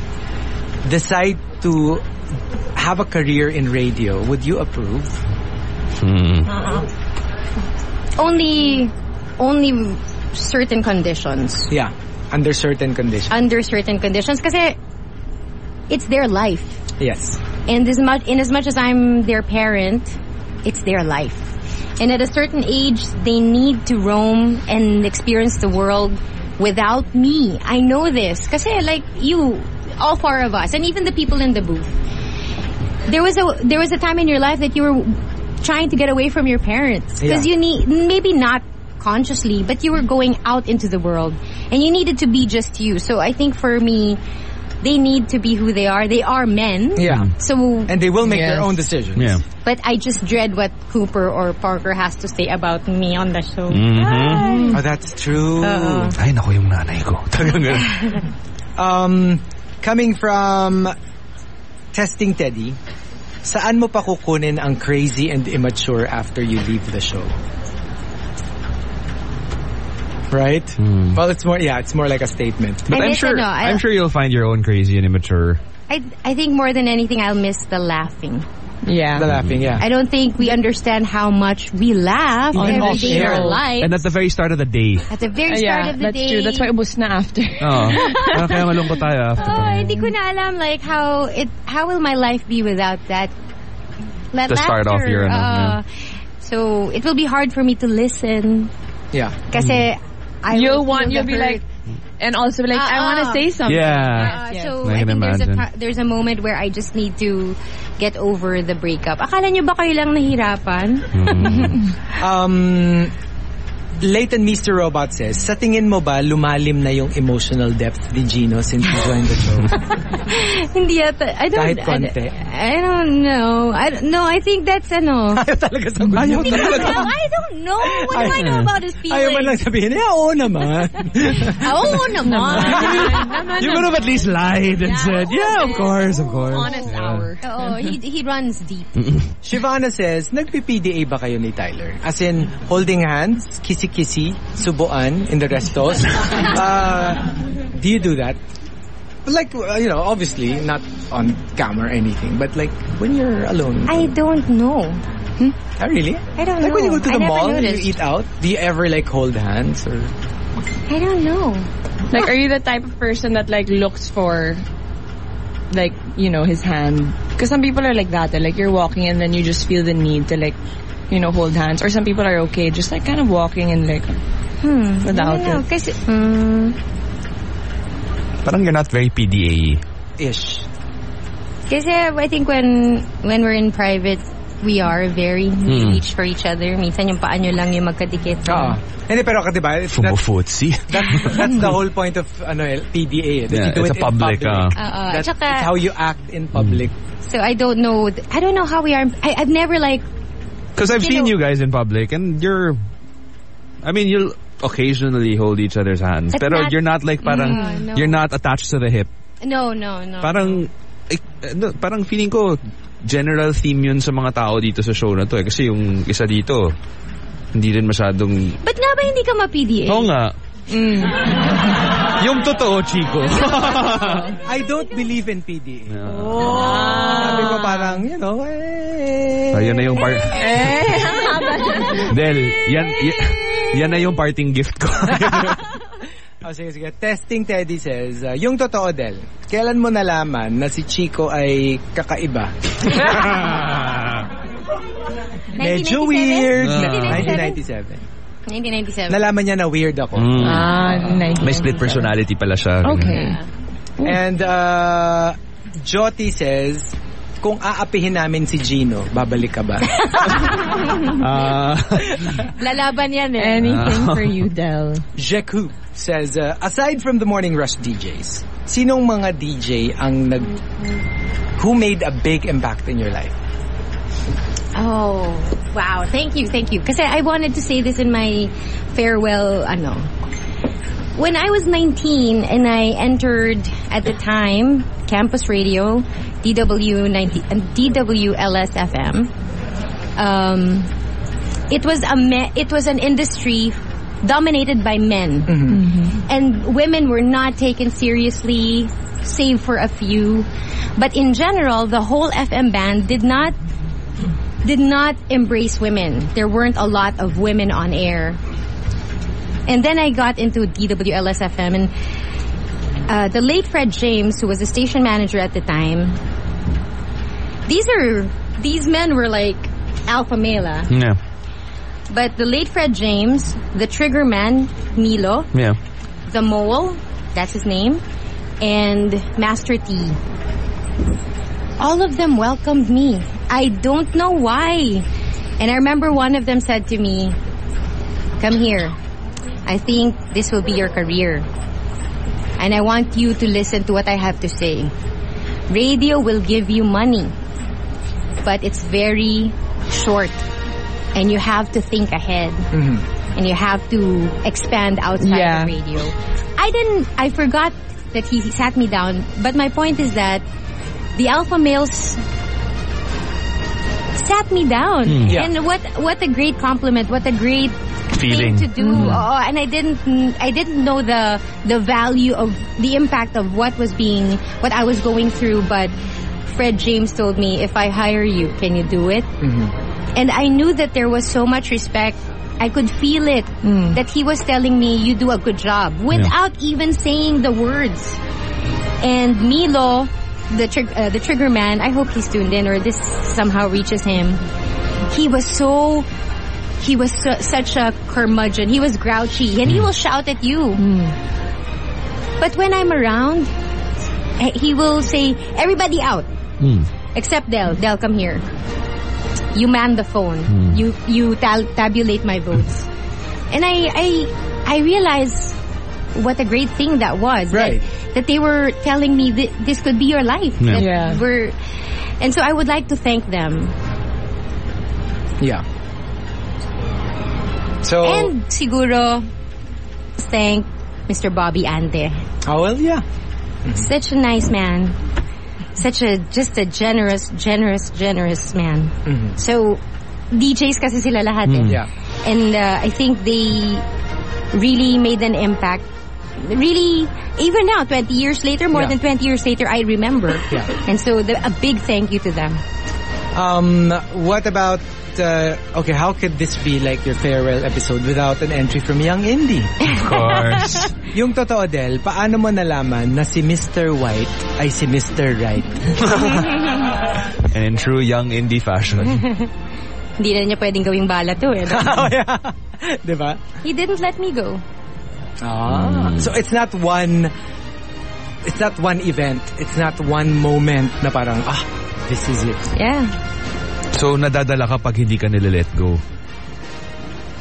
decide to have a career in radio, would you approve? Only, only certain conditions. Yeah, under certain conditions. Under certain conditions. because it's their life. Yes. And as much, in as much as I'm their parent, it's their life. And at a certain age, they need to roam and experience the world without me. I know this. Because, like you, all four of us, and even the people in the booth. There was a there was a time in your life that you were trying to get away from your parents because Yeah. you need maybe not consciously, but you were going out into the world and you needed to be just you. So I think for me, they need to be who they are. They are men. Yeah. So And they will make their own decisions. Yeah. but I just dread what Cooper or Parker has to say about me on the show. Mhm. Oh, that's true. Oo. Ay, naku yung nanay ko. Um, coming from Testing Teddy, saan mo pa kukunin ang crazy and immature after you leave the show? Right? Hmm. Well, it's more, yeah, it's more like a statement. But I I'm sure ano, I- I'm sure you'll find your own crazy and immature. I I think more than anything, I'll miss the laughing. Yeah. The laughing, yeah. I don't think we understand how much we laugh On every off in our air. lives. And at the very start of the day. At the very Uh, start yeah, of the that's day. true. That's why ubus na after. Oo. Parang kaya malungkot tayo after. Oh, hindi ko na alam like how it how will my life be without that that To start off your, ano, Uh, So it will be hard for me to listen Yeah. kasi I You'll want, you'll the be like, hurt. And also be like, I Ah, want to ah. say something. Yeah. Uh, so I I, can think there's a there's a moment where I just need to get over the breakup. Akala nyo ba kayo lang nahirapan? Um, Leighton Mr. Robot says, sa tingin mo ba lumalim na yung emotional depth ni Gino since he joined the show? Hindi yata. I don't. Kahit I, konti. I don't know. I don't- no. I think that's ano. Ayaw talaga sa Ayaw Hindi ko alam. I don't know. What do I know about his feelings? Ayaw man lang sabihin, eh, oo naman. Oo naman. You could have at least lied and said, yeah, of course, of course. Honest Yeah. hour. Oo, he, he runs deep. Shivana says, nagpi-PDA ba kayo ni Tyler? As in, holding hands, kisi-kisi, subuan in the restos? uh, do you do that? Like, uh, you know, obviously, not on camera or anything, but like, when you're alone. I don't know. Ah, really? I don't Like know. when you go to I the never mall, you eat out, do you ever like hold hands or? I don't know. Like, are you the type of person that like looks for, like, you know, his hand? Because some people are like that. They're like, you're walking and then you just feel the need to like, you know, hold hands. Or some people are okay, just like kind of walking and like, Hmm. Without I don't know. it. Kasi, hmm. Parang you're not very PDA. Ish. Kasi I think when when we're in private, we are very we Hmm. reach for each other. Minsan yung paa nyo lang yung magkadikit. Oo. Hindi, pero ka, diba? it's- That's, that, that's the whole point of ano, eh, PDA. eh, that Yeah, you do it's it a public, in ah. public. Oo. That's, Tsaka- it's how you act in public. So I don't know. I don't know how we are. I, I've never like Because I've You seen know- you guys in public and you're, I mean, you'll, occasionally hold each other's hands. Pero not- you're not like parang, Mm, no. you're not attached to the hip. No, no, no. Parang, eh, parang feeling ko, general theme yun sa mga tao dito sa show na to eh. Kasi yung isa dito, hindi rin masyadong... Ba't nga ba hindi ka ma-PDA? Oo nga. Yung totoo, Chico. I don't believe in PDA. Oh. Sabi ko parang, you know, eh. Ayun na yung part... Eh, Del, yan, yan, yan na yung parting gift ko. Oh, sige, sige. Testing Teddy says, uh, yung totoo, Del, kailan mo nalaman na si Chico ay kakaiba? Medyo 1997? weird. Ah. 1997. 1997. Nalaman niya na weird ako. Mm. Ah, May split personality pala siya. Okay. And uh, Joti says, kung aapihin namin si Gino, babalik ka ba? Ah, Lalaban yan eh. Anything for you, Del. Jeku says, uh, aside from the Morning Rush DJs, sinong mga DJ ang nag... Who made a big impact in your life? Oh, wow. Thank you, thank you. Kasi I wanted to say this in my farewell, ano. When I was 19 and I entered, at the time, campus radio, DW 90, uh, DWLS FM, um, it was a me- it was an industry dominated by men. And women were not taken seriously, save for a few. But in general, the whole FM band did not did not embrace women. There weren't a lot of women on air. And then I got into DWLS FM and uh, the late Fred James, who was the station manager at the time, these are these men were like alpha male. ah. yeah. But the late Fred James, the trigger man, Milo, Yeah. the mole, that's his name, and Master T. All of them welcomed me. I don't know why. And I remember one of them said to me, Come here. I think this will be your career. And I want you to listen to what I have to say. Radio will give you money, but it's very short. And you have to think ahead. Mm-hmm. And you have to expand outside Yeah. the radio. I didn't, I forgot that he sat me down. But my point is that the alpha males sat me down. Hmm. Yeah. And what, what a great compliment. What a great Feeling. thing to do. Mhm. Oh, and I didn't, I didn't know the, the value of, the impact of what was being, what I was going through, but Fred James told me, if I hire you, can you do it? And I knew that there was so much respect. I could feel it. That he was telling me, you do a good job. Without even saying the words. And Milo, the, trig- uh, the trigger man, I hope he's tuned in or this somehow reaches him. He was so, he was su- such a curmudgeon. He was grouchy and he hmm. will shout at you. But when I'm around, he will say, everybody out. Hmm. Except Del. Del, come here. You man the phone. Hmm. You you tal- tabulate my votes. And I I I realized what a great thing that was. Right. That, that they were telling me that this could be your life. Yeah. Yeah. We're, and so I would like to thank them. Yeah. So, And siguro thank Mr. Bobby Ante. oh well, yeah. Such a nice man. Such a, just a generous, generous, generous man. So, DJs kasi sila lahat eh. Mm. Yeah. And uh, I think they really made an impact. Really, even now, 20 years later, more Yeah. than 20 years later, I remember. Yeah. And so, the, a big thank you to them. Um, what about, uh, okay, how could this be like your farewell episode without an entry from Young Indie? Of course. Yung totoo, Del, paano mo nalaman na si Mr. White ay si Mr. Right? And in true young indie fashion. Hindi na niya pwedeng gawing bala to eh. oh, yeah. Diba? He didn't let me go. Ah. So it's not one, it's not one event. It's not one moment na parang, ah, this is it. Yeah. So, nadadala ka pag hindi ka nililet go.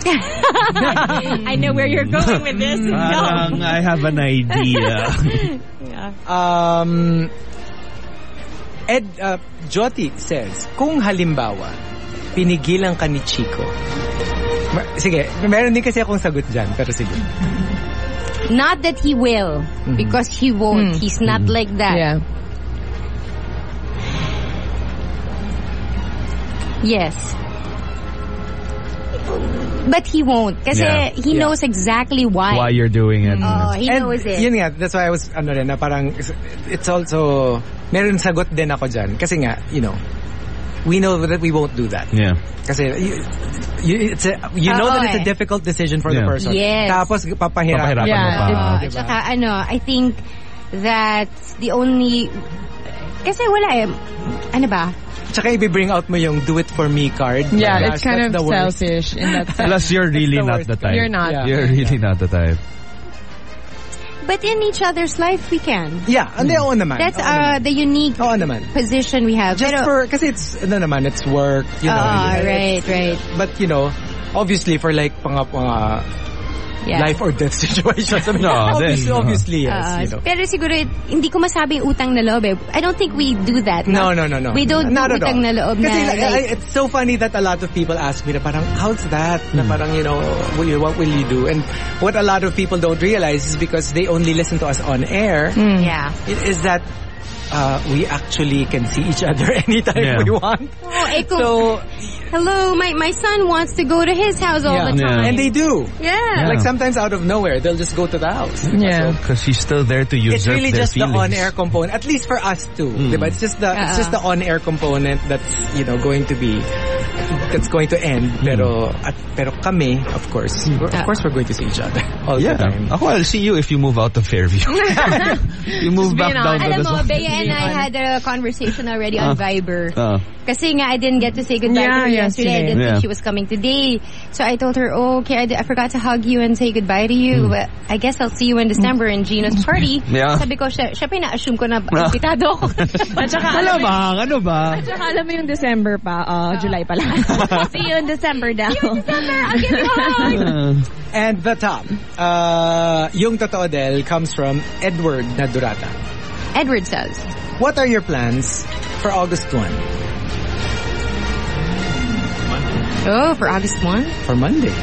I know where you're going with this. Parang I have an idea. yeah. Um, Ed, uh, Joti says, kung halimbawa, pinigilan ka ni Chico. Sige, meron din kasi akong sagot dyan, pero sige. Not that he will, mm-hmm. because he won't. Mm-hmm. He's not mm-hmm. like that. Yeah. Yes. But he won't. Kasi Yeah. Uh, he Yeah. knows exactly why. Why you're doing it. Oh, he And knows it. Yun nga, that's why I was, ano rin, na parang, it's also, meron sagot din ako dyan. Kasi nga, you know, we know that we won't do that. Yeah. Kasi, you, you, it's a, you know Oo that it's a eh. difficult decision for the person. Yes. Tapos, papahirapan Papahirapan mo mo pa. pa. Diba? Tsaka ano, I think that's the only... Kasi wala eh. Ano ba? Tsaka i-bring out mo yung do it for me card. Yeah, My it's gosh, kind of selfish in that sense. Plus, you're really the not the type. You're not. Yeah. You're really not the type. But in each other's life, we can. Yeah, hindi, oo naman. That's Oo uh, naman. the unique Oo naman. position we have. Just Pero, for, kasi it's, ano naman, it's work, you know. Ah, it's- right, right. But, you know, obviously for like, mga, mga Yeah. life or death situations. I mean, No, then, obviously, no. obviously, yes, Uh, you know. Pero siguro, hindi ko masabi utang na loob eh. I don't think we do that. No, no, no, no. We don't Not do at all. utang na loob. Kasi like, like, I- it's so funny that a lot of people ask me na parang, how's that? Na parang, you know, will you, what will you do? And what a lot of people don't realize is because they only listen to us on air, yeah. it is that uh, we actually can see each other anytime Yeah. we want. Oh, eh, So, hello, my, my son wants to go to his house all yeah. the time. Yeah. And they do. Yeah. Yeah. Like sometimes out of nowhere, they'll just go to the house. Yeah. Because he's still there to usurp It's really their just feelings. the on-air component, at least for us too. Mm. diba? It's just the it's Uh-uh. just the on-air component that's you know going to be that's going to end. Pero at, pero kami, of course, we're- of course we're going to see each other all Yeah. the time. Ako, I'll see you if you move out of Fairview. you move back down to Alam the mo, Bea and I had a conversation already on Ah. Viber. Ah. Kasi nga, I didn't get to say goodbye Yeah, to her yesterday. I didn't Yeah. think she was coming today. So I told her, oh, okay, I, di- I forgot to hug you and say goodbye to you. But I guess I'll see you in December in Gina's party. Hmm. Yeah. Sabi ko, siya, siya pa yung na-assume ko na invitado ako. At saka, alam mo, ano ba? at saka alam mo yung December pa, uh, July pa lang. See you in December daw. December, I'll give you a hug. And the top, uh, yung totoo del comes from Edward Nadurata. Edward says, What are your plans for August 1? oh, for August 1? For Monday.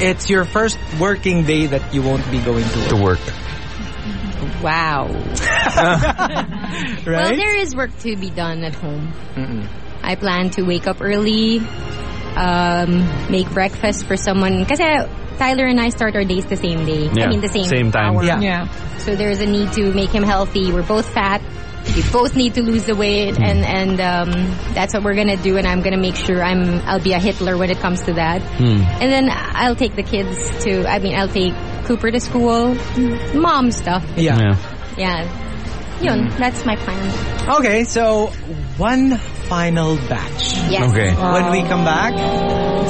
It's your first working day that you won't be going to work. To work. Wow. Right? Well, there is work to be done at home. Mm-mm. I plan to wake up early, um, make breakfast for someone. Kasi Tyler and I start our days the same day. Yeah. I mean, the same, same time. hour. Yeah. Yeah. So there's a need to make him healthy. We're both fat. We both need to lose the weight, Hmm. and and um, that's what we're gonna do. And I'm gonna make sure I'm I'll be a Hitler when it comes to that. Hmm. And then I'll take the kids to. I mean, I'll take Cooper to school, mom stuff. Yeah. Yeah. Yeah, yun. That's my plan. Okay, so one final batch. Yes. Okay. When we come back,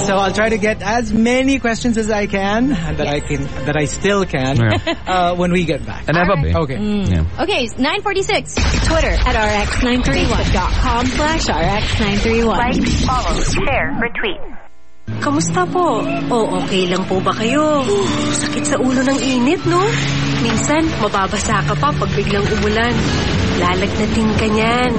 so I'll try to get as many questions as I can and that I can that I still can Yeah. uh, when we get back. And have a bit. Okay. Yeah. Okay, 946. Twitter at RX931. slash RX931. Like, follow, share, retweet. Kamusta po? O okay lang po ba kayo? Sakit sa ulo ng init, no? Minsan, mababasa ka pa pag biglang umulan. Lalagnatin ka niyan.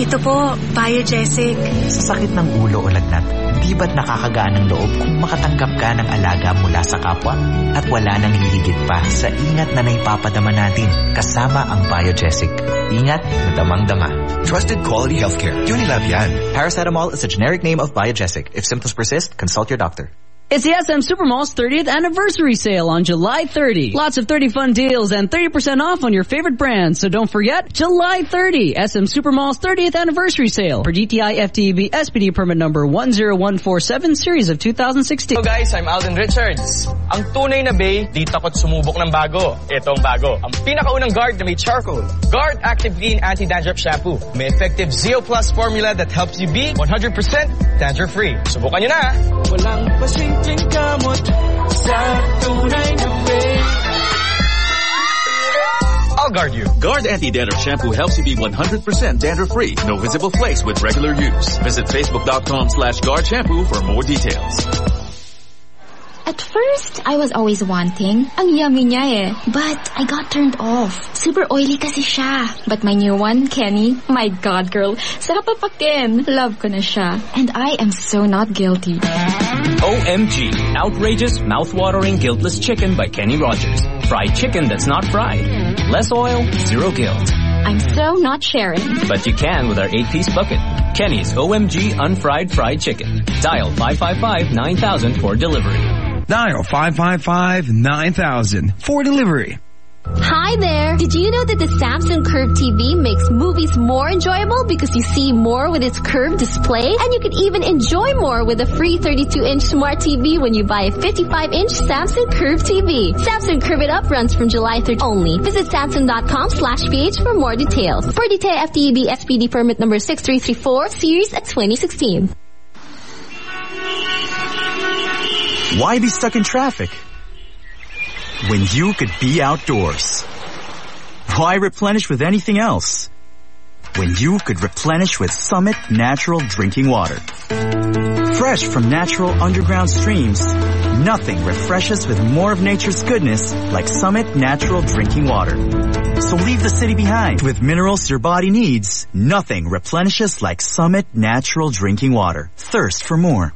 Ito po, Biogesic. Sa sakit ng ulo o lagnat, di ba't nakakagaan ng loob kung makatanggap ka ng alaga mula sa kapwa? At wala nang hihigit pa sa ingat na naipapadama natin kasama ang Biogesic. Ingat na damang-dama. Trusted quality healthcare. Unilab yan. Paracetamol is a generic name of Biogesic. If symptoms persist, consult your doctor. It's the SM Supermall's 30th anniversary sale on July 30. Lots of 30 fun deals and 30% off on your favorite brands. So don't forget, July 30, SM Supermall's 30th anniversary sale for DTI FTEB SPD permit number 10147 series of 2016. Hello guys, I'm Alden Richards. Ang tunay na bay, di takot sumubok ng bago. Ito ang bago. Ang pinakaunang guard na may charcoal. Guard Active Clean Anti-Dandruff Shampoo. May effective Zeo Plus formula that helps you be 100% dandruff-free. Subukan nyo na! Ah. Walang I'll guard you. Guard Anti-Dandruff Shampoo helps you be 100% dandruff-free. No visible flakes with regular use. Visit facebook.com slash guard shampoo for more details. At first, I was always wanting. Ang yummy niya eh. But I got turned off. Super oily kasi siya. But my new one, Kenny, my God girl, sarap papakin. Love ko na siya. And I am so not guilty. OMG. Outrageous, mouth-watering, guiltless chicken by Kenny Rogers. Fried chicken that's not fried. Less oil, zero guilt. I'm so not sharing. But you can with our 8-piece bucket. Kenny's OMG Unfried Fried Chicken. Dial 555-9000 for delivery. Dial 555-9000 for delivery. Hi there! Did you know that the Samsung Curve TV makes movies more enjoyable because you see more with its curved display? And you can even enjoy more with a free 32-inch smart TV when you buy a 55-inch Samsung Curve TV. Samsung Curve It Up runs from July 3rd only. Visit samsung.com slash ph for more details. For detail FTEB SPD permit number 6334, series at 2016. Why be stuck in traffic? When you could be outdoors. Why replenish with anything else? When you could replenish with Summit Natural Drinking Water. Fresh from natural underground streams, nothing refreshes with more of nature's goodness like Summit Natural Drinking Water. So leave the city behind with minerals your body needs. Nothing replenishes like Summit Natural Drinking Water. Thirst for more.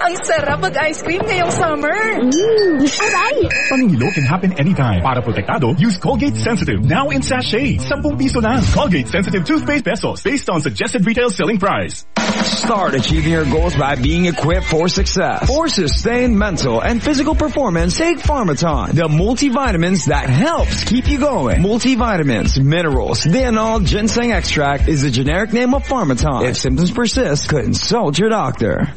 Ang sarap mag-ice cream ngayong summer. Mmm, aray! Paningilo can happen anytime. Para protektado, use Colgate Sensitive. Now in sachet. 10 piso lang. Colgate Sensitive toothpaste pesos based on suggested retail selling price. Start achieving your goals by being equipped for success. For sustained mental and physical performance, take Pharmaton, the multivitamins that helps keep you going. Multivitamins, minerals, DNL, ginseng extract is the generic name of Pharmaton. If symptoms persist, consult your doctor.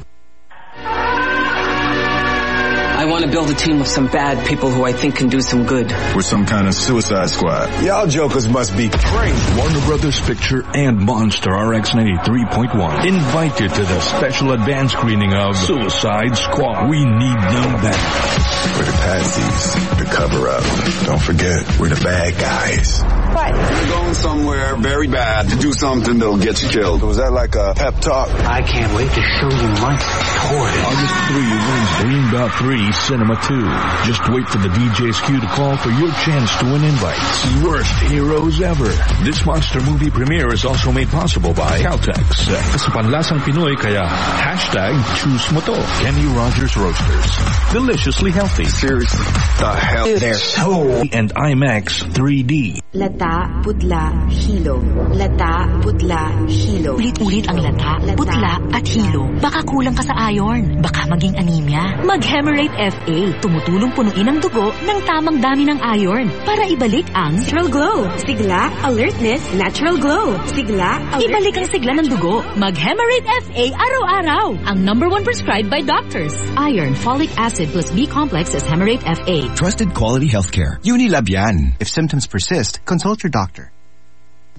I want to build a team of some bad people who I think can do some good. We're some kind of suicide squad. Y'all jokers must be crazy. Warner Brothers Picture and Monster RX 93.1 invited to the special advance screening of Suicide Squad. We need them back. We're the patsies, the cover up. Don't forget, we're the bad guys. What? We're going somewhere very bad to do something that'll get you killed. Was that like a pep talk? I can't wait to show you my toy. August 3 wins Greenbelt 3 Cinema 2. Just wait for the DJ's cue to call for your chance to win invites. Worst heroes ever. This monster movie premiere is also made possible by Caltex. Sa panlasang Pinoy kaya hashtag choose mo to. Kenny Rogers Roasters. Deliciously healthy. Seriously, the hell? They're so and IMAX 3D. Lata, putla, hilo. Lata, putla, hilo. Ulit-ulit ang lata, putla, at hilo. Baka kulang ka sa iron. Baka maging anemia. Mag-Hemarate FA. Tumutulong punuin ang dugo ng tamang dami ng iron para ibalik ang Natural glow. Sigla, alertness, natural glow. Sigla, alertness. Ibalik ang sigla ng dugo. Mag-Hemerate FA araw-araw. Ang number one prescribed by doctors. Iron, folic acid plus B-complex is Hemerate FA. Trusted quality healthcare. Unilab yan. If symptoms persist, consult your doctor.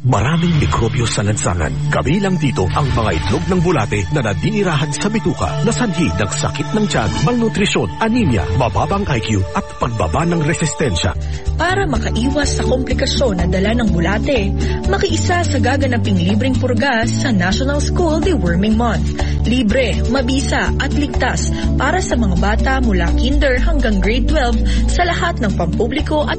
Maraming mikrobyo sa lansangan. Kabilang dito ang mga itlog ng bulate na nadinirahan sa bituka na sanhi ng sakit ng tiyan, malnutrisyon, anemia, mababang IQ at pagbaba ng resistensya. Para makaiwas sa komplikasyon na dala ng bulate, makiisa sa gaganaping libreng purgas sa National School Deworming Month. Libre, mabisa at ligtas para sa mga bata mula kinder hanggang grade 12 sa lahat ng pampubliko at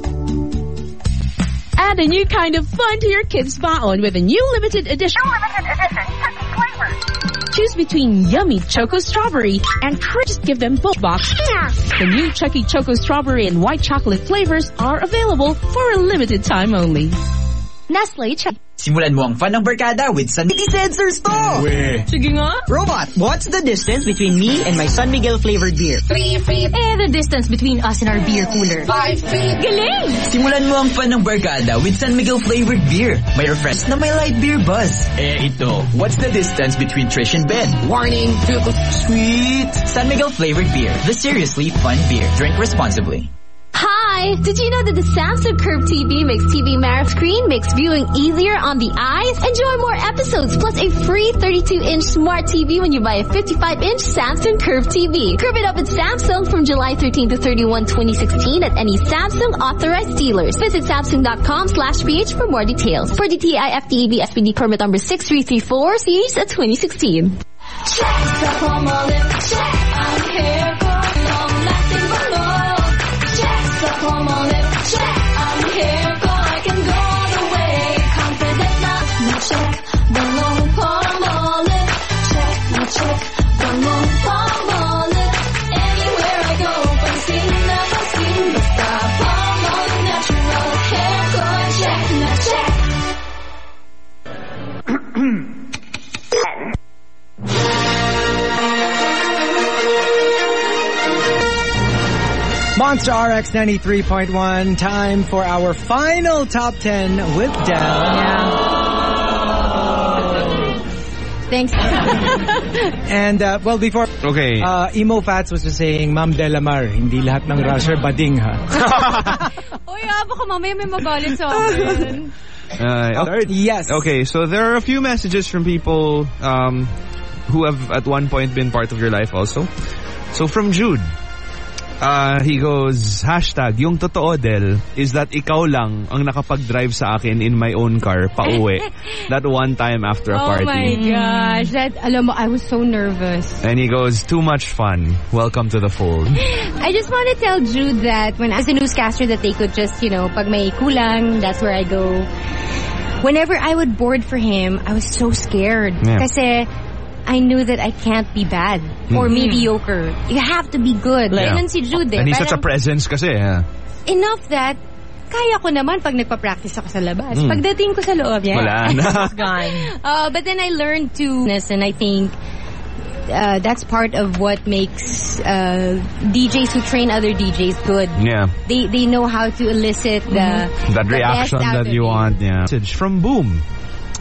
Add a new kind of fun to your kids' baon with a new limited edition. limited edition turkey flavor. Choose between yummy choco strawberry and just give them both box. The new Chuckie Choco Strawberry and White Chocolate flavors are available for a limited time only. Nestle Chuckie. Simulan mo ang fun ng barkada with San Miguel Sensors to! Sige nga. Robot, what's the distance between me and my San Miguel flavored beer? Three feet. Eh, the distance between us and our beer cooler. Five feet. Galing! Simulan mo ang fun ng barkada with San Miguel flavored beer. May refresh na may light beer buzz. Eh, ito. What's the distance between Trish and Ben? Warning. Sweet! San Miguel flavored beer. The seriously fun beer. Drink responsibly. Hi! Did you know that the Samsung Curve TV makes TV Marrow screen makes viewing easier on the eyes? Enjoy more episodes plus a free 32-inch smart TV when you buy a 55-inch Samsung Curve TV. Curve it up at Samsung from July 13 to 31, 2016 at any Samsung authorized dealers. Visit samsung.com slash ph for more details. For DTI FTEB SPD permit number 6334 series at 2016. Check Monster RX 93.1. Time for our final top 10 with Del. Thanks. And, uh, well, before... Okay. Uh, Emo Fats was just saying, Ma'am Delamar, hindi lahat ng rusher bading ha. Uy, ah, baka mamaya may magalit sa akin. Uh, okay. Yes. Okay, so there are a few messages from people um, who have at one point been part of your life also. So from Jude, uh, he goes, hashtag, yung totoo, Del, is that ikaw lang ang nakapag-drive sa akin in my own car pauwi. that one time after a party. Oh my gosh. That, alam mo, I was so nervous. And he goes, too much fun. Welcome to the fold. I just want to tell Jude that when I was a newscaster that they could just, you know, pag may kulang, that's where I go. Whenever I would board for him, I was so scared. Yeah. Kasi I knew that I can't be bad or Hmm. mediocre. You have to be good. Yeah. Ganun si Jude eh. And he's such a presence kasi. Yeah. enough that kaya ko naman pag nagpa-practice ako sa labas. Mm. Pagdating ko sa loob, yeah. Wala na. It's gone. Uh, but then I learned to, and I think uh, that's part of what makes uh, DJs who train other DJs good. Yeah. They they know how to elicit the, that the reaction that you want. Yeah. Message from Boom.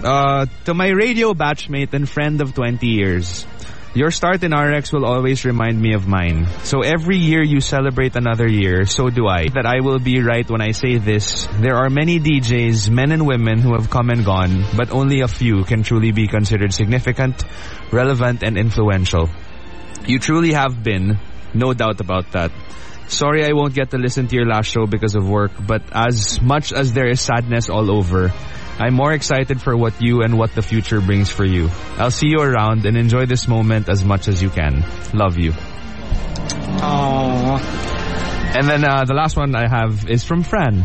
Uh, to my radio batchmate and friend of 20 years. Your start in RX will always remind me of mine. So every year you celebrate another year, so do I. That I will be right when I say this. There are many DJs, men and women who have come and gone, but only a few can truly be considered significant, relevant, and influential. You truly have been, no doubt about that. Sorry I won't get to listen to your last show because of work, but as much as there is sadness all over, I'm more excited for what you and what the future brings for you. I'll see you around and enjoy this moment as much as you can. Love you. Aww. And then uh, the last one I have is from Fran.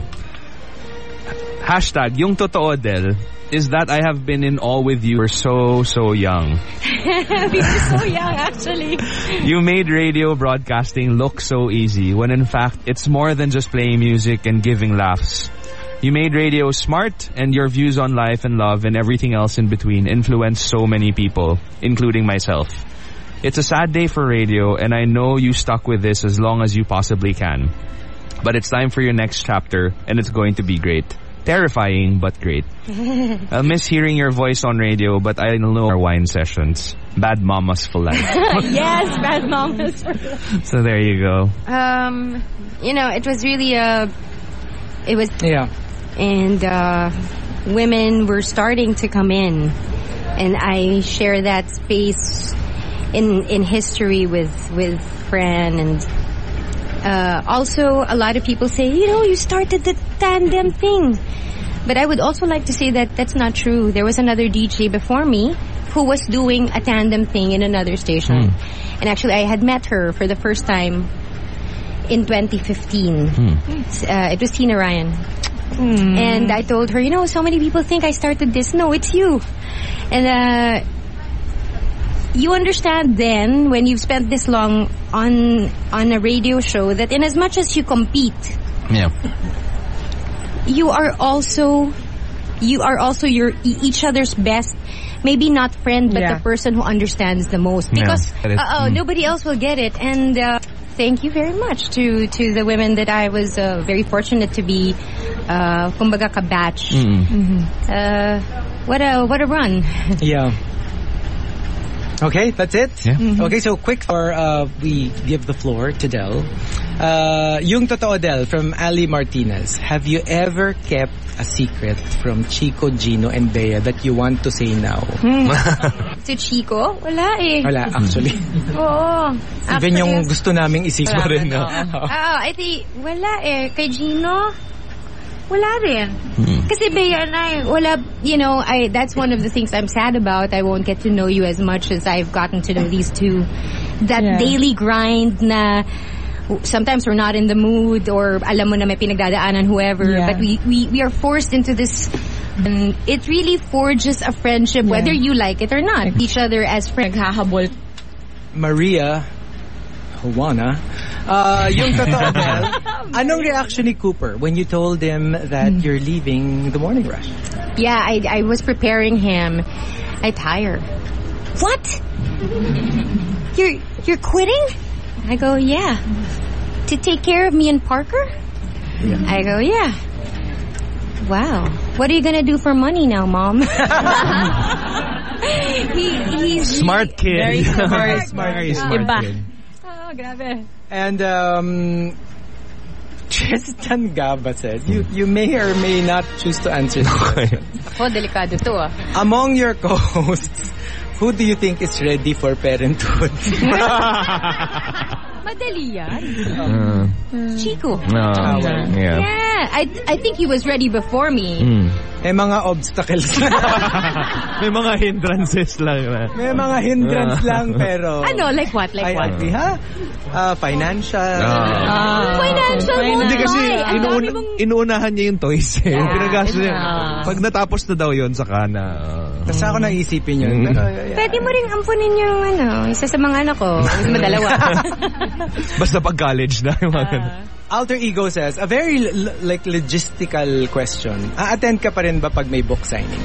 Hashtag, yung totoo del, is that I have been in all with you for so, so young. we were so young, actually. You made radio broadcasting look so easy when in fact it's more than just playing music and giving laughs. You made radio smart and your views on life and love and everything else in between influenced so many people, including myself. It's a sad day for radio and I know you stuck with this as long as you possibly can. But it's time for your next chapter and it's going to be great. Terrifying, but great. I'll miss hearing your voice on radio, but I know our wine sessions. Bad mamas for life. yes, bad mamas. so there you go. Um, you know, it was really a, it was yeah, and uh, women were starting to come in, and I share that space in in history with with Fran and. Uh, also, a lot of people say, you know, you started the tandem thing. But I would also like to say that that's not true. There was another DJ before me who was doing a tandem thing in another station. And actually, I had met her for the first time in 2015. Uh, it was Tina Ryan. And I told her, you know, so many people think I started this. No, it's you. And uh, you understand then when you've spent this long on on a radio show that in as much as you compete, Yeah. you are also you are also your e- each other's best maybe not friend but Yeah. the person who understands the most because Get it. uh, Mm. nobody else will get it and uh, thank you very much to to the women that I was uh, very fortunate to be uh kumbaga kabatch uh, what a what a run. Yeah. Okay, that's it? Mhm. Okay, so quick for uh, we give the floor to Del. Uh, yung totoo Del from Ali Martinez. Have you ever kept a secret from Chico, Gino, and Bea that you want to say now? to Chico wala eh Wala, actually. oo Even yung gusto naming isip mo rin, no? Ah, I think, wala eh. Kay Gino, wala rin. Hmm. Kasi Bea and I, wala, you know, I, that's one of the things I'm sad about. I won't get to know you as much as I've gotten to know these two. That Yeah. daily grind na sometimes we're not in the mood or alam mo na may pinagdadaanan whoever Yeah. but we, we, we are forced into this and it really forges a friendship whether you like it or not. Each other as friends. Naghahabol. Maria Juana, uh, yung totoo Del, anong reaction ni Cooper when you told him that Hmm. you're leaving the morning rush? Yeah, I, I was preparing him. I tire. What? You're you're quitting? I go, yeah. to take care of me and Parker? Yeah. I go, yeah. Wow. What are you gonna do for money now, mom? he, he's Smart kid. Very smart. Very smart, Very smart Iba. Kid. Oh, grabe. And um, Tristan Gaba said, you, you may or may not choose to answer this question. Oh, delikado to ah. Among your co-hosts, who do you think is ready for parenthood? Madali yan. Uh, Chico. no. Yeah. Yeah, I I think he was ready before me. Mm. May mga obstacles May mga hindrances lang na. May mga hindrance lang pero... Ano? Like what? Like I what? agree, ha? Uh, financial. Ah, financial mo Hindi kasi Ay, inuuna, inuunahan niya yung toys eh. Yeah, Pinagastos niya. Pag natapos na daw yun, saka na. Uh, Tapos ako naisipin yun. Mm. Pero, yeah. Pwede mo rin ampunin yung ano, isa sa mga anak ko. Mas madalawa. basta pag college na. Yung mga ganun. Alter Ego says, a very like logistical question. A-attend ka pa rin ba pag may book signing?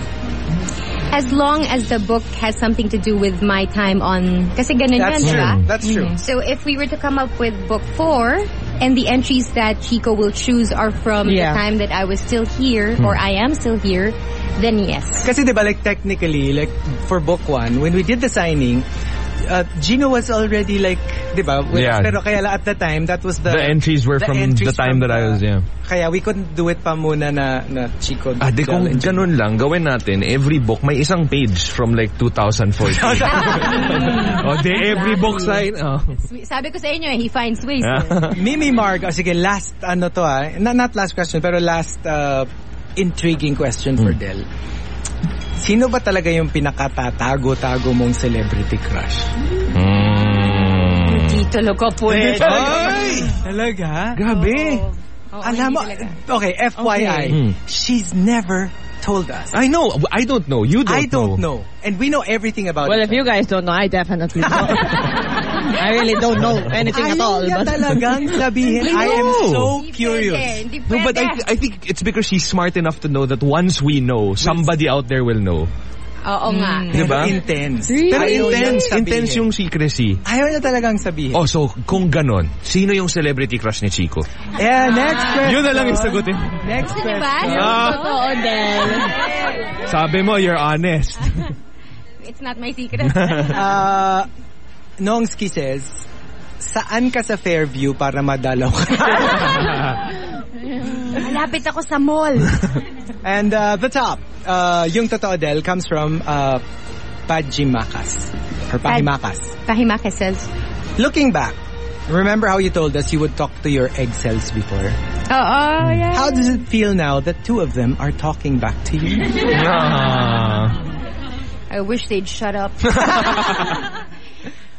As long as the book has something to do with my time on... Kasi ganun That's yan, true. diba? That's true. So if we were to come up with book four, and the entries that Chico will choose are from Yeah. the time that I was still here, Hmm. or I am still here, then yes. Kasi diba like technically, like for book one, when we did the signing, uh, Gino was already like, diba? with Yeah. Pero kaya lang at the time, that was the... The entries were the from entries the time from that I was, yeah. Kaya we couldn't do it pa muna na, na Chico. Ah, di kung Del and Gino. ganun lang, gawin natin, every book, may isang page from like 2014. oh, di every book sign. Oh. Sabi ko sa inyo, eh, he finds ways. Mimi Marg, oh, sige, last, ano to ah, not, not last question, pero last uh, intriguing question for Del. Sino ba talaga yung pinakatatago-tago mong celebrity crush? Hindi talaga po. Ay! Talaga? Grabe. Alam mo, okay, FYI, Okay. Hmm. she's never told us. I know. I don't know. You don't I don't know. And we know everything about Well, it. if you guys don't know, I definitely know. I really don't know anything at all. Ayaw niya But talagang sabihin. I am know. so curious. No, but I, I think it's because she's smart enough to know that once we know, somebody out there will know. Oo nga. Di ba? Pero intense. Pero Ayaw niyang intense. Intense yung secrecy. Ayaw niya talagang sabihin. Oh, so kung ganon, sino yung celebrity crush ni Chico? Yeah, next question. Yun na lang yung sagutin. Next Gusto niyo ba? question. Ah. Totoo, Del. Sabi mo, you're honest. It's not my secret. Uh, Nongski says, saan ka sa Fairview para madalaw ka? Malapit ako sa mall. And uh, the top, uh, yung totoo Del, comes from uh, Pajimakas. Or Pahimakas. Pahimake says, Looking back, remember how you told us you would talk to your egg cells before? Oo, yeah. How does it feel now that two of them are talking back to you? I wish they'd shut up.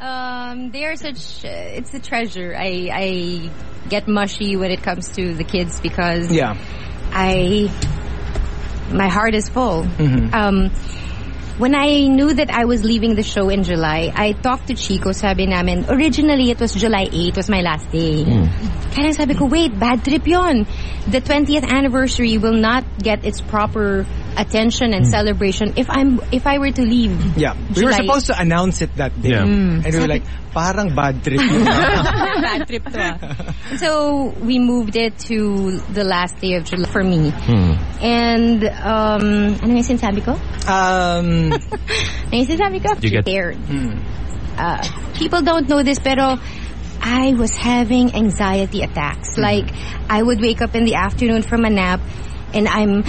Um, they are such. Uh, it's a treasure. I I get mushy when it comes to the kids because Yeah. I my heart is full. Mhm. Um, when I knew that I was leaving the show in July, I talked to Chico. Sabi namin, originally it was July 8 was my last day. Kaya sabi ko, wait, bad trip yon. The 20th anniversary will not get its proper attention and celebration if I'm if I were to leave. Yeah. We were supposed to announce it that day. Yeah. Mm. And we were like, parang bad trip. yun. bad trip to ah. So we moved it to the last day of July for me. And um ano yung sinasabi ko? Um ano yung sinasabi ko? You get- Prepared. Uh, people don't know this pero I was having anxiety attacks. Like I would wake up in the afternoon from a nap and I'm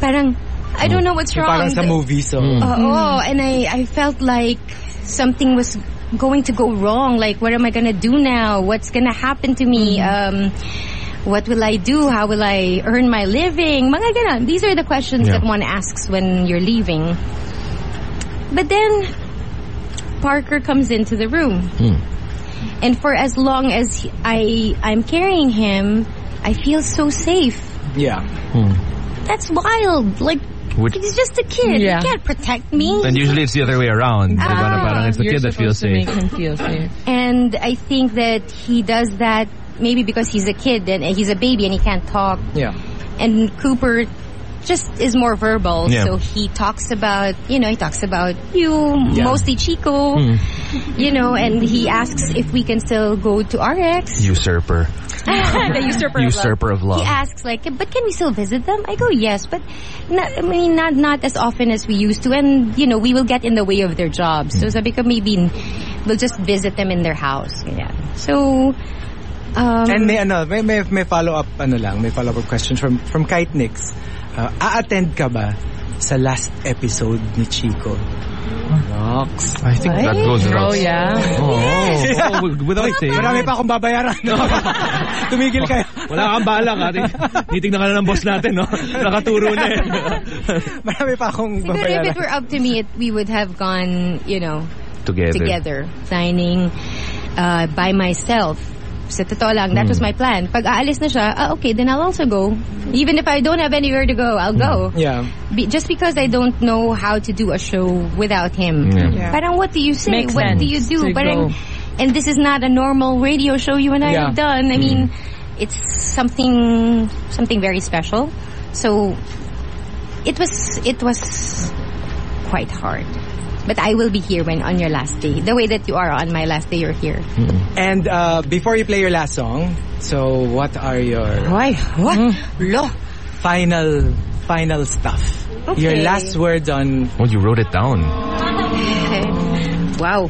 parang I don't know what's Yung wrong. parang sa movie, so. Oh, and I, I felt like something was going to go wrong. Like, what am I gonna do now? What's gonna happen to me? Mm. Um, what will I do? How will I earn my living? Mga ganon. These are the questions Yeah. that one asks when you're leaving. But then, Parker comes into the room. Mm. And for as long as I, I'm carrying him, I feel so safe. Yeah. That's wild. Like, Which- he's just a kid. Yeah. He can't protect me. And usually it's the other way around. Ah. Diba, parang it's the kid that feels safe. feel safe. And I think that he does that maybe because he's a kid and he's a baby and he can't talk. Yeah. And Cooper just is more verbal. Yeah. So he talks about, you know, he talks about you, Yeah. mostly Chico, Hmm. you know, and he asks if we can still go to RX. Usurper. the usurper, Usurper of of love. love. He asks like, but can we still visit them? I go yes, but not, I mean not not as often as we used to, and you know we will get in the way of their jobs. So sabi ko maybe we'll just visit them in their house. Yeah. So. Um, And may ano, may may, may follow-up ano lang, may follow-up question from from Kite Nix. Uh, a-attend ka ba sa last episode ni Chico? Nox. I think that goes without Oh, yeah. Oh, oh, oh, without saying. Marami pa akong babayaran. Tumigil kayo. Wala kang balak ha. Titignan ka na ng boss natin, no? Nakaturo na eh. Marami pa akong Siguro if it were up to me, it, we would have gone, you know, Together. together, signing uh, by myself. Sa totoo lang, that was mm. my plan. Pag aalis na siya, ah, okay, then I'll also go. Even if I don't have anywhere to go, I'll go. Mm. Yeah. Be, just because I don't know how to do a show without him. Yeah. Yeah. Parang what do you say? Makes what do you do? to Parang, and this is not a normal radio show you and I Yeah. have done. I mm. mean, it's something something very special. So it was it was quite hard. But I will be here when on your last day. The way that you are on my last day, you're here. And uh, before you play your last song, so what are your Why? What? Lo. final final stuff? Okay. Your last words on Oh, you wrote it down. Wow.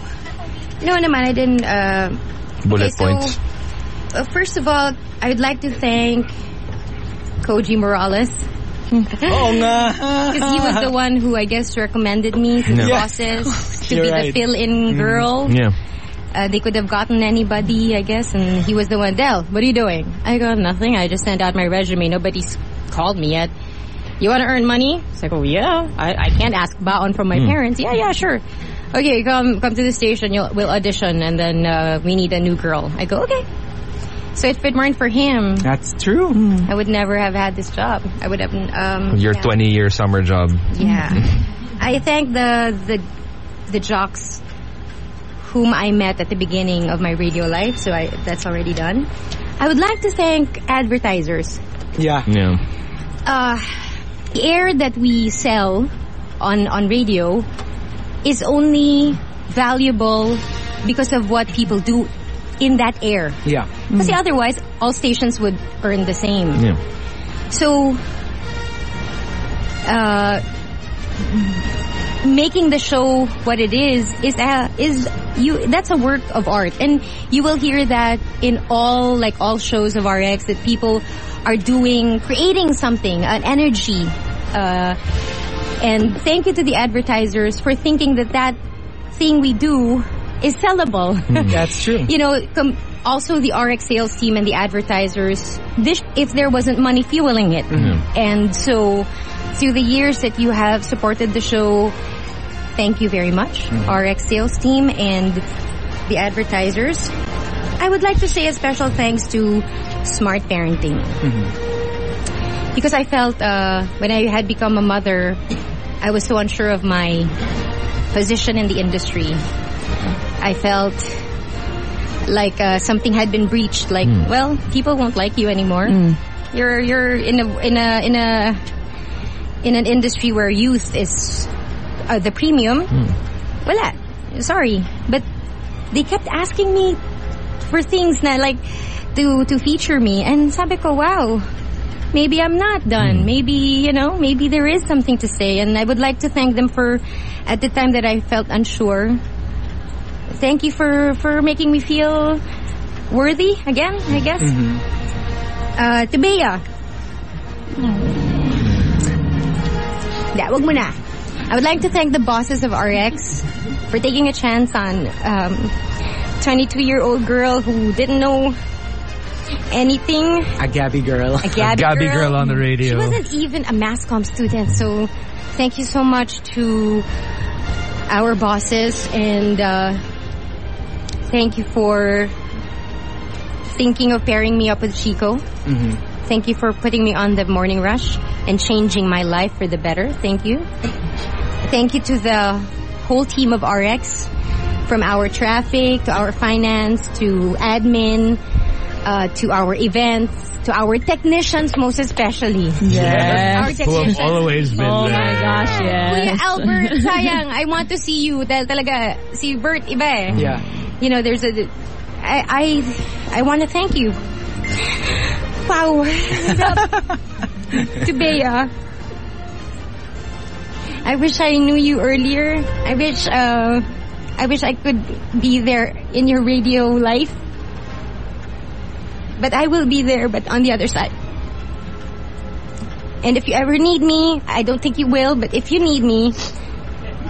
No naman, I didn't. Uh, Bullet okay, so, points. uh, first of all, I would like to thank Koji Morales. Oo nga. Because he was the one who I guess recommended me to the Yeah. bosses to You're be right. the fill-in Mm. girl. Yeah. Uh, they could have gotten anybody, I guess, and he was the one. Del, what are you doing? I got nothing. I just sent out my resume. Nobody's called me yet. You want to earn money? It's like, oh yeah. I, I can't ask baon from my Hmm. parents. Yeah, yeah, sure. Okay, come come to the station. You'll, we'll audition, and then uh, we need a new girl. I go, okay. So if it weren't for him, That's true. I would never have had this job. I would have. Um, Your yeah. 20 year summer job. Yeah. I thank the the the jocks whom I met at the beginning of my radio life, so I that's already done. I would like to thank advertisers. Yeah. Yeah. Uh, the air that we sell on on radio is only valuable because of what people do in that air. Yeah. Because otherwise, all stations would earn the same. Yeah. So, uh, making the show what it is is a, is you that's a work of art, and you will hear that in all like all shows of RX that people are doing creating something, an energy. Uh, and thank you to the advertisers for thinking that that thing we do is sellable. Hmm. That's true. you know, com- also the RX sales team and the advertisers, this, if there wasn't money fueling it. Hmm. And so, through the years that you have supported the show, thank you very much, hmm. RX sales team and the advertisers. I would like to say a special thanks to Smart Parenting. Because I felt uh, when I had become a mother, I was so unsure of my position in the industry. I felt like uh, something had been breached. Like, well, people won't like you anymore. You're you're in a in a in a in an industry where youth is uh, the premium. Wala. Sorry, but they kept asking me for things na like to to feature me, and sabi ko, wow. Maybe I'm not done. Maybe, you know, maybe there is something to say. And I would like to thank them for, at the time that I felt unsure, thank you for for making me feel worthy again, I guess. Uh, to Bea. Yeah, wag mo na. I would like to thank the bosses of RX for taking a chance on um, 22-year-old girl who didn't know anything. A Gabby girl. A Gabby, Gabby girl on the radio. She wasn't even a mass comm student, so thank you so much to our bosses and uh, thank you for thinking of pairing me up with Chico. Thank you for putting me on the morning rush and changing my life for the better. Thank you. Thank you to the whole team of RX, from our traffic to our finance to admin. uh, to our events, to our technicians most especially. Yes. Our Who have always been Oh my gosh, yes. Kuya Albert, sayang, I want to see you dahil talaga si Bert iba eh. Yeah. You know, there's a, I, I, I want to thank you. Wow. to Bea. I wish I knew you earlier. I wish, uh, I wish I could be there in your radio life. But I will be there, but on the other side. And if you ever need me, I don't think you will, but if you need me,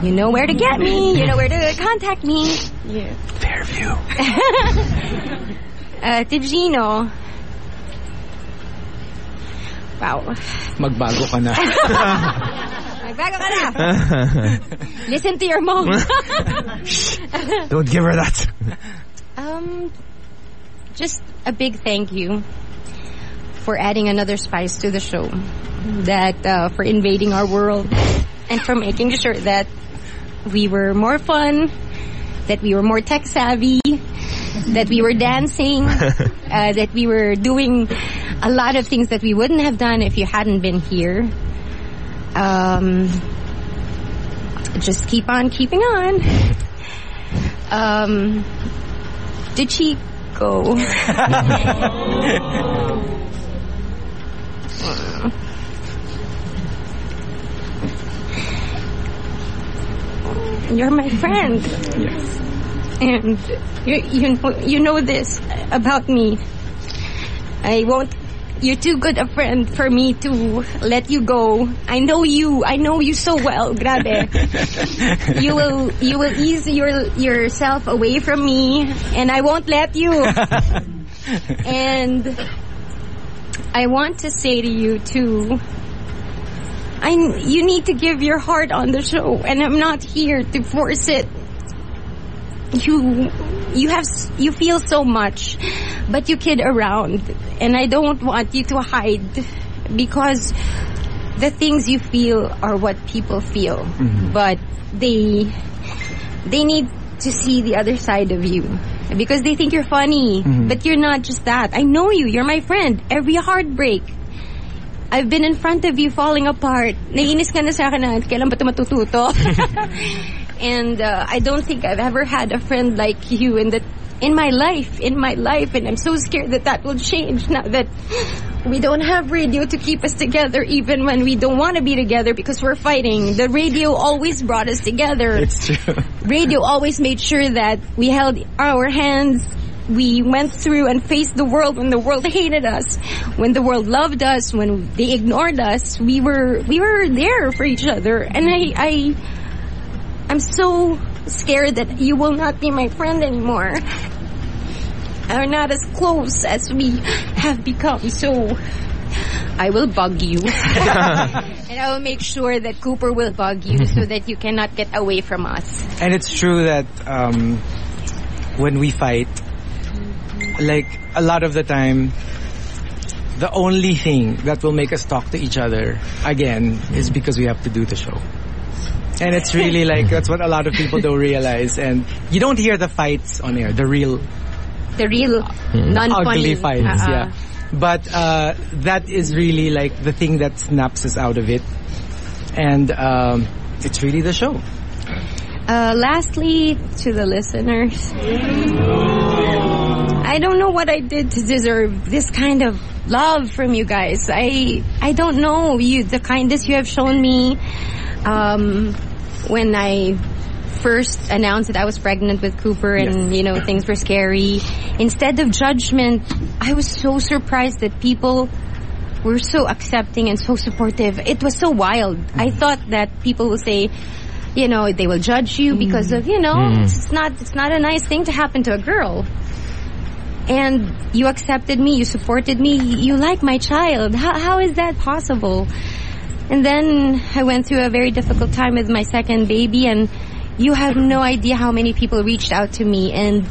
you know where to get me, you know where to contact me. Yeah. Fairview. uh, Tigino. Wow. Magbago ka na. Magbago ka na. Listen to your mom. Don't give her that. um, just a big thank you for adding another spice to the show. That uh, for invading our world and for making sure that we were more fun, that we were more tech savvy, that we were dancing, uh, that we were doing a lot of things that we wouldn't have done if you hadn't been here. Um, just keep on keeping on. Um, did she go? You're my friend. Yes. And you, you, know, you know this about me. I won't, you're too good a friend for me to let you go. I know you, I know you so well, grabe. you will, you will ease your, yourself away from me and I won't let you. and I want to say to you too, I, you need to give your heart on the show and I'm not here to force it. You, you have, you feel so much, but you kid around and I don't want you to hide because the things you feel are what people feel, Mhm. but they, they need to see the other side of you because they think you're funny, Mhm. but you're not just that. I know you. You're my friend. Every heartbreak, I've been in front of you falling apart. Naiinis ka na sa akin na kailan ba ito matututo? and uh, I don't think I've ever had a friend like you in the in my life, in my life, and I'm so scared that that will change now that we don't have radio to keep us together even when we don't want to be together because we're fighting. The radio always brought us together. It's true. Radio always made sure that we held our hands. We went through and faced the world when the world hated us, when the world loved us, when they ignored us. We were we were there for each other, and I I I'm so scared that you will not be my friend anymore. Are not as close as we have become. So I will bug you. and I will make sure that Cooper will bug you so that you cannot get away from us. And it's true that um, when we fight, like a lot of the time, the only thing that will make us talk to each other again is because we have to do the show. And it's really like that's what a lot of people don't realize. And you don't hear the fights on air, the real The real non-funny. ugly fights, Uh-uh. yeah. But uh, that is really like the thing that snaps us out of it, and um, it's really the show. Uh, lastly, to the listeners, I don't know what I did to deserve this kind of love from you guys. I I don't know you the kindness you have shown me um, when I first announced that I was pregnant with Cooper and you know things were scary. Instead of judgment, I was so surprised that people were so accepting and so supportive. It was so wild. I thought that people will say, you know, they will judge you because of, you know, Mm. it's not it's not a nice thing to happen to a girl. And you accepted me, you supported me, you like my child. How how is that possible? And then I went through a very difficult time with my second baby and you have no idea how many people reached out to me and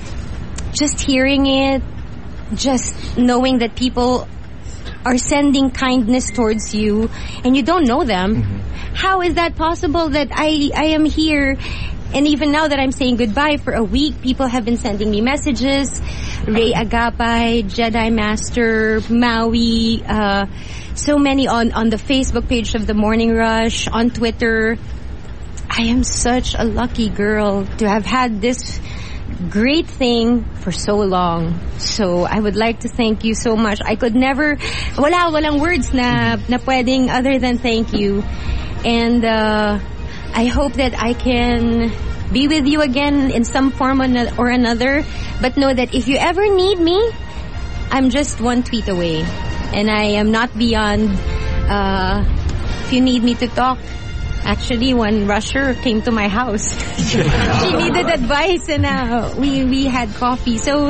just hearing it, just knowing that people are sending kindness towards you and you don't know them. Mm-hmm. How is that possible that I I am here And even now that I'm saying goodbye for a week, people have been sending me messages. Ray Agapay, Jedi Master, Maui, uh, so many on, on the Facebook page of the Morning Rush, on Twitter. I am such a lucky girl to have had this great thing for so long. So I would like to thank you so much. I could never, wala, walang words na, na pwedeng other than thank you. And uh, I hope that I can be with you again in some form or another. But know that if you ever need me, I'm just one tweet away. And I am not beyond, uh, if you need me to talk, Actually, one rusher came to my house. she needed advice and uh, we, we had coffee. So,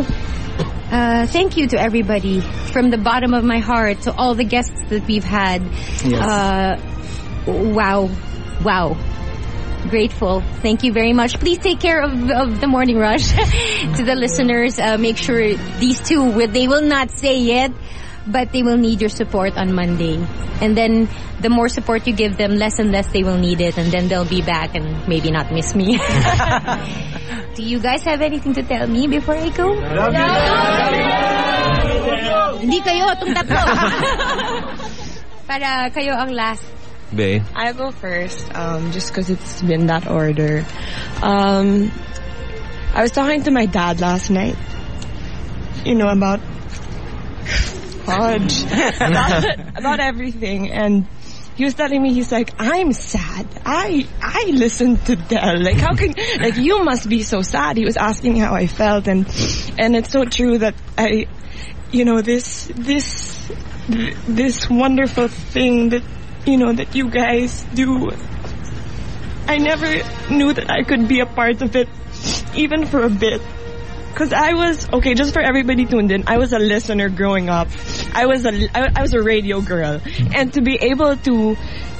uh, thank you to everybody from the bottom of my heart to all the guests that we've had. Yes. Uh, wow. Wow. Grateful. Thank you very much. Please take care of, of the morning rush to the listeners. Uh, make sure these two, will, they will not say it, but they will need your support on Monday. And then the more support you give them, less and less they will need it. And then they'll be back and maybe not miss me. Do you guys have anything to tell me before I go? Hindi kayo, itong tatlo. Para kayo ang last. Bay. I'll go first, um, just because it's been that order. Um, I was talking to my dad last night, you know, about Hodge, about, about everything, and he was telling me, he's like, I'm sad. I, I listened to Del. Like, how can, like, you must be so sad. He was asking how I felt, and, and it's so true that I, you know, this, this, this wonderful thing that, you know, that you guys do. I never knew that I could be a part of it, even for a bit. Cause I was, okay, just for everybody tuned in, I was a listener growing up. I was a, I, I was a radio girl. And to be able to,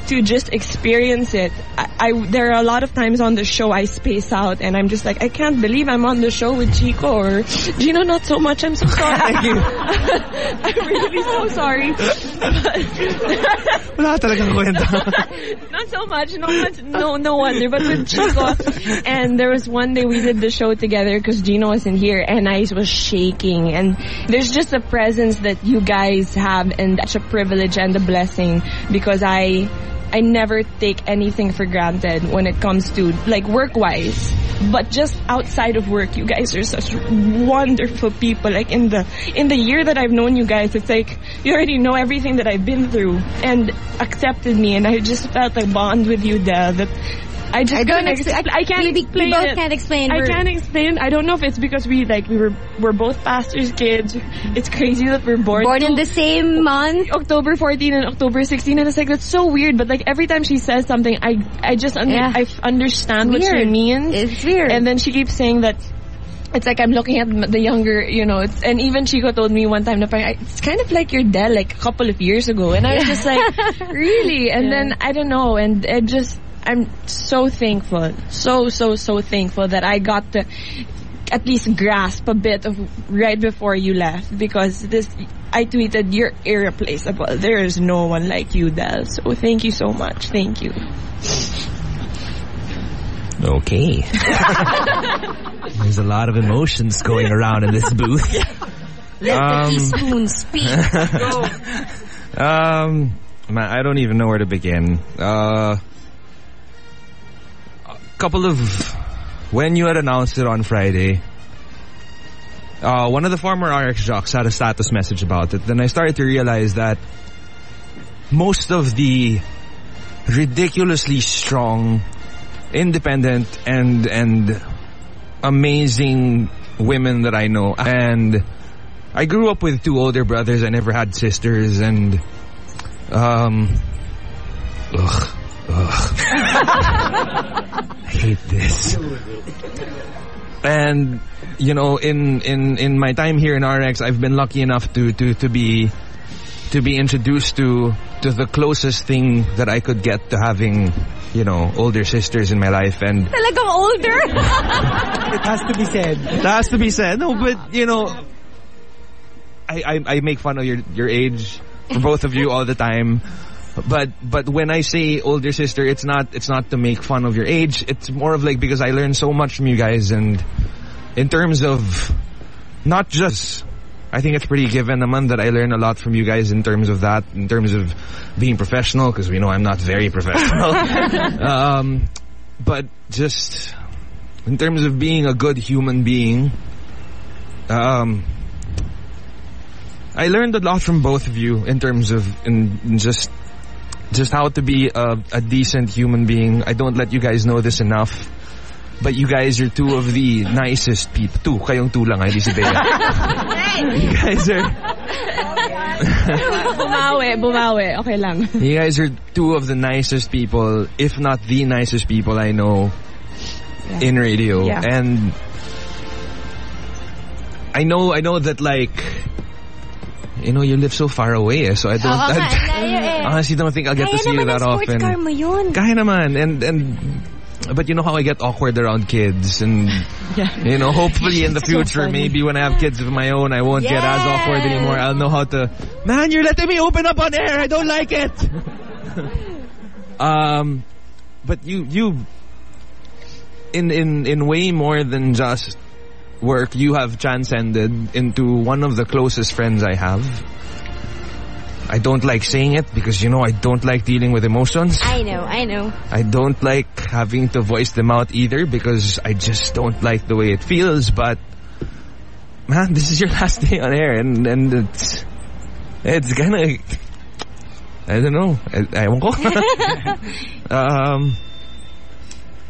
to just experience it, I, I, there are a lot of times on the show I space out and I'm just like, I can't believe I'm on the show with Chico or Gino, not so much, I'm so sorry. Thank you. I'm really so sorry. Wala talagang kwenta. Not so much, no much, no, no wonder. But with Chico, and there was one day we did the show together because Gino wasn't here, and I was shaking. And there's just a presence that you guys have, and such a privilege and a blessing because I, I never take anything for granted when it comes to like work-wise. But just outside of work, you guys are such wonderful people. Like in the in the year that I've known you guys, it's like you already know everything that I've been through and accepted me, and I just felt a bond with you, Del. That I just I don't couldn't ex- expl- I can't we- we explain both it. can't explain. I can't explain. I don't know if it's because we like we were we're both pastors' kids. It's crazy that we're born Born in the same month. October 14 and October 16 and it's like that's so weird but like every time she says something I I just under, Yeah. I understand what she means It's weird. and then she keeps saying that it's like I'm looking at the younger, you know, it's, and even Chico told me one time, "I- it's kind of like your dad like a couple of years ago. And I was just like, really? And then, I don't know, and it just, I'm so thankful, so, so, so thankful that I got to at least grasp a bit of right before you left because this, I tweeted, you're irreplaceable. There is no one like you, Del. So thank you so much. Thank you. Okay. There's a lot of emotions going around in this booth. Let Um, the teaspoon speak. Um, man, I don't even know where to begin. Uh, couple of when you had announced it on Friday. Uh, one of the former RX jocks had a status message about it. Then I started to realize that most of the ridiculously strong, independent, and and amazing women that I know, and I grew up with two older brothers. I never had sisters, and um, ugh. I hate this. And you know, in in in my time here in RX, I've been lucky enough to to to be to be introduced to to the closest thing that I could get to having, you know, older sisters in my life, and Talagang older. it has to be said. It has to be said. No, but you know, I, I I make fun of your your age for both of you all the time. But but when I say older sister, it's not it's not to make fun of your age. It's more of like because I learned so much from you guys, and in terms of not just. I think it's pretty given naman that I learn a lot from you guys in terms of that, in terms of being professional, because we know I'm not very professional. um, but just in terms of being a good human being, um, I learned a lot from both of you in terms of in, in just just how to be a, a decent human being. I don't let you guys know this enough. But you guys are two of the nicest people. Two, kayong two lang, hindi si Bea. you guys are bumawi, bumawi. Okay lang. you guys are two of the nicest people, if not the nicest people I know in radio. Yeah. And I know I know that like you know, you live so far away, eh, so I don't, Oo nga, I, honestly don't think I'll get Kaya to see you that often. car mo yun. Kaya naman, and, and, but you know how I get awkward around kids, and, you know, hopefully in the future, funny. maybe when I have kids of my own, I won't get as awkward anymore. I'll know how to, man, you're letting me open up on air, I don't like it! um, but you, you, in, in, in way more than just work, you have transcended into one of the closest friends I have. I don't like saying it because, you know, I don't like dealing with emotions. I know, I know. I don't like having to voice them out either because I just don't like the way it feels. But man, this is your last day on air, and and it's it's gonna. I don't know. I, ewan ko. um,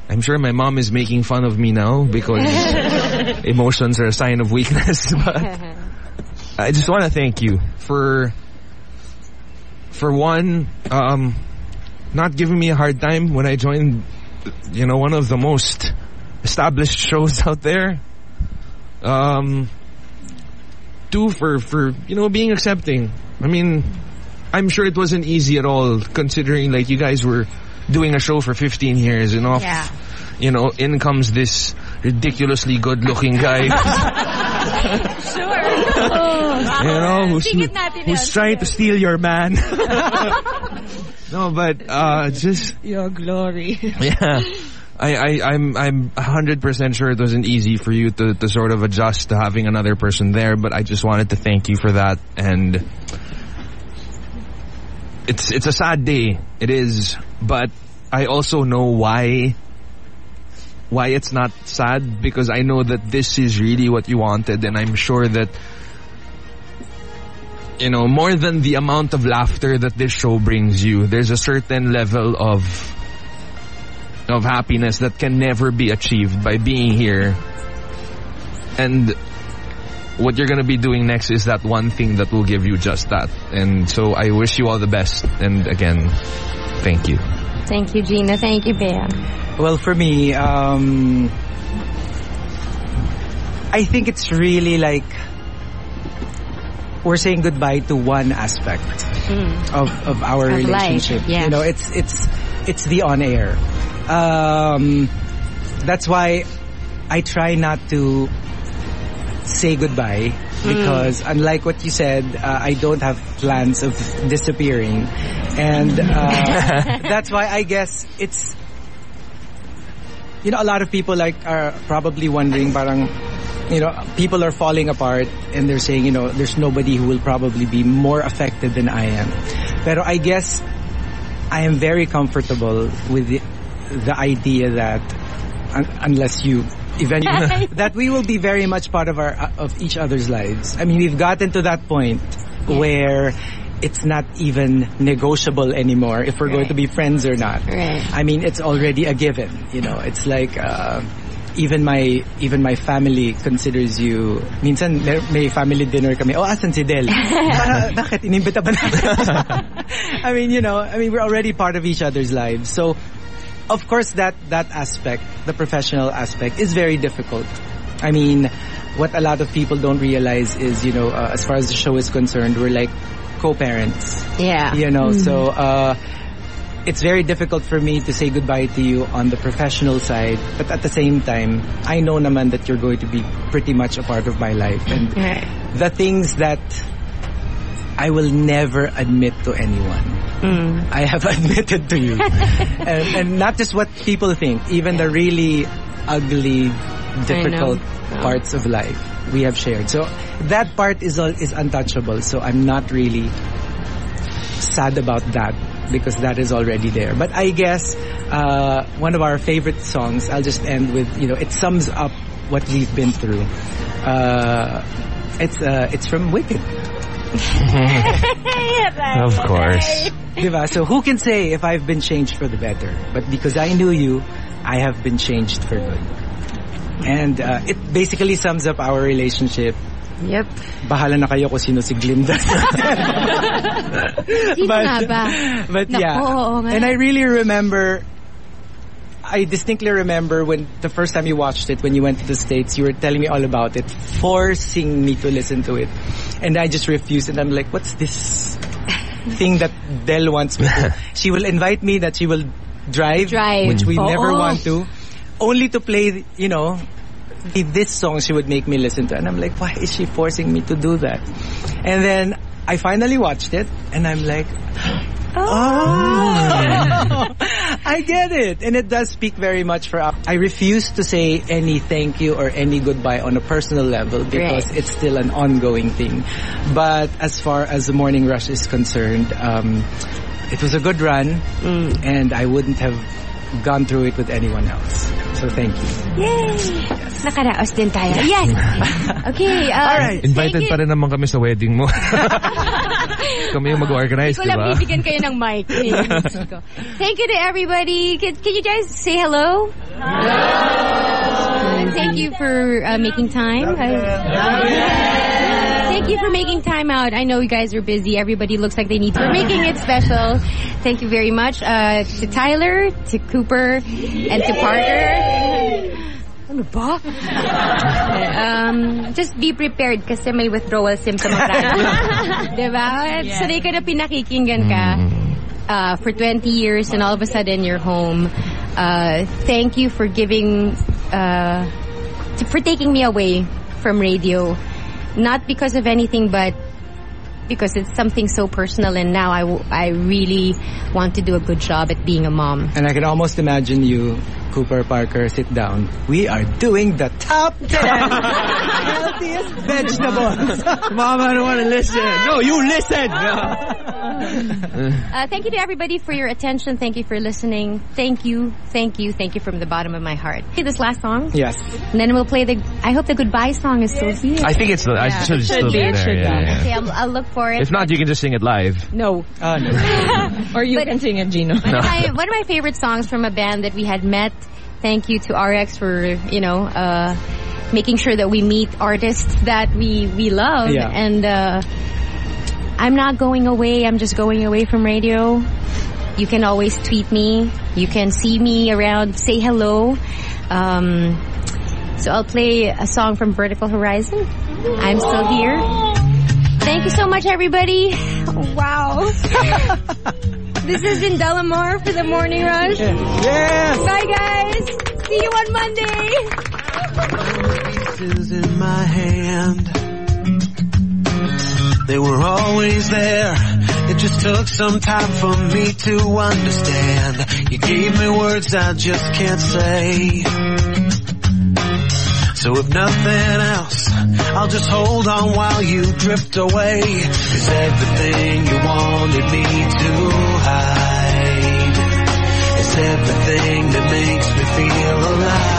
I'm sure my mom is making fun of me now because emotions are a sign of weakness. But I just want to thank you for for one, um, not giving me a hard time when I joined, you know, one of the most established shows out there. Um, two, for, for, you know, being accepting. I mean, I'm sure it wasn't easy at all considering like you guys were doing a show for 15 years and off, Yeah. you know, in comes this ridiculously good looking guy. you know, who's, who's trying to steal your man. no, but uh, just Your glory. yeah. I, I, I'm I'm hundred percent sure it wasn't easy for you to, to sort of adjust to having another person there, but I just wanted to thank you for that and it's it's a sad day. It is. But I also know why why it's not sad because I know that this is really what you wanted and I'm sure that you know, more than the amount of laughter that this show brings you, there's a certain level of of happiness that can never be achieved by being here. And what you're gonna be doing next is that one thing that will give you just that. And so I wish you all the best. And again, thank you. Thank you, Gina. Thank you, Bea. Well, for me, um, I think it's really like we're saying goodbye to one aspect of, of our Of life, relationship. yes. You know, it's it's it's the on air. Um, that's why I try not to say goodbye because unlike what you said, uh, I don't have plans of disappearing, and uh, that's why I guess it's you know, a lot of people like are probably wondering parang you know, people are falling apart and they're saying, you know, there's nobody who will probably be more affected than I am. Pero I guess I am very comfortable with the, the idea that un- unless you eventually that we will be very much part of our of each other's lives. I mean, we've gotten to that point where it's not even negotiable anymore if we're going to be friends or not. Right. I mean, it's already a given. You know, it's like uh, even my even my family considers you. Minsan may, may family dinner kami. Oh, asan si Del? Para, bakit inimbita ba natin? I mean, you know, I mean, we're already part of each other's lives. So, of course, that that aspect, the professional aspect, is very difficult. I mean, what a lot of people don't realize is, you know, uh, as far as the show is concerned, we're like co-parents. Yeah. You know, Mhm. so uh, it's very difficult for me to say goodbye to you on the professional side, but at the same time, I know naman that you're going to be pretty much a part of my life, and Right. the things that I will never admit to anyone. I have admitted to you. and, and not just what people think, even the really ugly, difficult parts of life we have shared. So that part is all, is untouchable. So I'm not really sad about that because that is already there. But I guess uh, one of our favorite songs, I'll just end with, you know, it sums up what we've been through. Uh, it's uh, it's from Wicked. Of course. Diba? So who can say if I've been changed for the better? But because I knew you, I have been changed for good. And uh, it basically sums up our relationship. Yep. Bahala na kayo kung sino si Glinda. Sino nga ba? But Naku, yeah. oo. And I really remember I distinctly remember when the first time you watched it, when you went to the States, you were telling me all about it, forcing me to listen to it. And I just refused and I'm like, what's this thing that Del wants me to? She will invite me that she will drive, Drive. which we Oo. never oh. want to, only to play, you know, this song she would make me listen to. And I'm like, why is she forcing me to do that? And then I finally watched it and I'm like, Oh, I get it. And it does speak very much for us. I refuse to say any thank you or any goodbye on a personal level because Right. it's still an ongoing thing. But as far as the morning rush is concerned, um, it was a good run and I wouldn't have gone through it with anyone else. So thank you. Yay! Nakaraos din tayo. Yes! Okay, uh, Alright. Invited thank pa rin naman kami sa wedding mo. kami yung mag-organize, Hindi ko di lang ba? bibigyan kayo ng mic. Thank you to everybody. Can, can you guys say hello? Uh, thank you for uh, making time. I- Thank you for making time out. I know you guys are busy. Everybody looks like they need to. For making it special. Thank you very much uh, to Tyler, to Cooper, and to Parker. Ano ba? um, just be prepared kasi may withdrawal symptom ka. diba? Yeah. Sanay ka na pinakikinggan ka uh, for 20 years and all of a sudden you're home. Uh, thank you for giving, uh, for taking me away from radio. Not because of anything, but because it's something so personal and now I, w- I really want to do a good job at being a mom. And I can almost imagine you, Cooper Parker, sit down. We are doing the top 10 healthiest vegetables. Mom, I don't want to listen. No, you listen. Uh, thank you to everybody for your attention. Thank you for listening. Thank you, thank you, thank you from the bottom of my heart. Okay, this last song. Yes. And then we'll play the. I hope the goodbye song is still here. I think it's. the. I should still be there. Yeah, yeah. Okay, I'll, I'll look for it. If not, you can just sing it live. no. Ah, or you can sing it, Gino. One, of my, one of my favorite songs from a band that we had met. Thank you to RX for you know uh, making sure that we meet artists that we we love. Yeah. And uh, I'm not going away. I'm just going away from radio. You can always tweet me. You can see me around. Say hello. Um, so I'll play a song from Vertical Horizon. I'm still here. Thank you so much, everybody. Wow. this has been Delamar for the Morning Rush. Yes. Bye, guys. See you on Monday. pieces in my hand. They were always there. It just took some time for me to understand. You gave me words I just can't say. So if nothing else, I'll just hold on while you drift away. Cause everything you wanted me to hide is everything that makes me feel alive.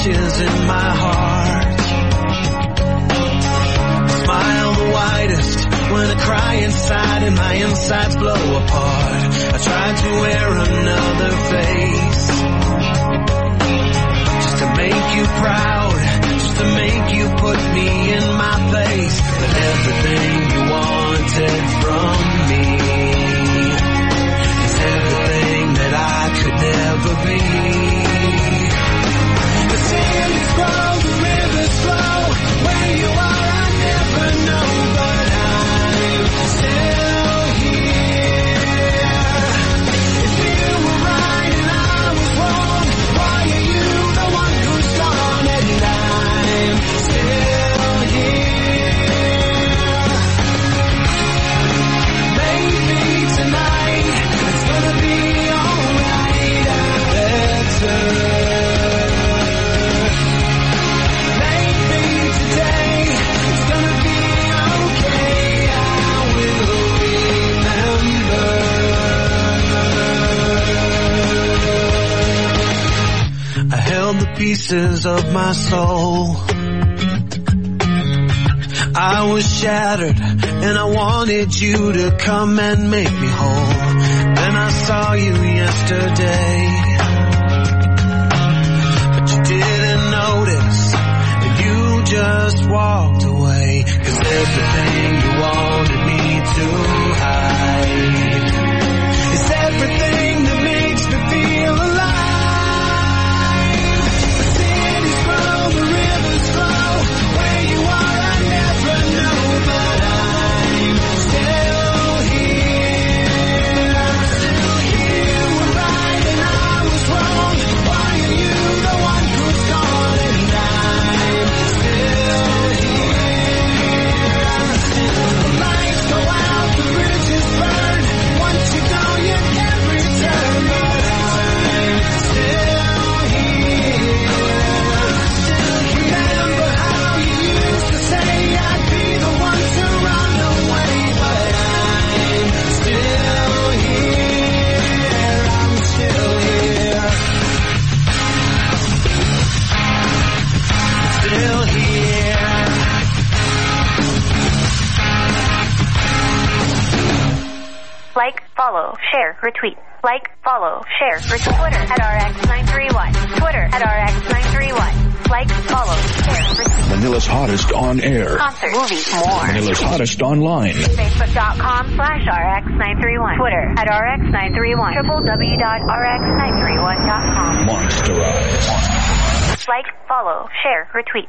ashes in my heart. I smile the widest when I cry inside and my insides blow apart. I try to wear another face. Just to make you proud, just to make you put me in my place. But everything you wanted from me is everything that I could never be really cry. Pieces of my soul. I was shattered and I wanted you to come and make me whole. Then I saw you yesterday. But you didn't notice and you just walked away. Cause everything you wanted me to hide share, retweet. Like, follow, share, retweet. Twitter at RX931. Twitter at RX931. Like, follow, share, retweet. Manila's hottest on air. Concert, movies, more. Manila's hottest online. Facebook.com slash RX931. Twitter at RX931. www.rx931.com. Monster Eyes. Like, follow, share, retweet.